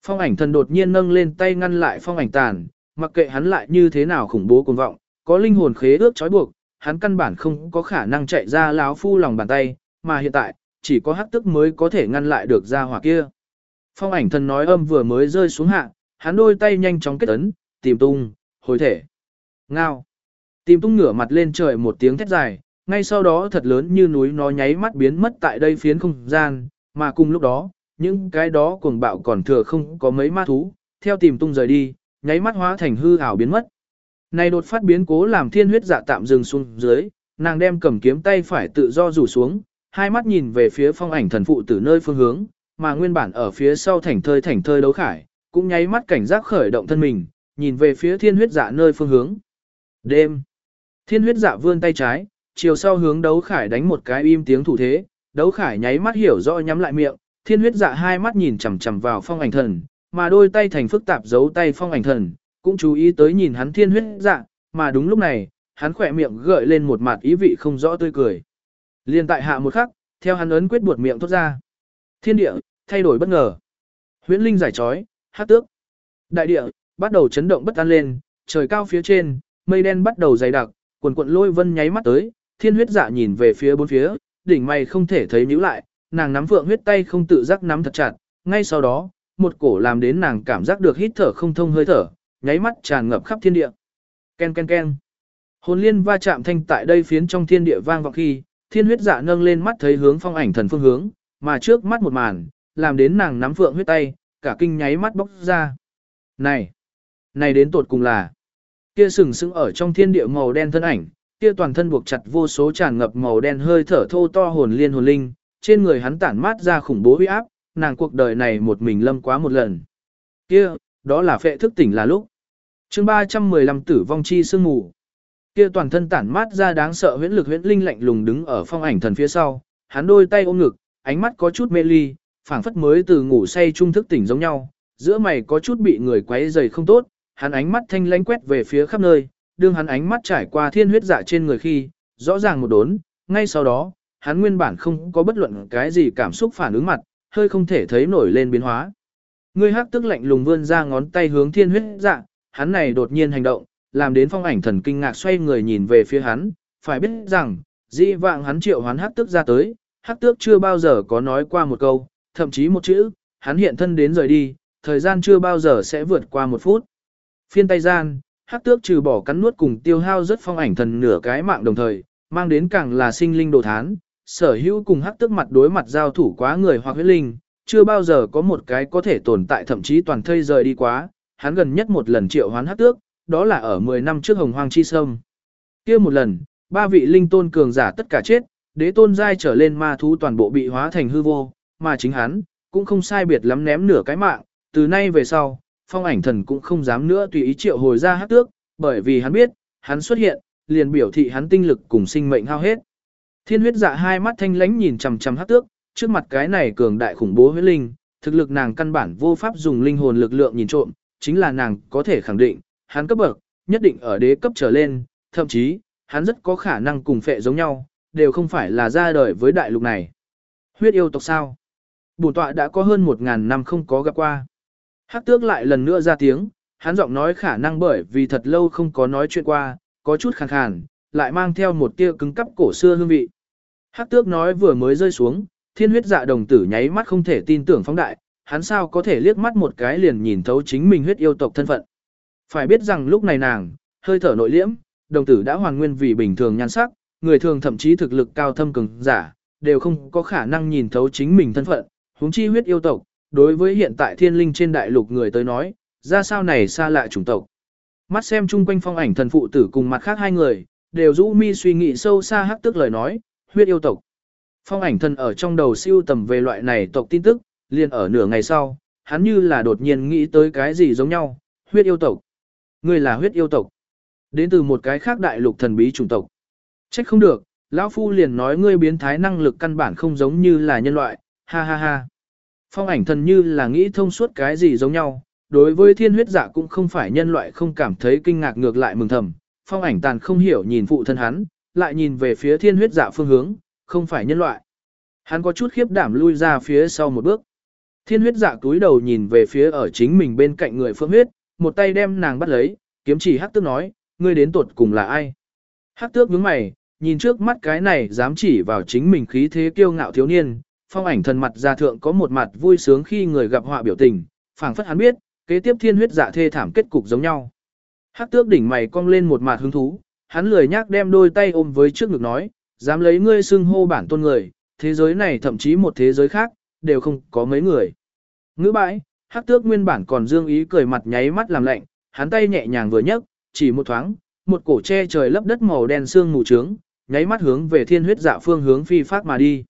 Phong ảnh thần đột nhiên nâng lên tay ngăn lại phong ảnh tàn, mặc kệ hắn lại như thế nào khủng bố cuồng vọng, có linh hồn khế ước trói buộc, hắn căn bản không có khả năng chạy ra láo phu lòng bàn tay, mà hiện tại, chỉ có hắc tức mới có thể ngăn lại được ra hỏa kia. Phong ảnh thần nói âm vừa mới rơi xuống hạ, hắn đôi tay nhanh chóng kết ấn, tìm tung, hồi thể. Ngao. Tìm tung ngửa mặt lên trời một tiếng thét dài, ngay sau đó thật lớn như núi nó nháy mắt biến mất tại đây phiến không gian, mà cùng lúc đó, những cái đó cuồng bạo còn thừa không có mấy ma thú, theo tìm tung rời đi, nháy mắt hóa thành hư ảo biến mất. Này đột phát biến cố làm thiên huyết dạ tạm dừng xuống dưới, nàng đem cầm kiếm tay phải tự do rủ xuống, hai mắt nhìn về phía phong ảnh thần phụ từ nơi phương hướng, mà nguyên bản ở phía sau thành thơi thành thơi đấu khải, cũng nháy mắt cảnh giác khởi động thân mình, nhìn về phía thiên huyết dạ nơi phương hướng. Đêm, thiên huyết dạ vươn tay trái, chiều sau hướng đấu khải đánh một cái im tiếng thủ thế, đấu khải nháy mắt hiểu rõ nhắm lại miệng, thiên huyết dạ hai mắt nhìn chằm chằm vào phong ảnh thần, mà đôi tay thành phức tạp giấu tay phong ảnh thần, cũng chú ý tới nhìn hắn thiên huyết dạ, mà đúng lúc này, hắn khỏe miệng gợi lên một mặt ý vị không rõ tươi cười. Liên tại hạ một khắc, theo hắn ấn quyết buột miệng thốt ra. Thiên địa, thay đổi bất ngờ. Huyễn linh giải trói, hát tước. Đại địa, bắt đầu chấn động bất an lên, trời cao phía trên, mây đen bắt đầu dày đặc, quần quận lôi vân nháy mắt tới, thiên huyết dạ nhìn về phía bốn phía, đỉnh mày không thể thấy nhíu lại, nàng nắm vượng huyết tay không tự giác nắm thật chặt, ngay sau đó, một cổ làm đến nàng cảm giác được hít thở không thông hơi thở, nháy mắt tràn ngập khắp thiên địa. Ken ken ken. Hồn liên va chạm thanh tại đây phiến trong thiên địa vang vọng khi, thiên huyết dạ nâng lên mắt thấy hướng phong ảnh thần phương hướng, mà trước mắt một màn, làm đến nàng nắm vượng huyết tay, cả kinh nháy mắt bốc ra. Này, này đến tột cùng là, kia sừng sững ở trong thiên địa màu đen thân ảnh, kia toàn thân buộc chặt vô số tràn ngập màu đen hơi thở thô to hồn liên hồn linh, trên người hắn tản mát ra khủng bố uy áp, nàng cuộc đời này một mình lâm quá một lần. Kia, đó là phệ thức tỉnh là lúc. chương 315 tử vong chi sương mù. Kia toàn thân tản mát ra đáng sợ huyễn lực huyễn linh lạnh lùng đứng ở phong ảnh thần phía sau, hắn đôi tay ôm ngực, ánh mắt có chút mê ly, phảng phất mới từ ngủ say trung thức tỉnh giống nhau, giữa mày có chút bị người quấy rầy không tốt, hắn ánh mắt thanh lãnh quét về phía khắp nơi, đương hắn ánh mắt trải qua thiên huyết dạ trên người khi, rõ ràng một đốn, ngay sau đó, hắn nguyên bản không có bất luận cái gì cảm xúc phản ứng mặt, hơi không thể thấy nổi lên biến hóa. Ngươi hắc tức lạnh lùng vươn ra ngón tay hướng thiên huyết dạ, hắn này đột nhiên hành động, làm đến phong ảnh thần kinh ngạc xoay người nhìn về phía hắn, phải biết rằng, di vạng hắn triệu hắn hắc tức ra tới, hắc tước chưa bao giờ có nói qua một câu, thậm chí một chữ, hắn hiện thân đến rời đi, thời gian chưa bao giờ sẽ vượt qua một phút. Phiên tay gian, hắc tước trừ bỏ cắn nuốt cùng tiêu hao rất phong ảnh thần nửa cái mạng đồng thời, mang đến càng là sinh linh đồ thán, sở hữu cùng hắc tước mặt đối mặt giao thủ quá người hoặc huyết linh, chưa bao giờ có một cái có thể tồn tại thậm chí toàn thây rời đi quá, hắn gần nhất một lần triệu hoán hắc tước, đó là ở 10 năm trước hồng hoang chi sâm. kia một lần, ba vị linh tôn cường giả tất cả chết, đế tôn giai trở lên ma thú toàn bộ bị hóa thành hư vô, mà chính hắn, cũng không sai biệt lắm ném nửa cái mạng, từ nay về sau, phong ảnh thần cũng không dám nữa tùy ý triệu hồi ra hát tước, bởi vì hắn biết, hắn xuất hiện, liền biểu thị hắn tinh lực cùng sinh mệnh hao hết. Thiên huyết dạ hai mắt thanh lánh nhìn chằm chằm hát tước, trước mặt cái này cường đại khủng bố huyết linh, thực lực nàng căn bản vô pháp dùng linh hồn lực lượng nhìn trộm, chính là nàng có thể khẳng định, hắn cấp bậc, nhất định ở đế cấp trở lên, thậm chí, hắn rất có khả năng cùng phệ giống nhau, đều không phải là ra đời với đại lục này. Huyết yêu tộc sao? Bổn tọa đã có hơn một ngàn năm không có gặp qua. Hắc tước lại lần nữa ra tiếng, hắn giọng nói khả năng bởi vì thật lâu không có nói chuyện qua, có chút khàn khàn, lại mang theo một tia cứng cắp cổ xưa hương vị. Hắc tước nói vừa mới rơi xuống, thiên huyết dạ đồng tử nháy mắt không thể tin tưởng phóng đại, hắn sao có thể liếc mắt một cái liền nhìn thấu chính mình huyết yêu tộc thân phận. Phải biết rằng lúc này nàng, hơi thở nội liễm, đồng tử đã hoàn nguyên vì bình thường nhan sắc, người thường thậm chí thực lực cao thâm cường giả, đều không có khả năng nhìn thấu chính mình thân phận, huống chi huyết yêu tộc, đối với hiện tại thiên linh trên đại lục người tới nói, ra sao này xa lạ chủng tộc. Mắt xem chung quanh phong ảnh thần phụ tử cùng mặt khác hai người, đều rũ mi suy nghĩ sâu xa hắc tức lời nói, huyết yêu tộc. Phong ảnh thần ở trong đầu siêu tầm về loại này tộc tin tức, liền ở nửa ngày sau, hắn như là đột nhiên nghĩ tới cái gì giống nhau, huyết yêu tộc. Ngươi là huyết yêu tộc. Đến từ một cái khác đại lục thần bí chủng tộc. Trách không được, lão phu liền nói ngươi biến thái năng lực căn bản không giống như là nhân loại, ha ha ha. Phong ảnh thần như là nghĩ thông suốt cái gì giống nhau, đối với thiên huyết dạ cũng không phải nhân loại không cảm thấy kinh ngạc ngược lại mừng thầm. Phong ảnh tàn không hiểu nhìn phụ thân hắn, lại nhìn về phía thiên huyết dạ phương hướng, không phải nhân loại. Hắn có chút khiếp đảm lui ra phía sau một bước. Thiên huyết dạ túi đầu nhìn về phía ở chính mình bên cạnh người phương huyết, một tay đem nàng bắt lấy, kiếm chỉ hắc tước nói, ngươi đến tuột cùng là ai? Hắc tước nhướng mày, nhìn trước mắt cái này dám chỉ vào chính mình khí thế kiêu ngạo thiếu niên, phong ảnh thần mặt ra thượng có một mặt vui sướng khi người gặp họa biểu tình, phảng phất hắn biết, kế tiếp thiên huyết dạ thê thảm kết cục giống nhau. Hắc tước đỉnh mày cong lên một mặt hứng thú, hắn lười nhác đem đôi tay ôm với trước ngực nói, dám lấy ngươi xưng hô bản tôn người, thế giới này thậm chí một thế giới khác, đều không có mấy người. Ngữ bãi, hắc tước nguyên bản còn dương ý cười mặt nháy mắt làm lạnh, hắn tay nhẹ nhàng vừa nhấc, chỉ một thoáng, một cổ che trời lấp đất màu đen xương mù trướng, nháy mắt hướng về thiên huyết dạ phương hướng phi phát mà đi.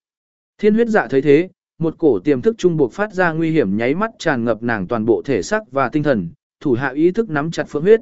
Thiên huyết dạ thấy thế, một cổ tiềm thức trung buộc phát ra nguy hiểm nháy mắt tràn ngập nàng toàn bộ thể xác và tinh thần, thủ hạ ý thức nắm chặt phượng huyết.